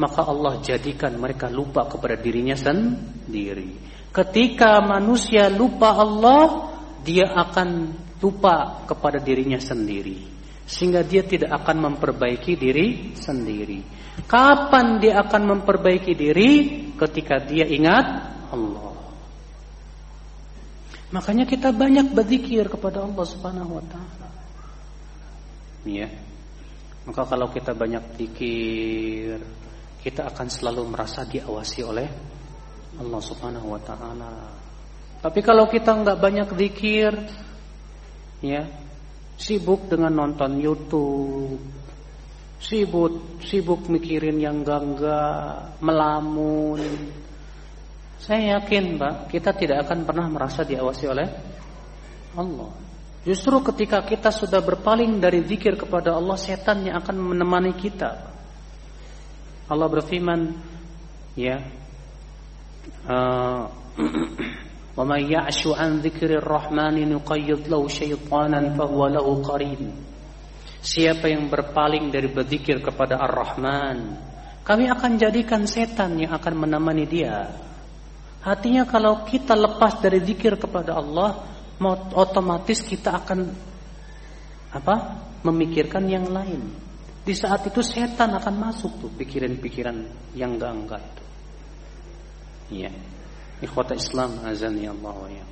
maka Allah jadikan mereka lupa kepada dirinya sendiri. Ketika manusia lupa Allah, dia akan lupa kepada dirinya sendiri. sehingga dia tidak akan memperbaiki diri sendiri. Kapan dia akan memperbaiki diri? Ketika dia ingat Allah. Makanya kita banyak berzikir kepada Allah Subhanahu wa taala. Ya. Maka kalau kita banyak zikir, kita akan selalu merasa diawasi oleh Allah Subhanahu wa taala. Tapi kalau kita nggak banyak zikir, ya, sibuk dengan nonton YouTube, sibuk sibuk mikirin yang enggak melamun. Saya yakin, Pak, kita tidak akan pernah merasa diawasi oleh Allah. Justru ketika kita sudah berpaling dari zikir kepada Allah, setan yang akan menemani kita. Allah berfirman, ya, uh, وَمَنْ يَعْشُ عَنْ ذِكْرِ الرَّحْمَنِ نُقَيِّضْ لَهُ شَيْطَانًا فَهُوَ لَهُ قَرِينٌ Siapa yang berpaling dari berzikir kepada Ar-Rahman Kami akan jadikan setan yang akan menemani dia Artinya kalau kita lepas dari zikir kepada Allah Otomatis kita akan apa? Memikirkan yang lain Di saat itu setan akan masuk tuh Pikiran-pikiran yang enggak-enggak itu Iya Ikhwata Islam azani Allah ya.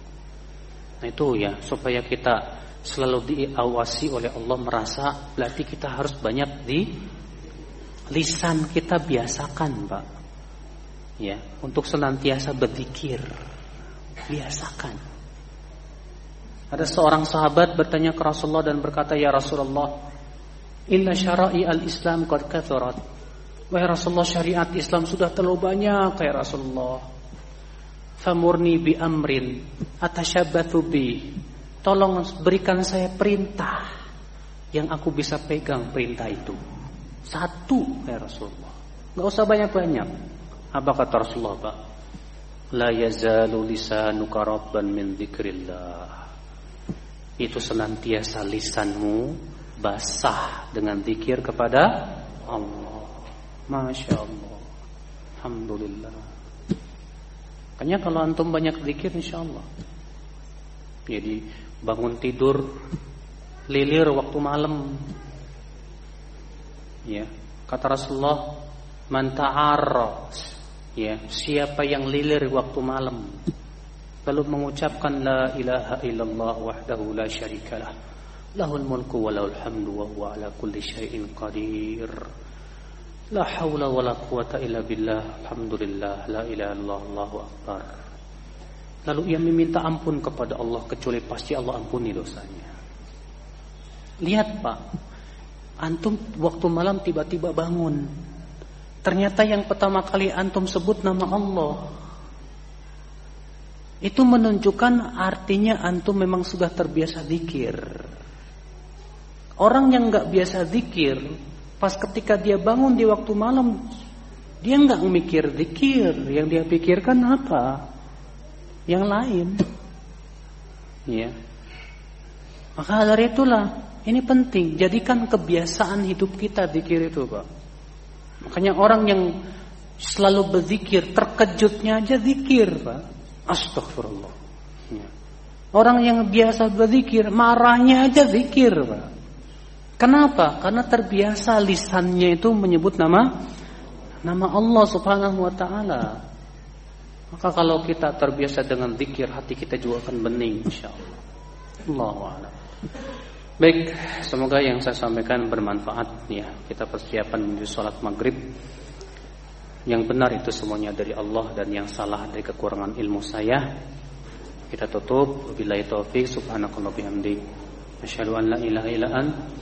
Nah itu ya supaya kita selalu diawasi oleh Allah merasa berarti kita harus banyak di lisan kita biasakan, Pak. Ya, untuk senantiasa berzikir. Biasakan. Ada seorang sahabat bertanya ke Rasulullah dan berkata, "Ya Rasulullah, inna syara'i al-Islam qad kathurat." Wahai Rasulullah, syariat Islam sudah terlalu banyak, ya Rasulullah famurni bi amrin. Atasyabbatu bi. Tolong berikan saya perintah yang aku bisa pegang perintah itu. Satu ya Rasulullah. Nggak usah banyak-banyak. Apa kata Rasulullah Pak? La yazalu lisanuka rabban min itu senantiasa lisanmu basah dengan zikir kepada Allah. Masya Allah. Alhamdulillah Makanya kalau antum banyak zikir insya Allah. Jadi bangun tidur lilir waktu malam. Ya, kata Rasulullah, "Man ya, siapa yang lilir waktu malam lalu mengucapkan la ilaha illallah wahdahu la syarikalah lahul mulku wa lahul hamdu wa huwa ala kulli syai'in qadir. La haula wa la quwata illa billah. Alhamdulillah. La ilaha illallah. Allahu akbar. Lalu ia meminta ampun kepada Allah kecuali pasti Allah ampuni dosanya. Lihat Pak, antum waktu malam tiba-tiba bangun. Ternyata yang pertama kali antum sebut nama Allah. Itu menunjukkan artinya antum memang sudah terbiasa zikir. Orang yang nggak biasa zikir, Pas ketika dia bangun di waktu malam, dia nggak mikir zikir, yang dia pikirkan apa? Yang lain. Ya. Maka dari itulah ini penting, jadikan kebiasaan hidup kita zikir itu, Pak. Makanya orang yang selalu berzikir, terkejutnya aja zikir, Pak. Astagfirullah. Ya. Orang yang biasa berzikir, marahnya aja zikir, Pak. Kenapa? Karena terbiasa lisannya itu menyebut nama nama Allah Subhanahu wa taala. Maka kalau kita terbiasa dengan zikir, hati kita juga akan bening insyaallah. Allahu Baik, semoga yang saya sampaikan bermanfaat ya. Kita persiapan menuju salat maghrib. Yang benar itu semuanya dari Allah dan yang salah dari kekurangan ilmu saya. Kita tutup. Wabillahi taufik. Subhanakallah bihamdi. Asyhadu an la ilaha illa anta